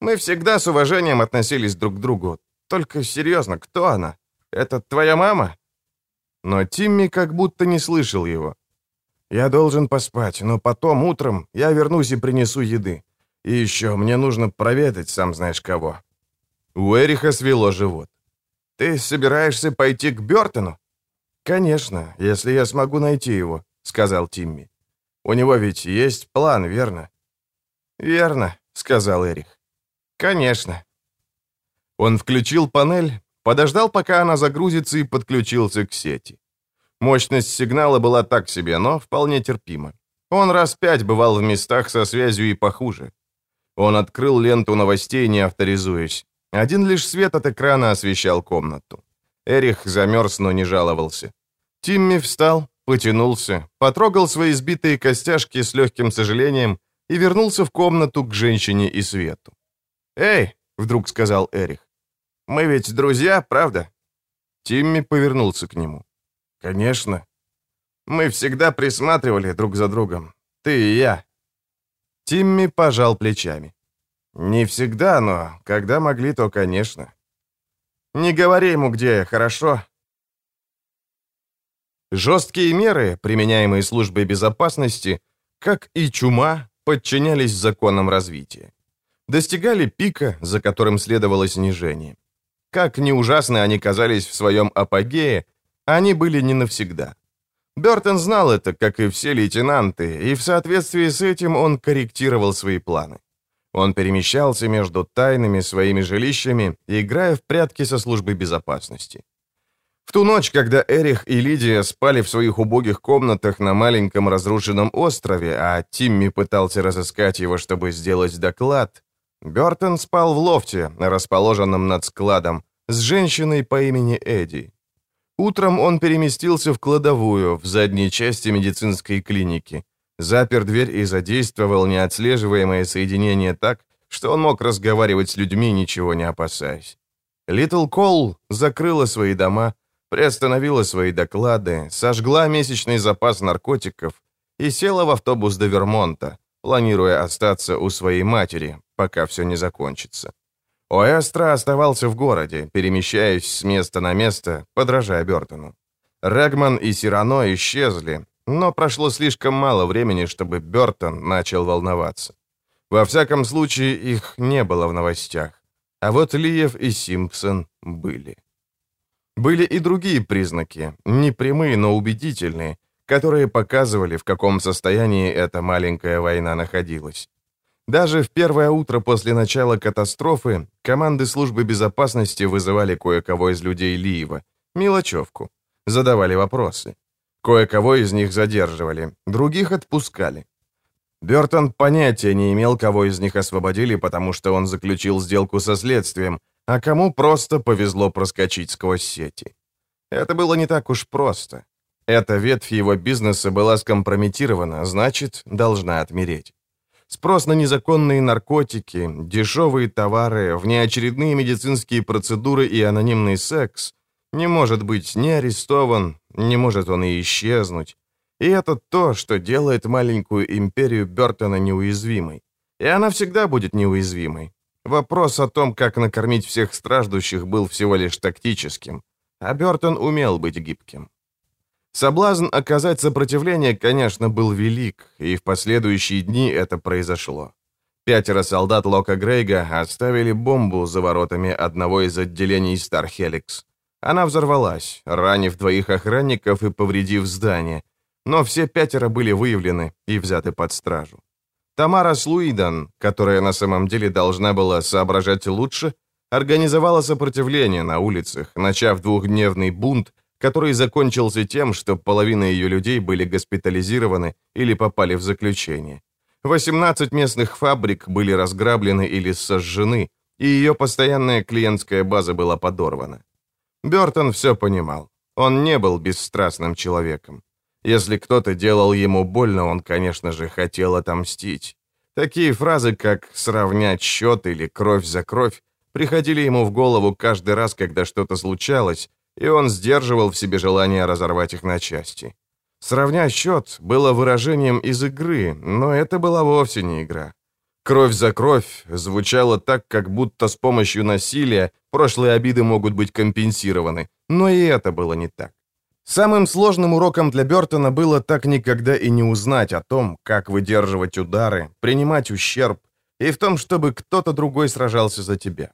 «Мы всегда с уважением относились друг к другу. Только серьезно, кто она? Это твоя мама?» Но Тимми как будто не слышал его. «Я должен поспать, но потом, утром, я вернусь и принесу еды. И еще мне нужно проведать, сам знаешь кого». У Эриха свело живот. «Ты собираешься пойти к Бертону?» «Конечно, если я смогу найти его», — сказал Тимми. У него ведь есть план, верно?» «Верно», — сказал Эрих. «Конечно». Он включил панель, подождал, пока она загрузится, и подключился к сети. Мощность сигнала была так себе, но вполне терпима. Он раз пять бывал в местах со связью и похуже. Он открыл ленту новостей, не авторизуясь. Один лишь свет от экрана освещал комнату. Эрих замерз, но не жаловался. Тимми встал, потянулся, потрогал свои сбитые костяшки с легким сожалением и вернулся в комнату к женщине и свету. «Эй!» — вдруг сказал Эрих. «Мы ведь друзья, правда?» Тимми повернулся к нему. «Конечно. Мы всегда присматривали друг за другом. Ты и я». Тимми пожал плечами. «Не всегда, но когда могли, то, конечно». «Не говори ему, где я, хорошо? Жесткие меры, применяемые службой безопасности, как и чума, подчинялись законам развития. Достигали пика, за которым следовало снижение. Как ни ужасно они казались в своем апогее, они были не навсегда. Бертон знал это, как и все лейтенанты, и в соответствии с этим он корректировал свои планы. Он перемещался между тайными своими жилищами, играя в прятки со службой безопасности. В ту ночь, когда Эрих и Лидия спали в своих убогих комнатах на маленьком разрушенном острове, а Тимми пытался разыскать его, чтобы сделать доклад, Бертон спал в лофте, расположенном над складом, с женщиной по имени Эдди. Утром он переместился в кладовую в задней части медицинской клиники, запер дверь и задействовал неотслеживаемое соединение так, что он мог разговаривать с людьми, ничего не опасаясь. Литл Кол закрыла свои дома, приостановила свои доклады, сожгла месячный запас наркотиков и села в автобус до Вермонта, планируя остаться у своей матери, пока все не закончится. Оэстро оставался в городе, перемещаясь с места на место, подражая Бертону. Регман и Сирано исчезли, но прошло слишком мало времени, чтобы Бертон начал волноваться. Во всяком случае, их не было в новостях. А вот Лиев и Симпсон были. Были и другие признаки, не прямые, но убедительные, которые показывали, в каком состоянии эта маленькая война находилась. Даже в первое утро после начала катастрофы команды службы безопасности вызывали кое-кого из людей Лиева, мелочевку, задавали вопросы. Кое-кого из них задерживали, других отпускали. Бертон понятия не имел, кого из них освободили, потому что он заключил сделку со следствием, а кому просто повезло проскочить сквозь сети. Это было не так уж просто. Эта ветвь его бизнеса была скомпрометирована, значит, должна отмереть. Спрос на незаконные наркотики, дешевые товары, внеочередные медицинские процедуры и анонимный секс не может быть ни арестован, не может он и исчезнуть. И это то, что делает маленькую империю Бертона неуязвимой. И она всегда будет неуязвимой. Вопрос о том, как накормить всех страждущих, был всего лишь тактическим. А Бертон умел быть гибким. Соблазн оказать сопротивление, конечно, был велик, и в последующие дни это произошло. Пятеро солдат Лока Грейга оставили бомбу за воротами одного из отделений Стархеликс. Она взорвалась, ранив двоих охранников и повредив здание, но все пятеро были выявлены и взяты под стражу. Тамара Слуидан, которая на самом деле должна была соображать лучше, организовала сопротивление на улицах, начав двухдневный бунт, который закончился тем, что половина ее людей были госпитализированы или попали в заключение. 18 местных фабрик были разграблены или сожжены, и ее постоянная клиентская база была подорвана. Бертон все понимал. Он не был бесстрастным человеком. Если кто-то делал ему больно, он, конечно же, хотел отомстить. Такие фразы, как «сравнять счет» или «кровь за кровь» приходили ему в голову каждый раз, когда что-то случалось, и он сдерживал в себе желание разорвать их на части. «Сравнять счет» было выражением из игры, но это была вовсе не игра. «Кровь за кровь» звучало так, как будто с помощью насилия прошлые обиды могут быть компенсированы, но и это было не так. Самым сложным уроком для Бертона было так никогда и не узнать о том, как выдерживать удары, принимать ущерб, и в том, чтобы кто-то другой сражался за тебя.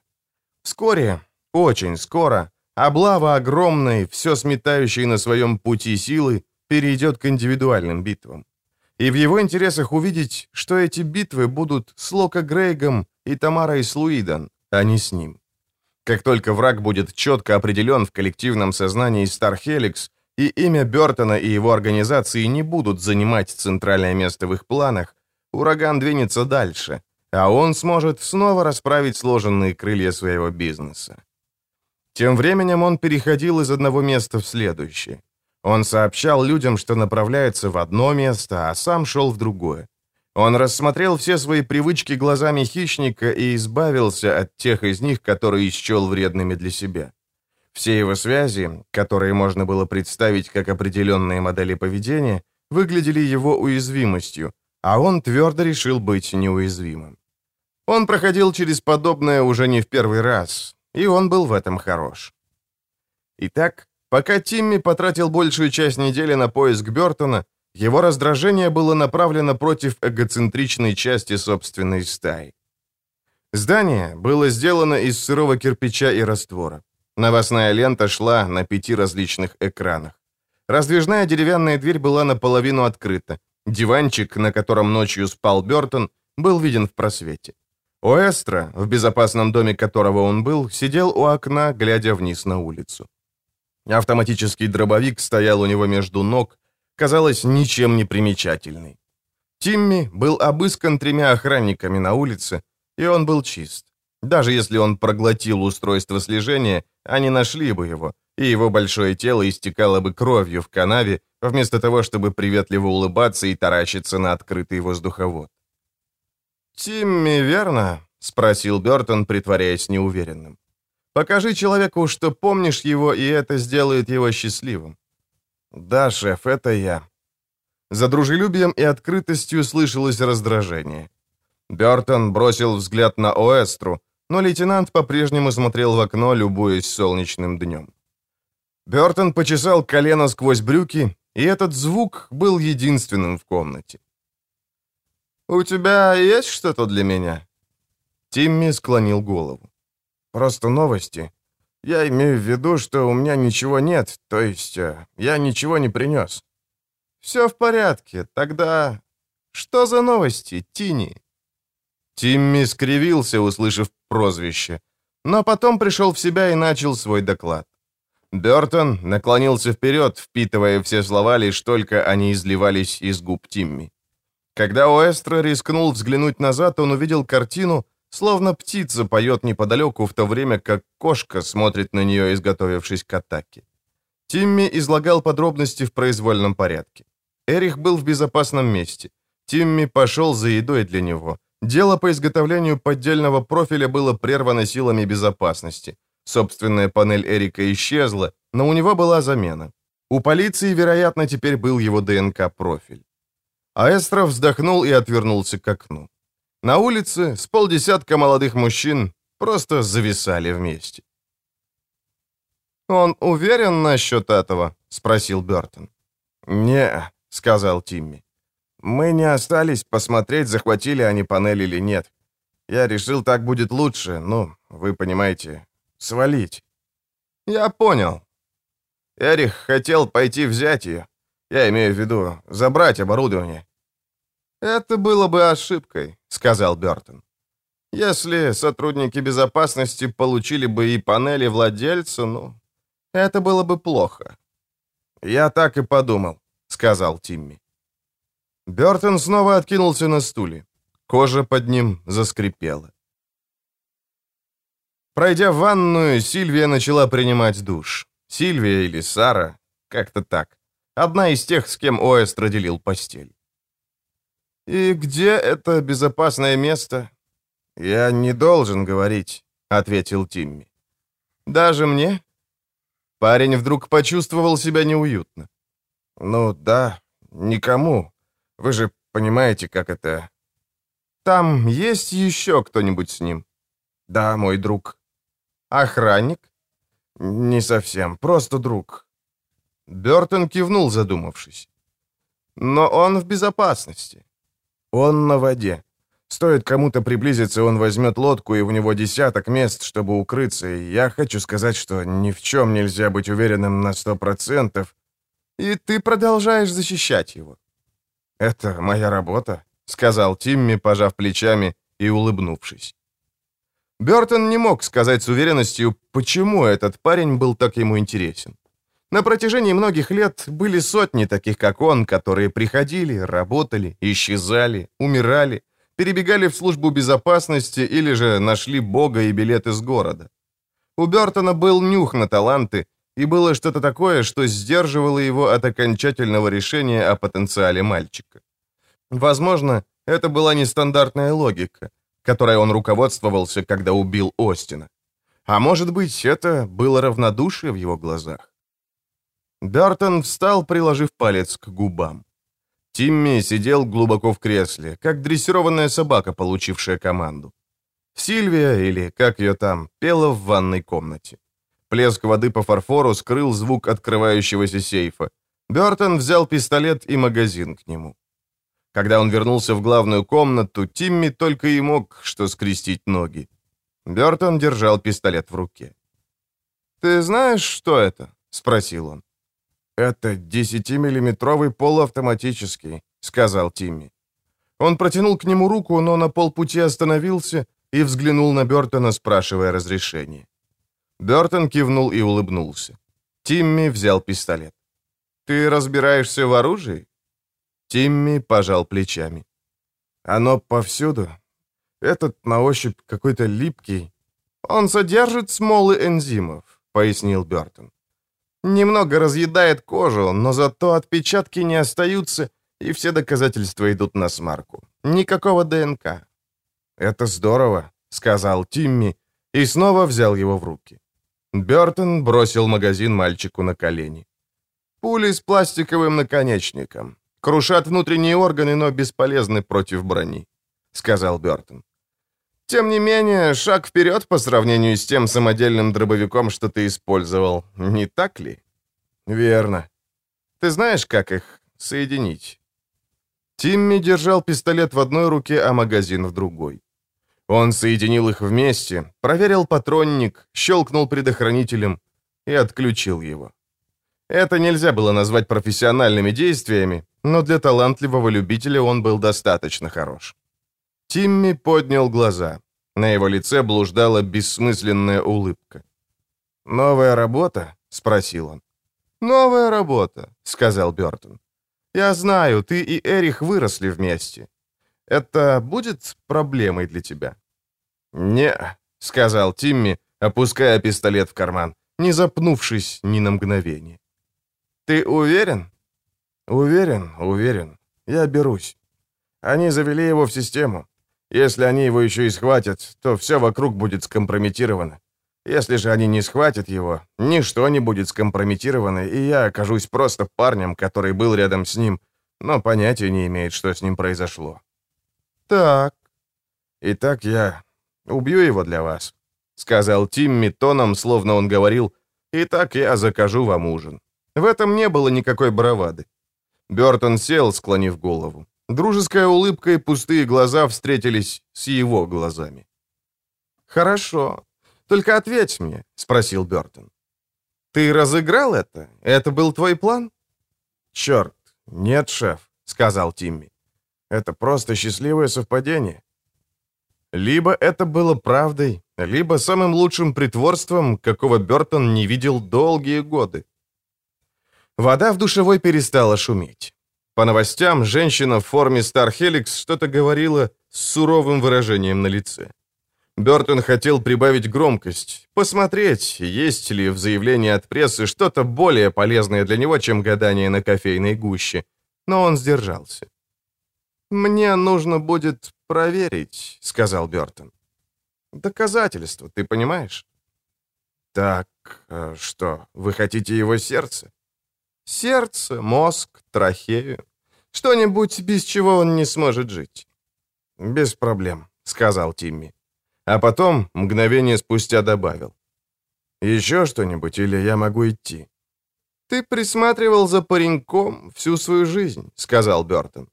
Вскоре, очень скоро, облава огромной, все сметающей на своем пути силы перейдет к индивидуальным битвам. И в его интересах увидеть, что эти битвы будут с Лока Грейгом и Тамарой Слуидан, а не с ним. Как только враг будет четко определен в коллективном сознании Стархеликс, и имя Бертона и его организации не будут занимать центральное место в их планах, ураган двинется дальше, а он сможет снова расправить сложенные крылья своего бизнеса. Тем временем он переходил из одного места в следующее. Он сообщал людям, что направляется в одно место, а сам шел в другое. Он рассмотрел все свои привычки глазами хищника и избавился от тех из них, которые счел вредными для себя. Все его связи, которые можно было представить как определенные модели поведения, выглядели его уязвимостью, а он твердо решил быть неуязвимым. Он проходил через подобное уже не в первый раз, и он был в этом хорош. Итак, пока Тимми потратил большую часть недели на поиск Бертона, его раздражение было направлено против эгоцентричной части собственной стаи. Здание было сделано из сырого кирпича и раствора. Новостная лента шла на пяти различных экранах. Раздвижная деревянная дверь была наполовину открыта. Диванчик, на котором ночью спал Бертон, был виден в просвете. Оэстро, в безопасном доме которого он был, сидел у окна, глядя вниз на улицу. Автоматический дробовик стоял у него между ног, казалось, ничем не примечательный. Тимми был обыскан тремя охранниками на улице, и он был чист. Даже если он проглотил устройство слежения, они нашли бы его, и его большое тело истекало бы кровью в канаве, вместо того, чтобы приветливо улыбаться и таращиться на открытый воздуховод. «Тимми, верно?» — спросил Бертон, притворяясь неуверенным. «Покажи человеку, что помнишь его, и это сделает его счастливым». «Да, шеф, это я». За дружелюбием и открытостью слышалось раздражение. Бертон бросил взгляд на Оэстру, но лейтенант по-прежнему смотрел в окно, любуясь солнечным днем. Бертон почесал колено сквозь брюки, и этот звук был единственным в комнате. «У тебя есть что-то для меня?» Тимми склонил голову. «Просто новости. Я имею в виду, что у меня ничего нет, то есть э, я ничего не принес». «Все в порядке. Тогда что за новости, Тини?» Тимми скривился, услышав прозвище, но потом пришел в себя и начал свой доклад. Бертон наклонился вперед, впитывая все слова, лишь только они изливались из губ Тимми. Когда Уэстро рискнул взглянуть назад, он увидел картину, словно птица поет неподалеку, в то время как кошка смотрит на нее, изготовившись к атаке. Тимми излагал подробности в произвольном порядке. Эрих был в безопасном месте. Тимми пошел за едой для него. Дело по изготовлению поддельного профиля было прервано силами безопасности. Собственная панель Эрика исчезла, но у него была замена. У полиции, вероятно, теперь был его ДНК-профиль. Аэстро вздохнул и отвернулся к окну. На улице с полдесятка молодых мужчин просто зависали вместе. «Он уверен насчет этого?» — спросил Бертон. «Не», — сказал Тимми. «Мы не остались посмотреть, захватили они панель или нет. Я решил, так будет лучше, ну, вы понимаете, свалить». «Я понял». Эрих хотел пойти взять ее. Я имею в виду, забрать оборудование. «Это было бы ошибкой», — сказал Бертон. «Если сотрудники безопасности получили бы и панели владельца, ну, это было бы плохо». «Я так и подумал», — сказал Тимми. Бертон снова откинулся на стуле. Кожа под ним заскрипела. Пройдя в ванную, Сильвия начала принимать душ. Сильвия или Сара, как-то так. Одна из тех, с кем Оэст разделил постель. «И где это безопасное место?» «Я не должен говорить», — ответил Тимми. «Даже мне?» Парень вдруг почувствовал себя неуютно. «Ну да, никому. Вы же понимаете, как это...» «Там есть еще кто-нибудь с ним?» «Да, мой друг». «Охранник?» «Не совсем, просто друг». Бертон кивнул, задумавшись. «Но он в безопасности». «Он на воде. Стоит кому-то приблизиться, он возьмет лодку, и у него десяток мест, чтобы укрыться. И я хочу сказать, что ни в чем нельзя быть уверенным на сто процентов. И ты продолжаешь защищать его. «Это моя работа», — сказал Тимми, пожав плечами и улыбнувшись. Бертон не мог сказать с уверенностью, почему этот парень был так ему интересен. На протяжении многих лет были сотни таких, как он, которые приходили, работали, исчезали, умирали, перебегали в службу безопасности или же нашли Бога и билет из города. У Бертона был нюх на таланты, и было что-то такое, что сдерживало его от окончательного решения о потенциале мальчика. Возможно, это была нестандартная логика, которой он руководствовался, когда убил Остина. А может быть, это было равнодушие в его глазах. Бертон встал, приложив палец к губам. Тимми сидел глубоко в кресле, как дрессированная собака, получившая команду. Сильвия, или как ее там, пела в ванной комнате. Плеск воды по фарфору скрыл звук открывающегося сейфа. Бертон взял пистолет и магазин к нему. Когда он вернулся в главную комнату, Тимми только и мог что скрестить ноги. Бертон держал пистолет в руке. «Ты знаешь, что это?» — спросил он. «Это десятимиллиметровый полуавтоматический», — сказал Тимми. Он протянул к нему руку, но на полпути остановился и взглянул на Бертона, спрашивая разрешения. Бертон кивнул и улыбнулся. Тимми взял пистолет. «Ты разбираешься в оружии?» Тимми пожал плечами. «Оно повсюду. Этот на ощупь какой-то липкий. Он содержит смолы энзимов», — пояснил Бертон. Немного разъедает кожу, но зато отпечатки не остаются, и все доказательства идут на смарку. Никакого ДНК. «Это здорово», — сказал Тимми, и снова взял его в руки. Бертон бросил магазин мальчику на колени. Пули с пластиковым наконечником. Крушат внутренние органы, но бесполезны против брони», — сказал Бертон. «Тем не менее, шаг вперед по сравнению с тем самодельным дробовиком, что ты использовал, не так ли?» «Верно. Ты знаешь, как их соединить?» Тимми держал пистолет в одной руке, а магазин в другой. Он соединил их вместе, проверил патронник, щелкнул предохранителем и отключил его. Это нельзя было назвать профессиональными действиями, но для талантливого любителя он был достаточно хорош. Тимми поднял глаза. На его лице блуждала бессмысленная улыбка. «Новая работа?» — спросил он. «Новая работа», — сказал Бертон. «Я знаю, ты и Эрих выросли вместе. Это будет проблемой для тебя?» «Не», — сказал Тимми, опуская пистолет в карман, не запнувшись ни на мгновение. Ты уверен?» «Уверен, уверен. Я берусь. Они завели его в систему. Если они его еще и схватят, то все вокруг будет скомпрометировано. Если же они не схватят его, ничто не будет скомпрометировано, и я окажусь просто парнем, который был рядом с ним, но понятия не имеет, что с ним произошло. Так. Итак, я убью его для вас, сказал Тимми тоном, словно он говорил, «Итак, я закажу вам ужин». В этом не было никакой бравады. Бертон сел, склонив голову. Дружеская улыбка и пустые глаза встретились с его глазами. «Хорошо. Только ответь мне», — спросил Бертон. «Ты разыграл это? Это был твой план?» «Черт, нет, шеф», — сказал Тимми. «Это просто счастливое совпадение». Либо это было правдой, либо самым лучшим притворством, какого Бертон не видел долгие годы. Вода в душевой перестала шуметь. По новостям, женщина в форме Star Helix что-то говорила с суровым выражением на лице. Бертон хотел прибавить громкость, посмотреть, есть ли в заявлении от прессы что-то более полезное для него, чем гадание на кофейной гуще, но он сдержался. «Мне нужно будет проверить», — сказал Бертон. «Доказательства, ты понимаешь?» «Так, э, что, вы хотите его сердце?» «Сердце, мозг, трахею. Что-нибудь, без чего он не сможет жить». «Без проблем», — сказал Тимми. А потом, мгновение спустя, добавил. «Еще что-нибудь, или я могу идти?» «Ты присматривал за пареньком всю свою жизнь», — сказал Бертон.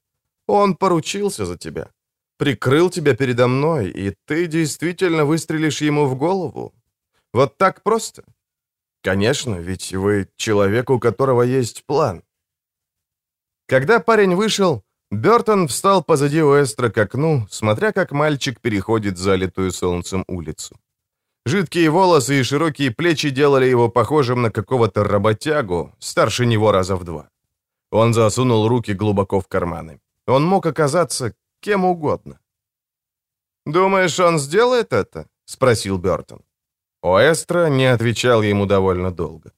«Он поручился за тебя, прикрыл тебя передо мной, и ты действительно выстрелишь ему в голову. Вот так просто?» «Конечно, ведь вы человек, у которого есть план». Когда парень вышел, Бертон встал позади Уэстра к окну, смотря как мальчик переходит залитую солнцем улицу. Жидкие волосы и широкие плечи делали его похожим на какого-то работягу, старше него раза в два. Он засунул руки глубоко в карманы. Он мог оказаться кем угодно. «Думаешь, он сделает это?» — спросил Бертон. Оэстро не отвечал ему довольно долго.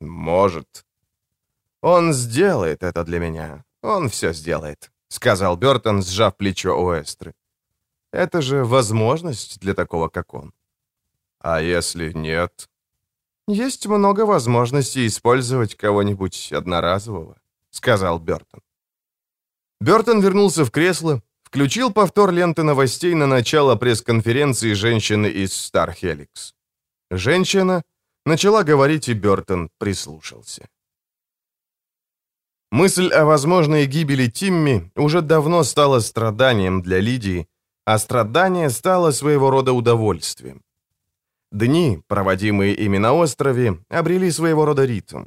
«Может». «Он сделает это для меня. Он все сделает», — сказал Бертон, сжав плечо Оэстры. «Это же возможность для такого, как он». «А если нет?» «Есть много возможностей использовать кого-нибудь одноразового», — сказал Бертон. Бертон вернулся в кресло, включил повтор ленты новостей на начало пресс-конференции женщины из Star. Женщина начала говорить, и Бертон прислушался. Мысль о возможной гибели Тимми уже давно стала страданием для Лидии, а страдание стало своего рода удовольствием. Дни, проводимые ими на острове, обрели своего рода ритм.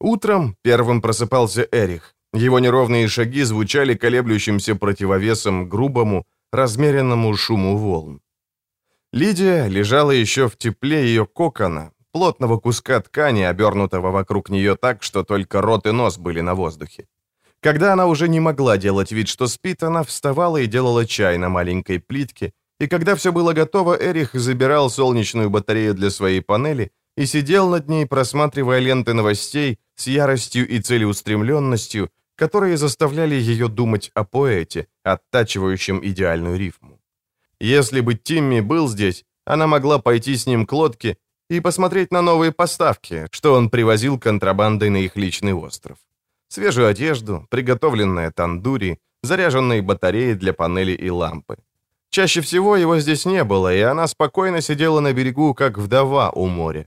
Утром первым просыпался Эрих. Его неровные шаги звучали колеблющимся противовесом грубому, размеренному шуму волн. Лидия лежала еще в тепле ее кокона, плотного куска ткани, обернутого вокруг нее так, что только рот и нос были на воздухе. Когда она уже не могла делать вид, что спит, она вставала и делала чай на маленькой плитке, и когда все было готово, Эрих забирал солнечную батарею для своей панели и сидел над ней, просматривая ленты новостей с яростью и целеустремленностью, которые заставляли ее думать о поэте, оттачивающем идеальную рифму. Если бы Тимми был здесь, она могла пойти с ним к лодке и посмотреть на новые поставки, что он привозил контрабандой на их личный остров. Свежую одежду, приготовленные тандури, заряженные батареи для панели и лампы. Чаще всего его здесь не было, и она спокойно сидела на берегу, как вдова у моря.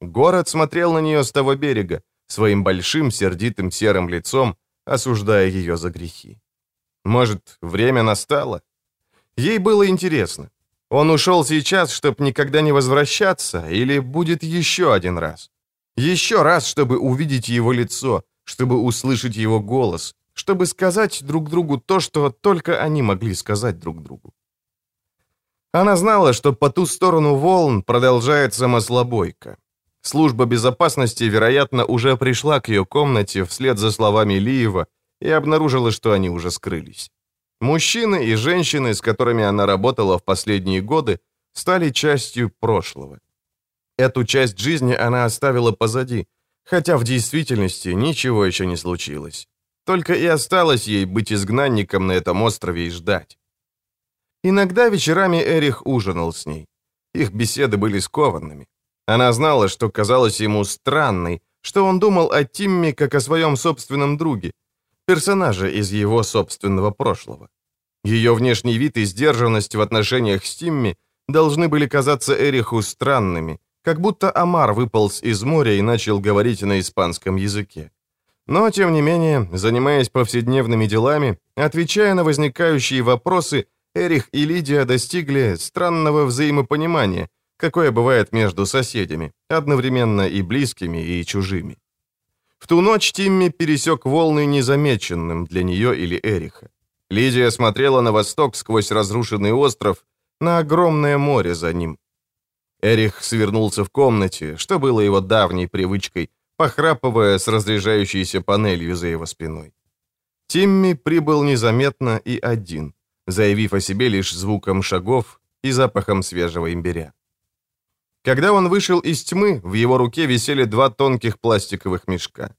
Город смотрел на нее с того берега, своим большим сердитым серым лицом, осуждая ее за грехи. Может, время настало? Ей было интересно, он ушел сейчас, чтобы никогда не возвращаться, или будет еще один раз? Еще раз, чтобы увидеть его лицо, чтобы услышать его голос, чтобы сказать друг другу то, что только они могли сказать друг другу. Она знала, что по ту сторону волн продолжается маслобойка. Служба безопасности, вероятно, уже пришла к ее комнате вслед за словами Лиева и обнаружила, что они уже скрылись. Мужчины и женщины, с которыми она работала в последние годы, стали частью прошлого. Эту часть жизни она оставила позади, Хотя в действительности ничего еще не случилось. Только и осталось ей быть изгнанником на этом острове и ждать. Иногда вечерами Эрих ужинал с ней. Их беседы были скованными. Она знала, что казалось ему странной, что он думал о Тимме как о своем собственном друге, персонаже из его собственного прошлого. Ее внешний вид и сдержанность в отношениях с Тимми должны были казаться Эриху странными, как будто Амар выполз из моря и начал говорить на испанском языке. Но, тем не менее, занимаясь повседневными делами, отвечая на возникающие вопросы, Эрих и Лидия достигли странного взаимопонимания, какое бывает между соседями, одновременно и близкими, и чужими. В ту ночь Тимми пересек волны незамеченным для нее или Эриха. Лидия смотрела на восток сквозь разрушенный остров, на огромное море за ним. Эрих свернулся в комнате, что было его давней привычкой, похрапывая с разряжающейся панелью за его спиной. Тимми прибыл незаметно и один, заявив о себе лишь звуком шагов и запахом свежего имбиря. Когда он вышел из тьмы, в его руке висели два тонких пластиковых мешка.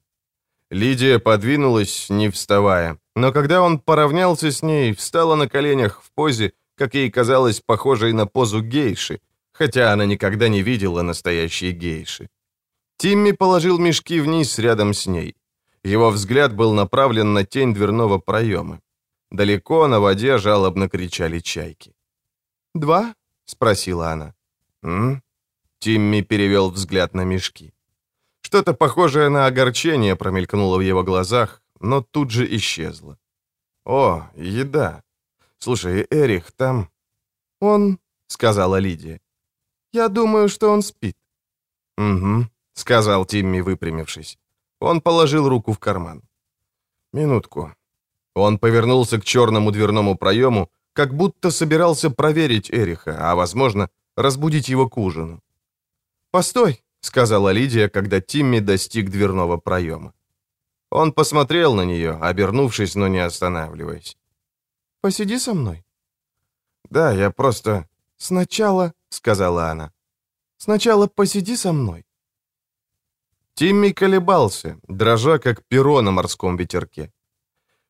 Лидия подвинулась, не вставая, но когда он поравнялся с ней, встала на коленях в позе, как ей казалось, похожей на позу гейши, хотя она никогда не видела настоящие гейши. Тимми положил мешки вниз рядом с ней. Его взгляд был направлен на тень дверного проема. Далеко на воде жалобно кричали чайки. «Два?» — спросила она. «М?» Тимми перевел взгляд на мешки. Что-то похожее на огорчение промелькнуло в его глазах, но тут же исчезло. «О, еда. Слушай, Эрих, там...» «Он...» — сказала Лидия. «Я думаю, что он спит». «Угу», — сказал Тимми, выпрямившись. Он положил руку в карман. «Минутку». Он повернулся к черному дверному проему, как будто собирался проверить Эриха, а, возможно, разбудить его к ужину. «Постой», — сказала Лидия, когда Тимми достиг дверного проема. Он посмотрел на нее, обернувшись, но не останавливаясь. «Посиди со мной». «Да, я просто...» «Сначала», — сказала она, — «сначала посиди со мной». Тимми колебался, дрожа, как перо на морском ветерке.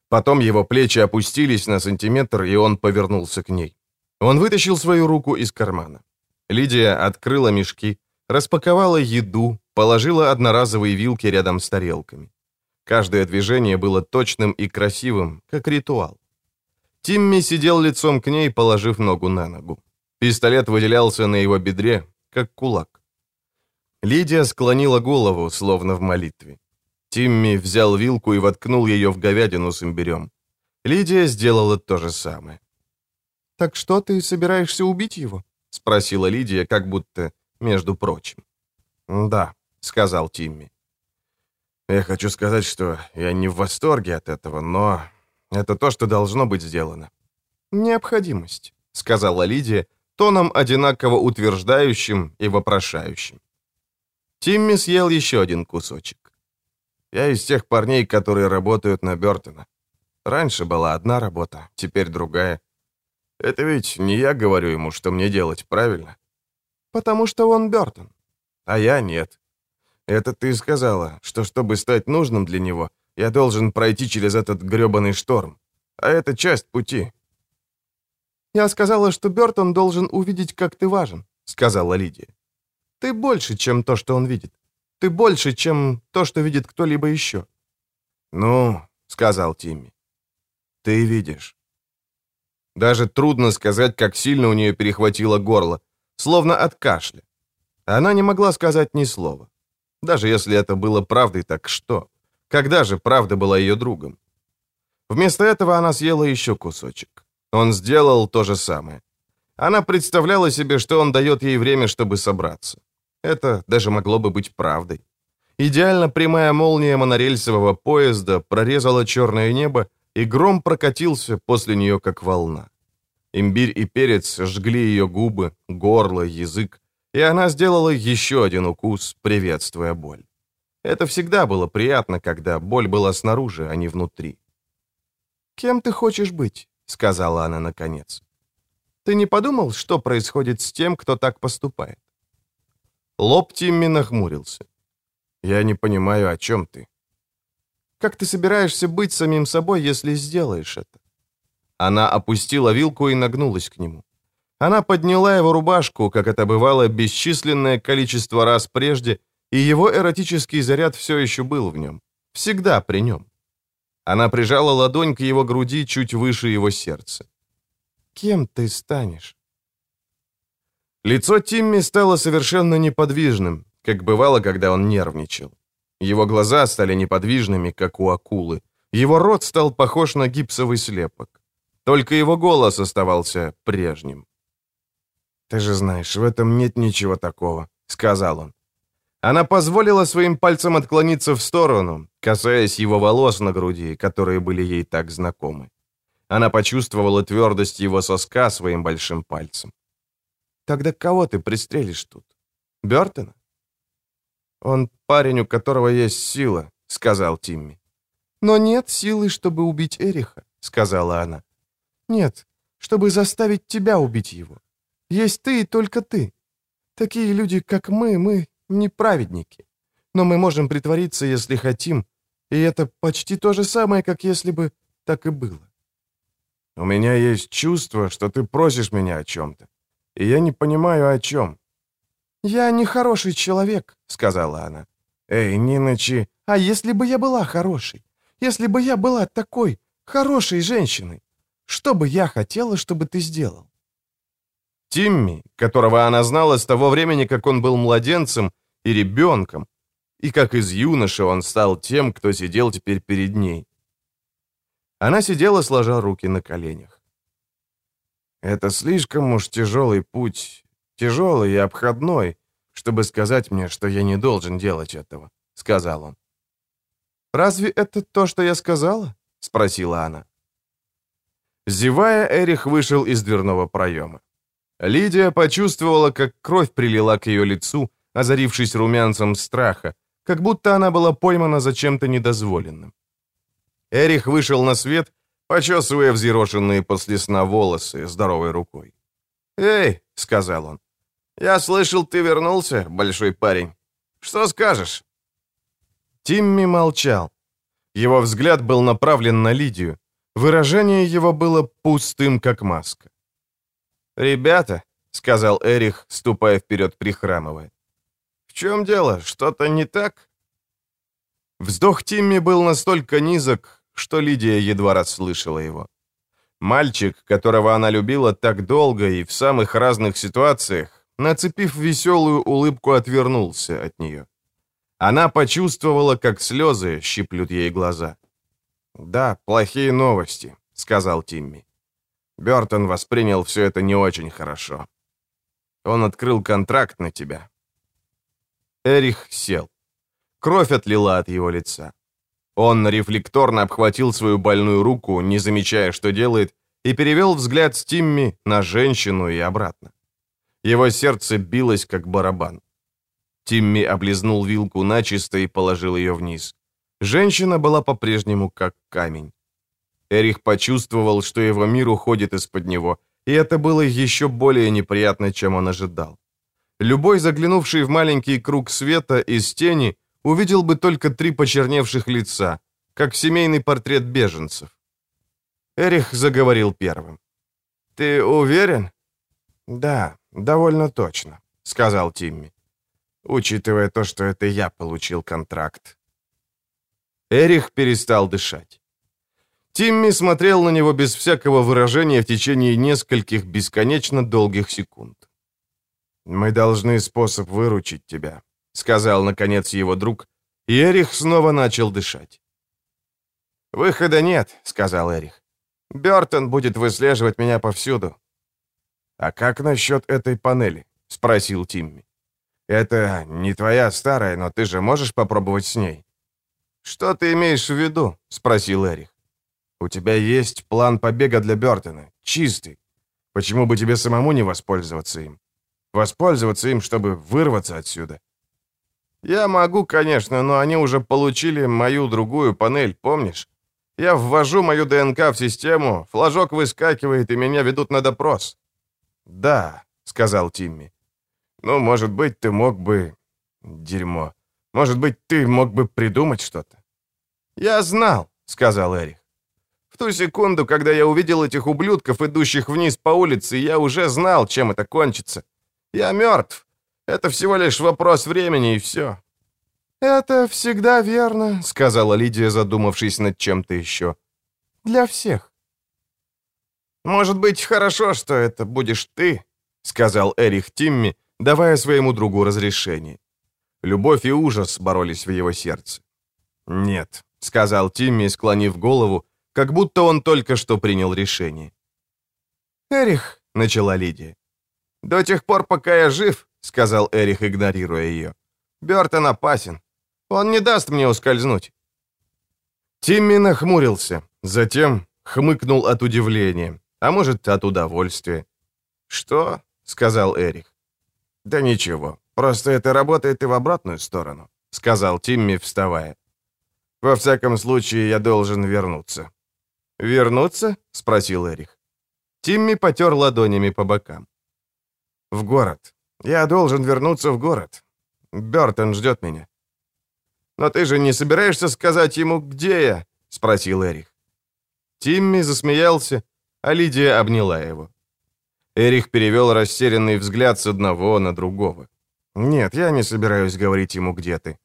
Потом его плечи опустились на сантиметр, и он повернулся к ней. Он вытащил свою руку из кармана. Лидия открыла мешки, распаковала еду, положила одноразовые вилки рядом с тарелками. Каждое движение было точным и красивым, как ритуал. Тимми сидел лицом к ней, положив ногу на ногу. Пистолет выделялся на его бедре, как кулак. Лидия склонила голову, словно в молитве. Тимми взял вилку и воткнул ее в говядину с имбирем. Лидия сделала то же самое. «Так что, ты собираешься убить его?» — спросила Лидия, как будто между прочим. «Да», — сказал Тимми. «Я хочу сказать, что я не в восторге от этого, но это то, что должно быть сделано». «Необходимость», — сказала Лидия, тоном одинаково утверждающим и вопрошающим. Тимми съел еще один кусочек. «Я из тех парней, которые работают на Бертона. Раньше была одна работа, теперь другая. Это ведь не я говорю ему, что мне делать, правильно? «Потому что он Бертон». «А я нет. Это ты сказала, что чтобы стать нужным для него, я должен пройти через этот грёбаный шторм. А это часть пути». «Я сказала, что Бертон должен увидеть, как ты важен», — сказала Лидия. «Ты больше, чем то, что он видит. Ты больше, чем то, что видит кто-либо еще». «Ну», — сказал Тимми, — «ты видишь». Даже трудно сказать, как сильно у нее перехватило горло, словно от кашля. Она не могла сказать ни слова. Даже если это было правдой, так что? Когда же правда была ее другом? Вместо этого она съела еще кусочек. Он сделал то же самое. Она представляла себе, что он дает ей время, чтобы собраться. Это даже могло бы быть правдой. Идеально прямая молния монорельсового поезда прорезала черное небо, и гром прокатился после нее, как волна. Имбирь и перец жгли ее губы, горло, язык, и она сделала еще один укус, приветствуя боль. Это всегда было приятно, когда боль была снаружи, а не внутри. «Кем ты хочешь быть?» — сказала она наконец. «Ты не подумал, что происходит с тем, кто так поступает?» Лоб Тимми нахмурился. Я не понимаю, о чем ты. Как ты собираешься быть самим собой, если сделаешь это? Она опустила вилку и нагнулась к нему. Она подняла его рубашку, как это бывало бесчисленное количество раз прежде, и его эротический заряд все еще был в нем. Всегда при нем. Она прижала ладонь к его груди чуть выше его сердца. «Кем ты станешь?» Лицо Тимми стало совершенно неподвижным, как бывало, когда он нервничал. Его глаза стали неподвижными, как у акулы. Его рот стал похож на гипсовый слепок. Только его голос оставался прежним. «Ты же знаешь, в этом нет ничего такого», — сказал он. Она позволила своим пальцем отклониться в сторону, касаясь его волос на груди, которые были ей так знакомы. Она почувствовала твердость его соска своим большим пальцем. «Тогда кого ты пристрелишь тут? Бертона?» «Он парень, у которого есть сила», — сказал Тимми. «Но нет силы, чтобы убить Эриха», — сказала она. «Нет, чтобы заставить тебя убить его. Есть ты и только ты. Такие люди, как мы, мы не праведники. Но мы можем притвориться, если хотим, и это почти то же самое, как если бы так и было». «У меня есть чувство, что ты просишь меня о чем-то, и я не понимаю, о чем». «Я не хороший человек», — сказала она. «Эй, Ниночи...» «А если бы я была хорошей? Если бы я была такой, хорошей женщиной? Что бы я хотела, чтобы ты сделал?» Тимми, которого она знала с того времени, как он был младенцем и ребенком, и как из юноши он стал тем, кто сидел теперь перед ней. Она сидела, сложа руки на коленях. «Это слишком уж тяжелый путь, тяжелый и обходной, чтобы сказать мне, что я не должен делать этого», — сказал он. «Разве это то, что я сказала?» — спросила она. Зевая, Эрих вышел из дверного проема. Лидия почувствовала, как кровь прилила к ее лицу, озарившись румянцем страха, как будто она была поймана за чем-то недозволенным. Эрих вышел на свет, почесывая взъерошенные после сна волосы здоровой рукой. «Эй!» — сказал он. «Я слышал, ты вернулся, большой парень. Что скажешь?» Тимми молчал. Его взгляд был направлен на Лидию. Выражение его было пустым, как маска. «Ребята», — сказал Эрих, ступая вперед, прихрамывая. «В чем дело? Что-то не так?» Вздох Тимми был настолько низок, что Лидия едва расслышала его. Мальчик, которого она любила так долго и в самых разных ситуациях, нацепив веселую улыбку, отвернулся от нее. Она почувствовала, как слезы щиплют ей глаза. «Да, плохие новости», — сказал Тимми. Бертон воспринял все это не очень хорошо. Он открыл контракт на тебя. Эрих сел. Кровь отлила от его лица. Он рефлекторно обхватил свою больную руку, не замечая, что делает, и перевел взгляд с Тимми на женщину и обратно. Его сердце билось, как барабан. Тимми облизнул вилку начисто и положил ее вниз. Женщина была по-прежнему как камень. Эрих почувствовал, что его мир уходит из-под него, и это было еще более неприятно, чем он ожидал. Любой, заглянувший в маленький круг света из тени, увидел бы только три почерневших лица, как семейный портрет беженцев. Эрих заговорил первым. «Ты уверен?» «Да, довольно точно», — сказал Тимми. «Учитывая то, что это я получил контракт». Эрих перестал дышать. Тимми смотрел на него без всякого выражения в течение нескольких бесконечно долгих секунд. «Мы должны способ выручить тебя», — сказал, наконец, его друг, и Эрих снова начал дышать. «Выхода нет», — сказал Эрих. «Бертон будет выслеживать меня повсюду». «А как насчет этой панели?» — спросил Тимми. «Это не твоя старая, но ты же можешь попробовать с ней?» «Что ты имеешь в виду?» — спросил Эрих. У тебя есть план побега для Бертона, чистый. Почему бы тебе самому не воспользоваться им? Воспользоваться им, чтобы вырваться отсюда. Я могу, конечно, но они уже получили мою другую панель, помнишь? Я ввожу мою ДНК в систему, флажок выскакивает, и меня ведут на допрос. Да, сказал Тимми. Ну, может быть, ты мог бы... Дерьмо. Может быть, ты мог бы придумать что-то?» «Я знал», — сказал Эрих. «В ту секунду, когда я увидел этих ублюдков, идущих вниз по улице, я уже знал, чем это кончится. Я мертв. Это всего лишь вопрос времени, и все». «Это всегда верно», — сказала Лидия, задумавшись над чем-то еще. «Для всех». «Может быть, хорошо, что это будешь ты», — сказал Эрих Тимми, давая своему другу разрешение. Любовь и ужас боролись в его сердце. «Нет», — сказал Тимми, склонив голову, как будто он только что принял решение. «Эрих», — начала Лидия. «До тех пор, пока я жив», — сказал Эрих, игнорируя ее. «Бертон опасен. Он не даст мне ускользнуть». Тимми нахмурился, затем хмыкнул от удивления, а может, от удовольствия. «Что?» — сказал Эрих. «Да ничего, просто это работает и в обратную сторону», — сказал Тимми, вставая. «Во всяком случае, я должен вернуться». «Вернуться?» — спросил Эрих. Тимми потер ладонями по бокам. «В город. Я должен вернуться в город. Бертон ждет меня». «Но ты же не собираешься сказать ему, где я?» — спросил Эрих. Тимми засмеялся, а Лидия обняла его. Эрих перевел растерянный взгляд с одного на другого. «Нет, я не собираюсь говорить ему, где ты.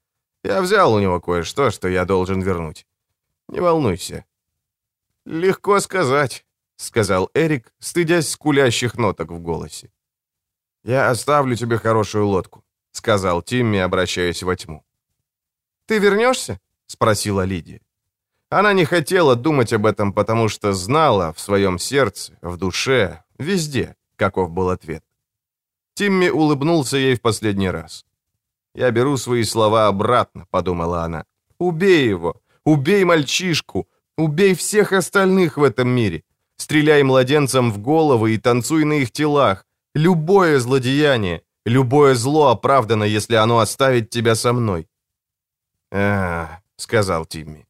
Я взял у него кое-что, что я должен вернуть. Не волнуйся». «Легко сказать», — сказал Эрик, стыдясь скулящих ноток в голосе. «Я оставлю тебе хорошую лодку», — сказал Тимми, обращаясь во тьму. «Ты вернешься?» — спросила Лидия. Она не хотела думать об этом, потому что знала в своем сердце, в душе, везде, каков был ответ. Тимми улыбнулся ей в последний раз. «Я беру свои слова обратно», — подумала она. «Убей его! Убей мальчишку! Убей всех остальных в этом мире! Стреляй младенцам в головы и танцуй на их телах! Любое злодеяние, любое зло оправдано, если оно оставит тебя со мной!» «А, — сказал Тимми.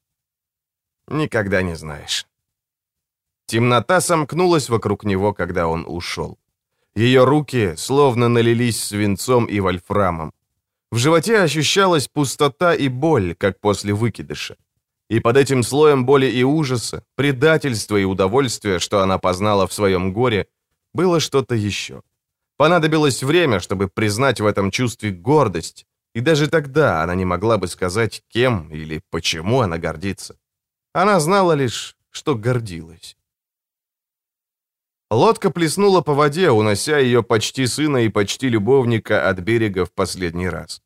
Никогда не знаешь. Темнота сомкнулась вокруг него, когда он ушел. Ее руки словно налились свинцом и вольфрамом. В животе ощущалась пустота и боль, как после выкидыша. И под этим слоем боли и ужаса, предательства и удовольствия, что она познала в своем горе, было что-то еще. Понадобилось время, чтобы признать в этом чувстве гордость, и даже тогда она не могла бы сказать, кем или почему она гордится. Она знала лишь, что гордилась. Лодка плеснула по воде, унося ее почти сына и почти любовника от берега в последний раз.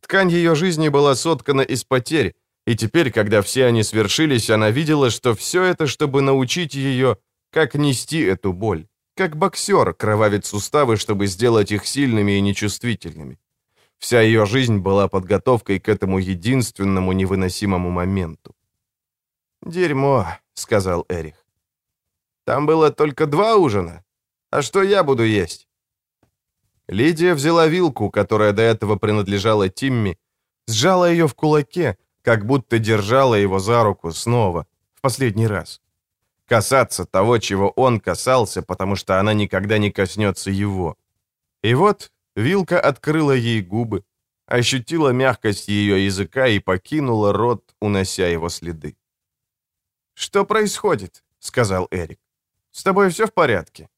Ткань ее жизни была соткана из потерь, и теперь, когда все они свершились, она видела, что все это, чтобы научить ее, как нести эту боль, как боксер кровавит суставы, чтобы сделать их сильными и нечувствительными. Вся ее жизнь была подготовкой к этому единственному невыносимому моменту. «Дерьмо», — сказал Эрих. «Там было только два ужина. А что я буду есть?» Лидия взяла вилку, которая до этого принадлежала Тимми, сжала ее в кулаке, как будто держала его за руку снова, в последний раз. Касаться того, чего он касался, потому что она никогда не коснется его. И вот вилка открыла ей губы, ощутила мягкость ее языка и покинула рот, унося его следы. «Что происходит?» — сказал Эрик. «С тобой все в порядке?»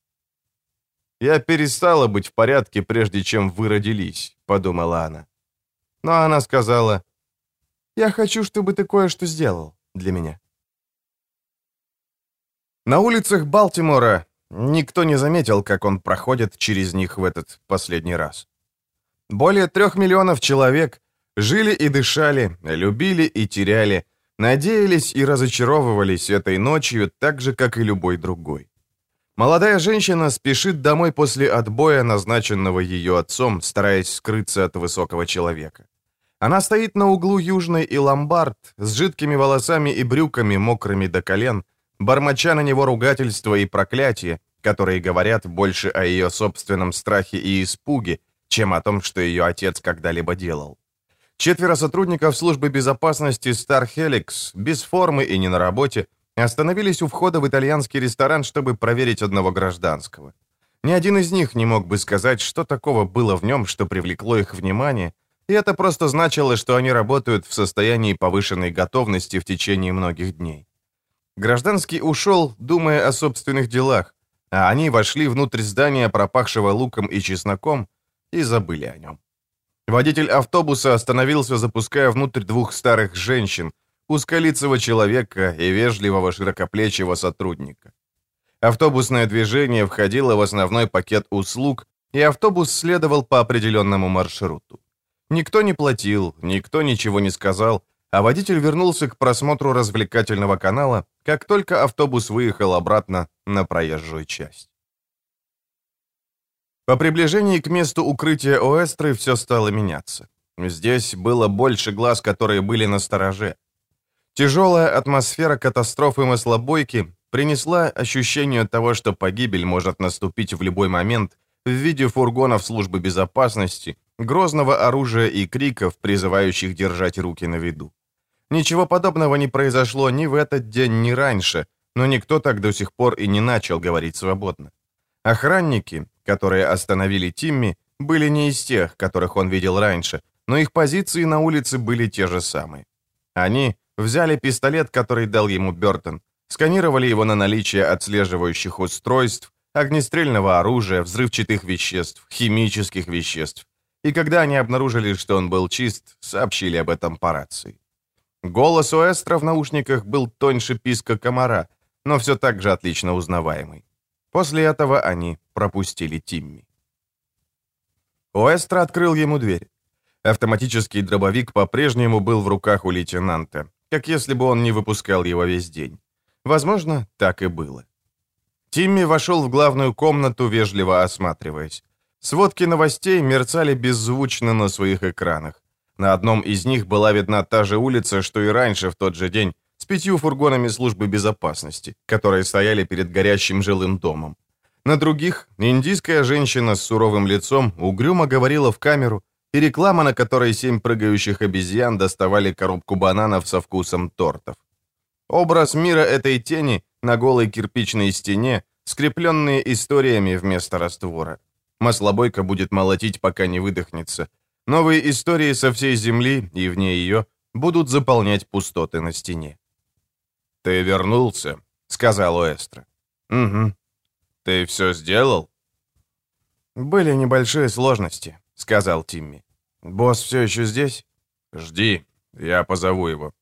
«Я перестала быть в порядке, прежде чем вы родились», — подумала она. Но она сказала, «Я хочу, чтобы ты кое-что сделал для меня». На улицах Балтимора никто не заметил, как он проходит через них в этот последний раз. Более трех миллионов человек жили и дышали, любили и теряли, надеялись и разочаровывались этой ночью так же, как и любой другой. Молодая женщина спешит домой после отбоя, назначенного ее отцом, стараясь скрыться от высокого человека. Она стоит на углу Южной и Ломбард с жидкими волосами и брюками, мокрыми до колен, бормоча на него ругательства и проклятия, которые говорят больше о ее собственном страхе и испуге, чем о том, что ее отец когда-либо делал. Четверо сотрудников службы безопасности Star Helix, без формы и не на работе, остановились у входа в итальянский ресторан, чтобы проверить одного гражданского. Ни один из них не мог бы сказать, что такого было в нем, что привлекло их внимание, и это просто значило, что они работают в состоянии повышенной готовности в течение многих дней. Гражданский ушел, думая о собственных делах, а они вошли внутрь здания, пропахшего луком и чесноком, и забыли о нем. Водитель автобуса остановился, запуская внутрь двух старых женщин, узколицего человека и вежливого широкоплечего сотрудника. Автобусное движение входило в основной пакет услуг, и автобус следовал по определенному маршруту. Никто не платил, никто ничего не сказал, а водитель вернулся к просмотру развлекательного канала, как только автобус выехал обратно на проезжую часть. По приближении к месту укрытия Оэстры все стало меняться. Здесь было больше глаз, которые были на стороже. Тяжелая атмосфера катастрофы маслобойки принесла ощущение того, что погибель может наступить в любой момент в виде фургонов службы безопасности, грозного оружия и криков, призывающих держать руки на виду. Ничего подобного не произошло ни в этот день, ни раньше, но никто так до сих пор и не начал говорить свободно. Охранники, которые остановили Тимми, были не из тех, которых он видел раньше, но их позиции на улице были те же самые. Они взяли пистолет, который дал ему Бертон, сканировали его на наличие отслеживающих устройств, огнестрельного оружия, взрывчатых веществ, химических веществ. И когда они обнаружили, что он был чист, сообщили об этом по рации. Голос у в наушниках был тоньше писка комара, но все так же отлично узнаваемый. После этого они пропустили Тимми. Уэстра открыл ему дверь. Автоматический дробовик по-прежнему был в руках у лейтенанта, как если бы он не выпускал его весь день. Возможно, так и было. Тимми вошел в главную комнату, вежливо осматриваясь. Сводки новостей мерцали беззвучно на своих экранах. На одном из них была видна та же улица, что и раньше в тот же день, с пятью фургонами службы безопасности, которые стояли перед горящим жилым домом. На других индийская женщина с суровым лицом угрюмо говорила в камеру, и реклама, на которой семь прыгающих обезьян доставали коробку бананов со вкусом тортов. Образ мира этой тени на голой кирпичной стене, скрепленные историями вместо раствора. Маслобойка будет молотить, пока не выдохнется. Новые истории со всей земли и вне ее будут заполнять пустоты на стене. «Ты вернулся», — сказал Уэстро. «Угу. Ты все сделал?» «Были небольшие сложности», — сказал Тимми. «Босс все еще здесь?» «Жди, я позову его».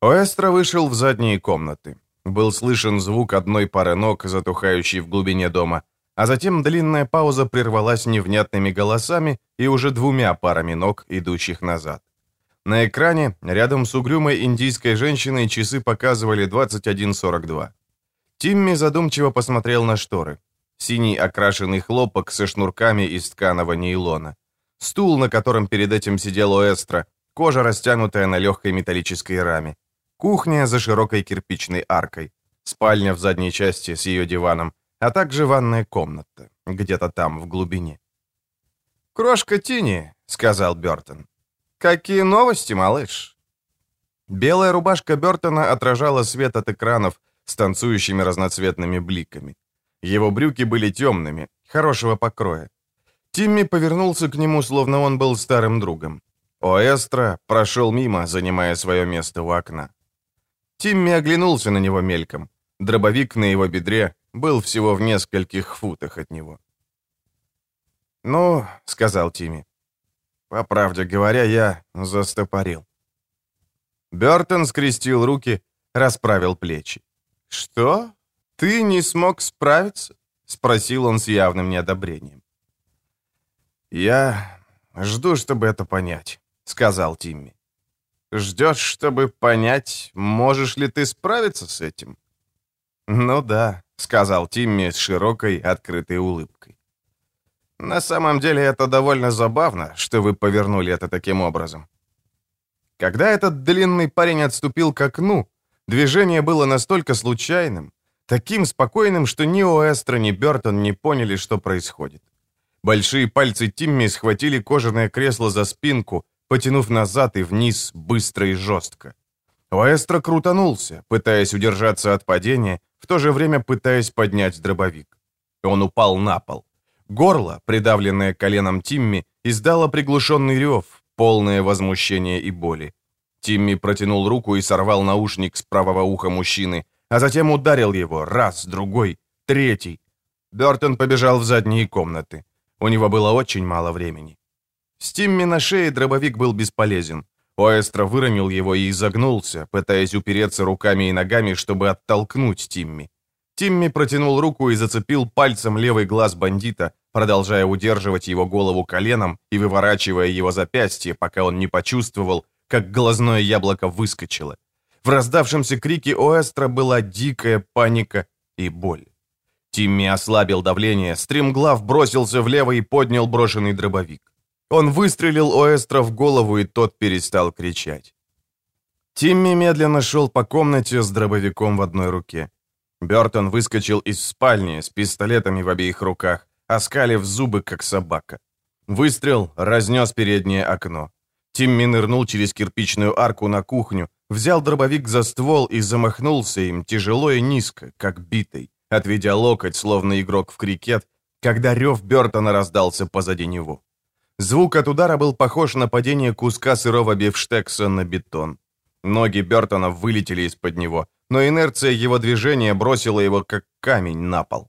Уэстро вышел в задние комнаты. Был слышен звук одной пары ног, затухающей в глубине дома, а затем длинная пауза прервалась невнятными голосами и уже двумя парами ног, идущих назад. На экране, рядом с угрюмой индийской женщиной, часы показывали 21.42. Тимми задумчиво посмотрел на шторы. Синий окрашенный хлопок со шнурками из тканого нейлона. Стул, на котором перед этим сидел Оэстро, кожа, растянутая на легкой металлической раме. Кухня за широкой кирпичной аркой. Спальня в задней части с ее диваном, а также ванная комната, где-то там, в глубине. «Крошка Тини», — сказал Бертон. «Какие новости, малыш?» Белая рубашка Бертона отражала свет от экранов с танцующими разноцветными бликами. Его брюки были темными, хорошего покроя. Тимми повернулся к нему, словно он был старым другом. Оэстро прошел мимо, занимая свое место у окна. Тимми оглянулся на него мельком. Дробовик на его бедре был всего в нескольких футах от него. «Ну», — сказал Тимми, — «по правде говоря, я застопорил». Бертон скрестил руки, расправил плечи. «Что? Ты не смог справиться?» — спросил он с явным неодобрением. «Я жду, чтобы это понять», — сказал Тимми. «Ждешь, чтобы понять, можешь ли ты справиться с этим?» «Ну да», — сказал Тимми с широкой, открытой улыбкой. «На самом деле это довольно забавно, что вы повернули это таким образом». Когда этот длинный парень отступил к окну, движение было настолько случайным, таким спокойным, что ни Оэстро, ни Бертон не поняли, что происходит. Большие пальцы Тимми схватили кожаное кресло за спинку, потянув назад и вниз быстро и жестко. Оэстро крутанулся, пытаясь удержаться от падения, в то же время пытаясь поднять дробовик. Он упал на пол. Горло, придавленное коленом Тимми, издала приглушенный рев, полное возмущение и боли. Тимми протянул руку и сорвал наушник с правого уха мужчины, а затем ударил его раз, другой, третий. Бертон побежал в задние комнаты. У него было очень мало времени. С Тимми на шее дробовик был бесполезен. Оэстро выронил его и изогнулся, пытаясь упереться руками и ногами, чтобы оттолкнуть Тимми. Тимми протянул руку и зацепил пальцем левый глаз бандита, продолжая удерживать его голову коленом и выворачивая его запястье, пока он не почувствовал, как глазное яблоко выскочило. В раздавшемся крике Оэстро была дикая паника и боль. Тимми ослабил давление, стремглав бросился влево и поднял брошенный дробовик. Он выстрелил Оэстро в голову, и тот перестал кричать. Тимми медленно шел по комнате с дробовиком в одной руке. Бертон выскочил из спальни с пистолетами в обеих руках, оскалив зубы, как собака. Выстрел разнес переднее окно. Тимми нырнул через кирпичную арку на кухню, взял дробовик за ствол и замахнулся им тяжело и низко, как битый, отведя локоть, словно игрок в крикет, когда рев Бертона раздался позади него. Звук от удара был похож на падение куска сырого бифштекса на бетон. Ноги Бертона вылетели из-под него, но инерция его движения бросила его как камень на пол.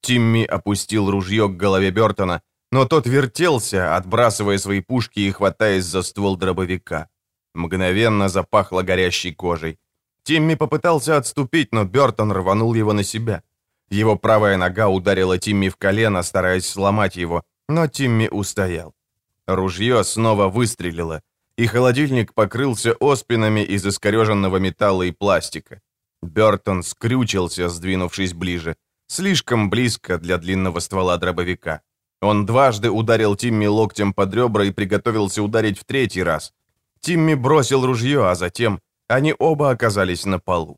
Тимми опустил ружье к голове Бертона, но тот вертелся, отбрасывая свои пушки и хватаясь за ствол дробовика. Мгновенно запахло горящей кожей. Тимми попытался отступить, но Бертон рванул его на себя. Его правая нога ударила Тимми в колено, стараясь сломать его, но Тимми устоял. Ружье снова выстрелило, и холодильник покрылся оспинами из искореженного металла и пластика. Бертон скрючился, сдвинувшись ближе, слишком близко для длинного ствола дробовика. Он дважды ударил Тимми локтем под ребра и приготовился ударить в третий раз. Тимми бросил ружье, а затем они оба оказались на полу.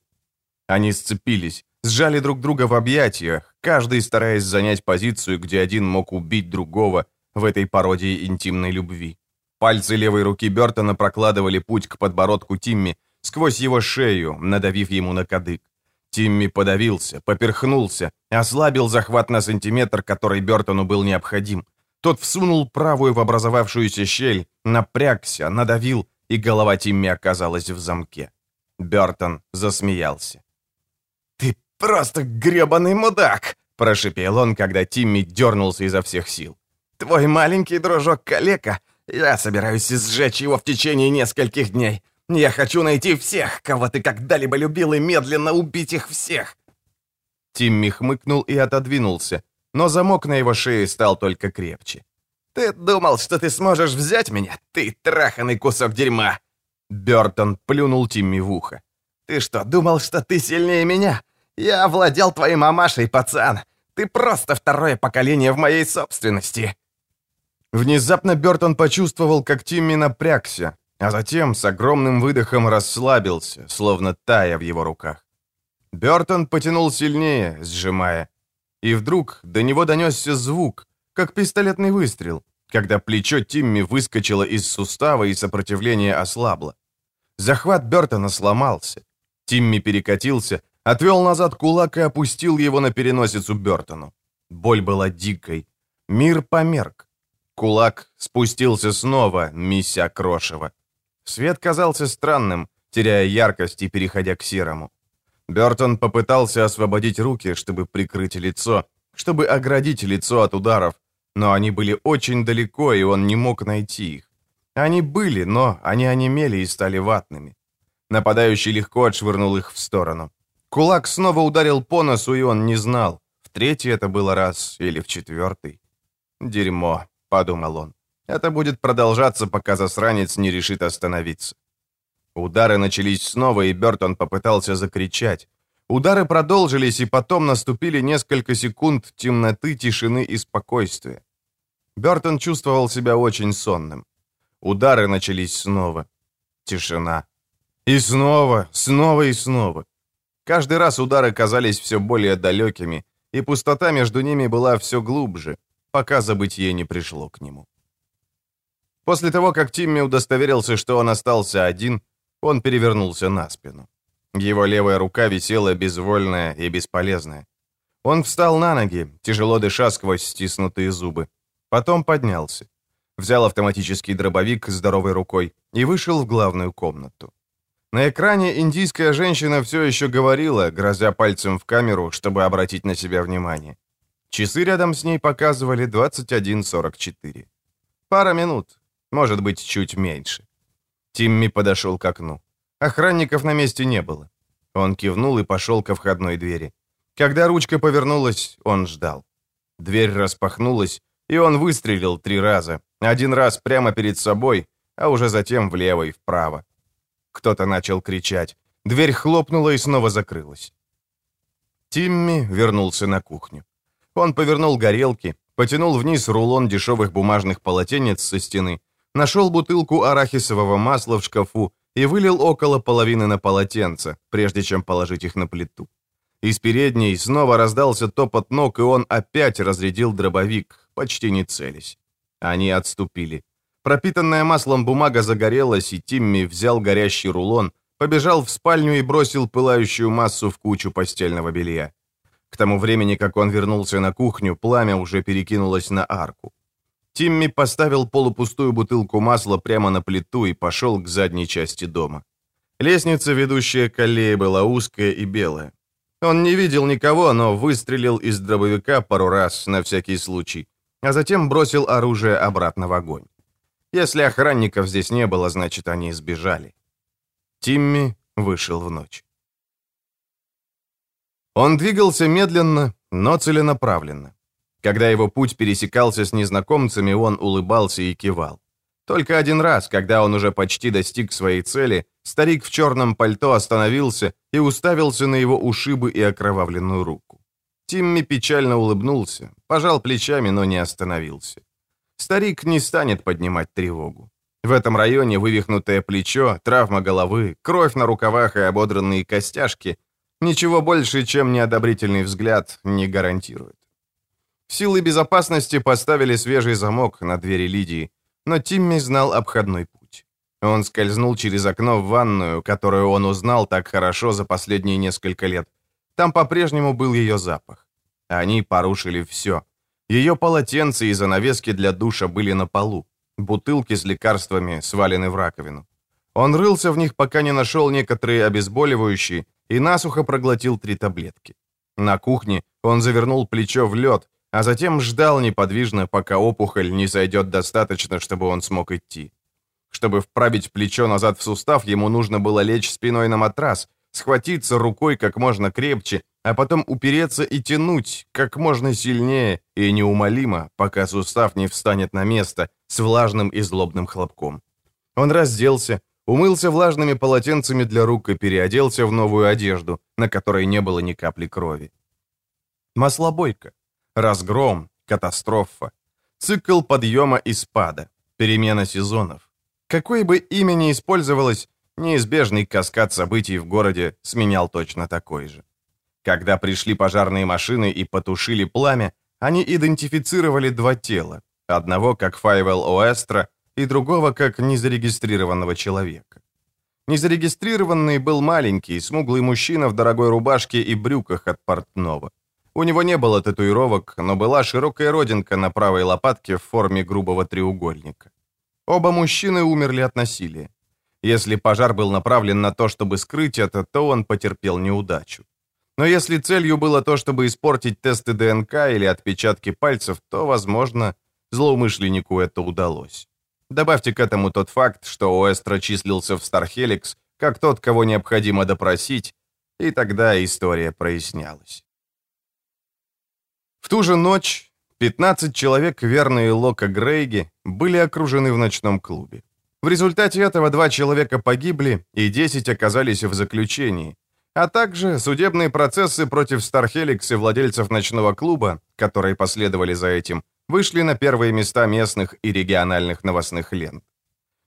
Они сцепились, сжали друг друга в объятиях, каждый стараясь занять позицию, где один мог убить другого в этой пародии интимной любви. Пальцы левой руки Бертона прокладывали путь к подбородку Тимми сквозь его шею, надавив ему на кадык. Тимми подавился, поперхнулся, ослабил захват на сантиметр, который Бертону был необходим. Тот всунул правую в образовавшуюся щель, напрягся, надавил, и голова Тимми оказалась в замке. Бертон засмеялся. «Ты просто гребаный мудак!» – прошипел он, когда Тимми дернулся изо всех сил. «Твой маленький дружок-калека, я собираюсь сжечь его в течение нескольких дней. Я хочу найти всех, кого ты когда-либо любил, и медленно убить их всех!» Тимми хмыкнул и отодвинулся, но замок на его шее стал только крепче. «Ты думал, что ты сможешь взять меня, ты траханный кусок дерьма!» Бертон плюнул Тимми в ухо. «Ты что, думал, что ты сильнее меня? Я владел твоей мамашей, пацан! Ты просто второе поколение в моей собственности!» Внезапно Бертон почувствовал, как Тимми напрягся, а затем с огромным выдохом расслабился, словно тая в его руках. Бертон потянул сильнее, сжимая. И вдруг до него донесся звук, как пистолетный выстрел, когда плечо Тимми выскочило из сустава и сопротивление ослабло. Захват Бертона сломался. Тимми перекатился, отвел назад кулак и опустил его на переносицу Бертону. Боль была дикой. Мир померк. Кулак спустился снова, мися крошево. Свет казался странным, теряя яркость и переходя к серому. Бертон попытался освободить руки, чтобы прикрыть лицо, чтобы оградить лицо от ударов, но они были очень далеко, и он не мог найти их. Они были, но они онемели и стали ватными. Нападающий легко отшвырнул их в сторону. Кулак снова ударил по носу, и он не знал, в третий это было раз или в четвертый. «Дерьмо», — подумал он. Это будет продолжаться, пока засранец не решит остановиться. Удары начались снова, и Бертон попытался закричать. Удары продолжились, и потом наступили несколько секунд темноты, тишины и спокойствия. Бертон чувствовал себя очень сонным. Удары начались снова. Тишина. И снова, снова и снова. Каждый раз удары казались все более далекими, и пустота между ними была все глубже, пока забытье не пришло к нему. После того, как Тимми удостоверился, что он остался один, он перевернулся на спину. Его левая рука висела безвольная и бесполезная. Он встал на ноги, тяжело дыша сквозь стиснутые зубы. Потом поднялся. взял автоматический дробовик здоровой рукой и вышел в главную комнату. На экране индийская женщина все еще говорила, грозя пальцем в камеру, чтобы обратить на себя внимание. Часы рядом с ней показывали 21.44. Пара минут, может быть, чуть меньше. Тимми подошел к окну. Охранников на месте не было. Он кивнул и пошел ко входной двери. Когда ручка повернулась, он ждал. Дверь распахнулась, и он выстрелил три раза. Один раз прямо перед собой, а уже затем влево и вправо. Кто-то начал кричать. Дверь хлопнула и снова закрылась. Тимми вернулся на кухню. Он повернул горелки, потянул вниз рулон дешевых бумажных полотенец со стены, нашел бутылку арахисового масла в шкафу и вылил около половины на полотенце, прежде чем положить их на плиту. Из передней снова раздался топот ног, и он опять разрядил дробовик, почти не целясь. Они отступили. Пропитанная маслом бумага загорелась, и Тимми взял горящий рулон, побежал в спальню и бросил пылающую массу в кучу постельного белья. К тому времени, как он вернулся на кухню, пламя уже перекинулось на арку. Тимми поставил полупустую бутылку масла прямо на плиту и пошел к задней части дома. Лестница, ведущая к аллее, была узкая и белая. Он не видел никого, но выстрелил из дробовика пару раз на всякий случай, а затем бросил оружие обратно в огонь. Если охранников здесь не было, значит, они сбежали. Тимми вышел в ночь. Он двигался медленно, но целенаправленно. Когда его путь пересекался с незнакомцами, он улыбался и кивал. Только один раз, когда он уже почти достиг своей цели, старик в черном пальто остановился и уставился на его ушибы и окровавленную руку. Тимми печально улыбнулся, пожал плечами, но не остановился. Старик не станет поднимать тревогу. В этом районе вывихнутое плечо, травма головы, кровь на рукавах и ободранные костяшки ничего больше, чем неодобрительный взгляд, не гарантирует. Силы безопасности поставили свежий замок на двери Лидии, но Тимми знал обходной путь. Он скользнул через окно в ванную, которую он узнал так хорошо за последние несколько лет. Там по-прежнему был ее запах. Они порушили все. Ее полотенце и занавески для душа были на полу. Бутылки с лекарствами свалены в раковину. Он рылся в них, пока не нашел некоторые обезболивающие, и насухо проглотил три таблетки. На кухне он завернул плечо в лед, а затем ждал неподвижно, пока опухоль не сойдет достаточно, чтобы он смог идти. Чтобы вправить плечо назад в сустав, ему нужно было лечь спиной на матрас, схватиться рукой как можно крепче, а потом упереться и тянуть как можно сильнее и неумолимо, пока сустав не встанет на место с влажным и злобным хлопком. Он разделся, умылся влажными полотенцами для рук и переоделся в новую одежду, на которой не было ни капли крови. Маслобойка. Разгром, катастрофа. Цикл подъема и спада. Перемена сезонов. Какое бы имя ни использовалось, неизбежный каскад событий в городе сменял точно такой же. Когда пришли пожарные машины и потушили пламя, они идентифицировали два тела, одного как Файвел Оэстро и другого как незарегистрированного человека. Незарегистрированный был маленький, смуглый мужчина в дорогой рубашке и брюках от портного. У него не было татуировок, но была широкая родинка на правой лопатке в форме грубого треугольника. Оба мужчины умерли от насилия. Если пожар был направлен на то, чтобы скрыть это, то он потерпел неудачу. Но если целью было то, чтобы испортить тесты ДНК или отпечатки пальцев, то, возможно, злоумышленнику это удалось. Добавьте к этому тот факт, что Уэстро числился в Стархеликс как тот, кого необходимо допросить, и тогда история прояснялась. В ту же ночь 15 человек, верные Лока Грейги, были окружены в ночном клубе. В результате этого два человека погибли, и 10 оказались в заключении, а также судебные процессы против Стархеликс и владельцев ночного клуба, которые последовали за этим, вышли на первые места местных и региональных новостных лент.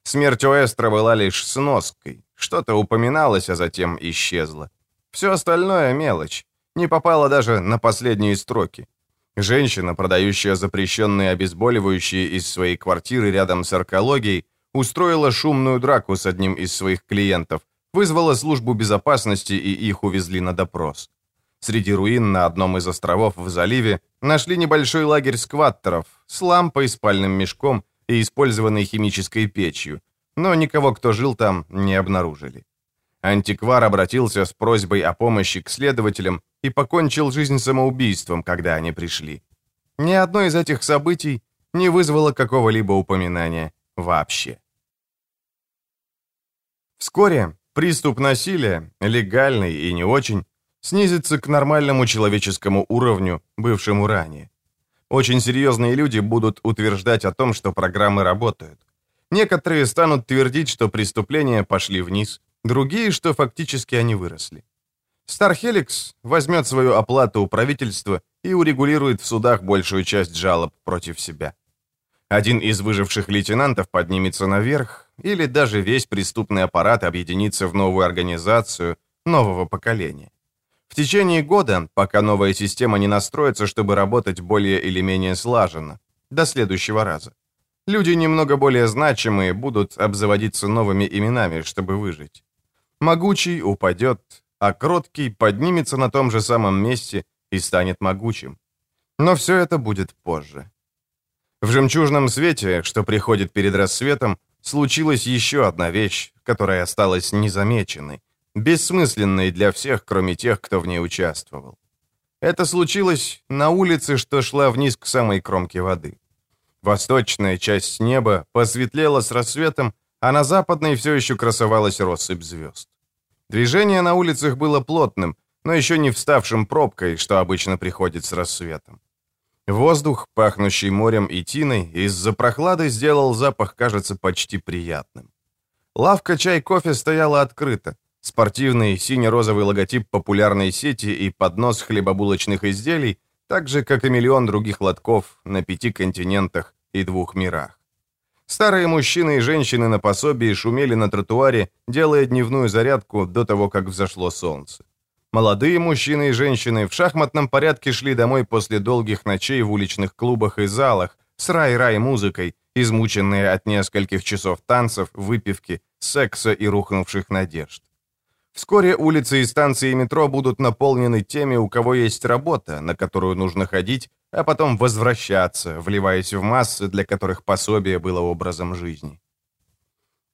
Смерть Оэстра была лишь сноской, что-то упоминалось, а затем исчезло. Все остальное — мелочь, не попало даже на последние строки. Женщина, продающая запрещенные обезболивающие из своей квартиры рядом с аркологией, устроила шумную драку с одним из своих клиентов, вызвала службу безопасности и их увезли на допрос. Среди руин на одном из островов в заливе нашли небольшой лагерь скваттеров с лампой, спальным мешком, и использованной химической печью, но никого, кто жил там, не обнаружили. Антиквар обратился с просьбой о помощи к следователям и покончил жизнь самоубийством, когда они пришли. Ни одно из этих событий не вызвало какого-либо упоминания вообще. Вскоре приступ насилия, легальный и не очень, снизится к нормальному человеческому уровню, бывшему ранее. Очень серьезные люди будут утверждать о том, что программы работают. Некоторые станут твердить, что преступления пошли вниз, другие, что фактически они выросли. Стархеликс возьмет свою оплату у правительства и урегулирует в судах большую часть жалоб против себя. Один из выживших лейтенантов поднимется наверх, или даже весь преступный аппарат объединится в новую организацию нового поколения. В течение года, пока новая система не настроится, чтобы работать более или менее слаженно, до следующего раза. Люди немного более значимые будут обзаводиться новыми именами, чтобы выжить. Могучий упадет, а кроткий поднимется на том же самом месте и станет могучим. Но все это будет позже. В жемчужном свете, что приходит перед рассветом, случилась еще одна вещь, которая осталась незамеченной, бессмысленной для всех, кроме тех, кто в ней участвовал. Это случилось на улице, что шла вниз к самой кромке воды. Восточная часть неба посветлела с рассветом, а на западной все еще красовалась россыпь звезд. Движение на улицах было плотным, но еще не вставшим пробкой, что обычно приходит с рассветом. Воздух, пахнущий морем и тиной, из-за прохлады сделал запах, кажется, почти приятным. Лавка чай-кофе стояла открыта. Спортивный сине-розовый логотип популярной сети и поднос хлебобулочных изделий, так же, как и миллион других лотков на пяти континентах и двух мирах. Старые мужчины и женщины на пособии шумели на тротуаре, делая дневную зарядку до того, как взошло солнце. Молодые мужчины и женщины в шахматном порядке шли домой после долгих ночей в уличных клубах и залах с рай-рай музыкой, измученные от нескольких часов танцев, выпивки, секса и рухнувших надежд. Вскоре улицы и станции метро будут наполнены теми, у кого есть работа, на которую нужно ходить, а потом возвращаться, вливаясь в массы, для которых пособие было образом жизни.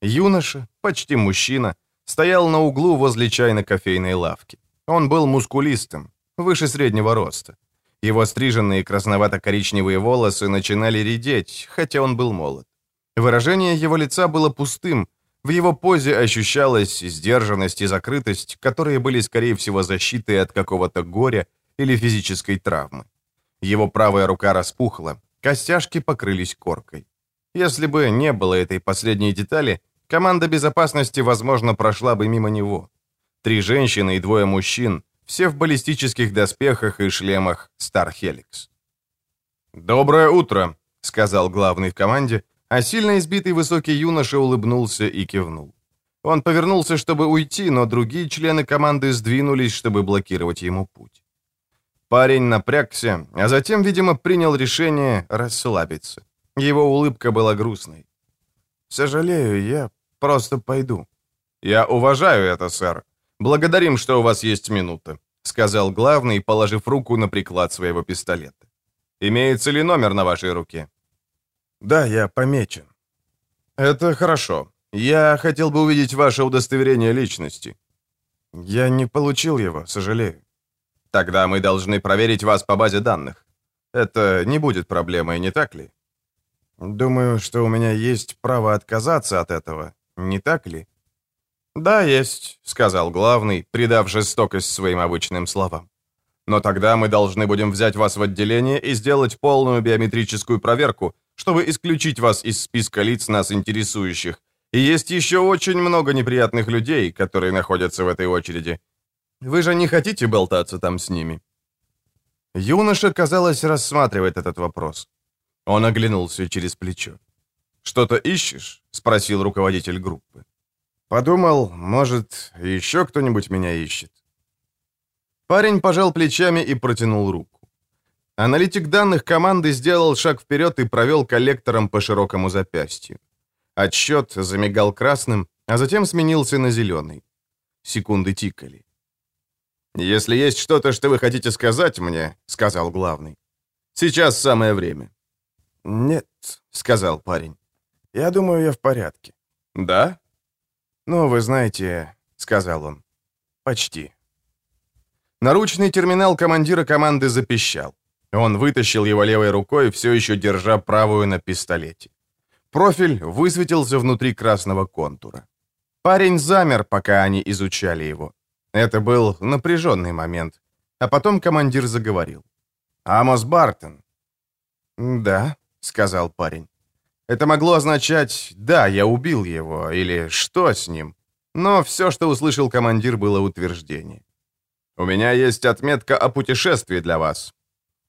Юноша, почти мужчина, стоял на углу возле чайно-кофейной лавки. Он был мускулистым, выше среднего роста. Его стриженные красновато-коричневые волосы начинали редеть, хотя он был молод. Выражение его лица было пустым, в его позе ощущалась сдержанность и закрытость, которые были, скорее всего, защитой от какого-то горя или физической травмы. Его правая рука распухла, костяшки покрылись коркой. Если бы не было этой последней детали, команда безопасности, возможно, прошла бы мимо него. Три женщины и двое мужчин, все в баллистических доспехах и шлемах Star Helix. «Доброе утро», — сказал главный в команде, а сильно избитый высокий юноша улыбнулся и кивнул. Он повернулся, чтобы уйти, но другие члены команды сдвинулись, чтобы блокировать ему путь. Парень напрягся, а затем, видимо, принял решение расслабиться. Его улыбка была грустной. «Сожалею, я просто пойду». «Я уважаю это, сэр. Благодарим, что у вас есть минута», — сказал главный, положив руку на приклад своего пистолета. «Имеется ли номер на вашей руке?» «Да, я помечен». «Это хорошо. Я хотел бы увидеть ваше удостоверение личности». «Я не получил его, сожалею». Тогда мы должны проверить вас по базе данных. Это не будет проблемой, не так ли? Думаю, что у меня есть право отказаться от этого, не так ли? Да, есть, сказал главный, придав жестокость своим обычным словам. Но тогда мы должны будем взять вас в отделение и сделать полную биометрическую проверку, чтобы исключить вас из списка лиц, нас интересующих. И есть еще очень много неприятных людей, которые находятся в этой очереди. Вы же не хотите болтаться там с ними?» Юноша, казалось, рассматривает этот вопрос. Он оглянулся через плечо. «Что-то ищешь?» — спросил руководитель группы. «Подумал, может, еще кто-нибудь меня ищет». Парень пожал плечами и протянул руку. Аналитик данных команды сделал шаг вперед и провел коллектором по широкому запястью. Отсчет замигал красным, а затем сменился на зеленый. Секунды тикали. «Если есть что-то, что вы хотите сказать мне», — сказал главный, — «сейчас самое время». «Нет», — сказал парень. Я думаю, я в порядке». «Да?» «Ну, вы знаете», — сказал он, — «почти». Наручный терминал командира команды запищал. Он вытащил его левой рукой, все еще держа правую на пистолете. Профиль высветился внутри красного контура. Парень замер, пока они изучали его. Это был напряженный момент. А потом командир заговорил. «Амос Бартон». «Да», — сказал парень. Это могло означать «да, я убил его» или «что с ним?». Но все, что услышал командир, было утверждение. «У меня есть отметка о путешествии для вас.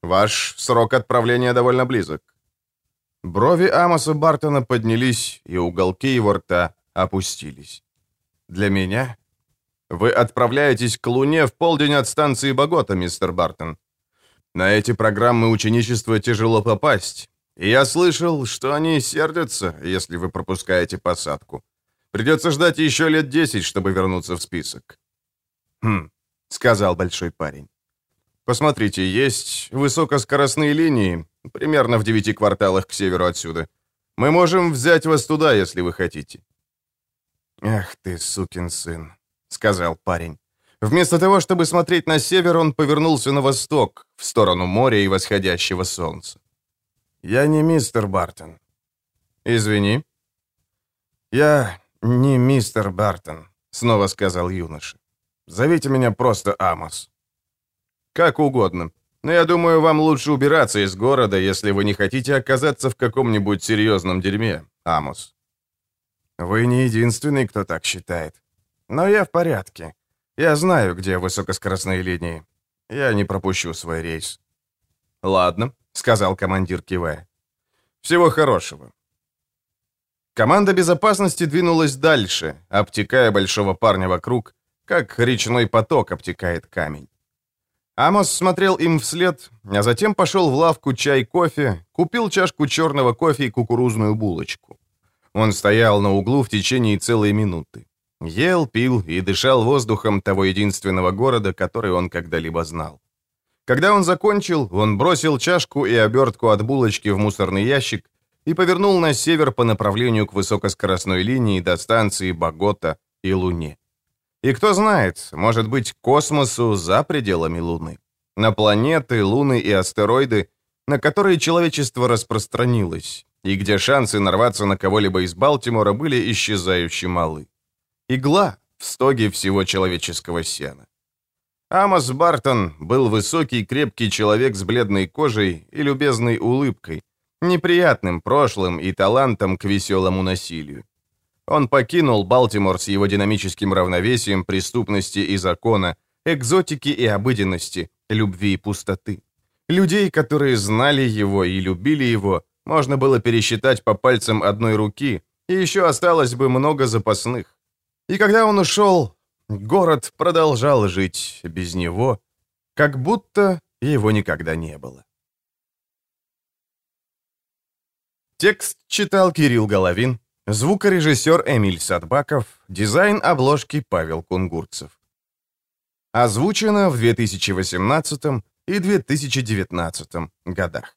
Ваш срок отправления довольно близок». Брови Амоса Бартона поднялись, и уголки его рта опустились. «Для меня?» «Вы отправляетесь к Луне в полдень от станции Богота, мистер Бартон. На эти программы ученичества тяжело попасть, и я слышал, что они сердятся, если вы пропускаете посадку. Придется ждать еще лет десять, чтобы вернуться в список». «Хм», — сказал большой парень. «Посмотрите, есть высокоскоростные линии, примерно в девяти кварталах к северу отсюда. Мы можем взять вас туда, если вы хотите». «Ах ты, сукин сын», — сказал парень. Вместо того, чтобы смотреть на север, он повернулся на восток, в сторону моря и восходящего солнца. «Я не мистер Бартон». «Извини». «Я не мистер Бартон», — снова сказал юноша. «Зовите меня просто Амос». «Как угодно. Но я думаю, вам лучше убираться из города, если вы не хотите оказаться в каком-нибудь серьезном дерьме, Амос». «Вы не единственный, кто так считает. Но я в порядке. Я знаю, где высокоскоростные линии. Я не пропущу свой рейс». «Ладно», — сказал командир кивая. «Всего хорошего». Команда безопасности двинулась дальше, обтекая большого парня вокруг, как речной поток обтекает камень. Амос смотрел им вслед, а затем пошел в лавку чай-кофе, купил чашку черного кофе и кукурузную булочку. Он стоял на углу в течение целой минуты. Ел, пил и дышал воздухом того единственного города, который он когда-либо знал. Когда он закончил, он бросил чашку и обертку от булочки в мусорный ящик и повернул на север по направлению к высокоскоростной линии до станции Богота и Луне. И кто знает, может быть, космосу за пределами Луны. На планеты, луны и астероиды, на которые человечество распространилось, и где шансы нарваться на кого-либо из Балтимора были исчезающе малы. Игла в стоге всего человеческого сена. Амос Бартон был высокий, крепкий человек с бледной кожей и любезной улыбкой, неприятным прошлым и талантом к веселому насилию. Он покинул Балтимор с его динамическим равновесием преступности и закона, экзотики и обыденности, любви и пустоты. Людей, которые знали его и любили его, можно было пересчитать по пальцам одной руки, и еще осталось бы много запасных. И когда он ушел, Город продолжал жить без него, как будто его никогда не было. Текст читал Кирилл Головин, звукорежиссер Эмиль Садбаков, дизайн обложки Павел Кунгурцев. Озвучено в 2018 и 2019 годах.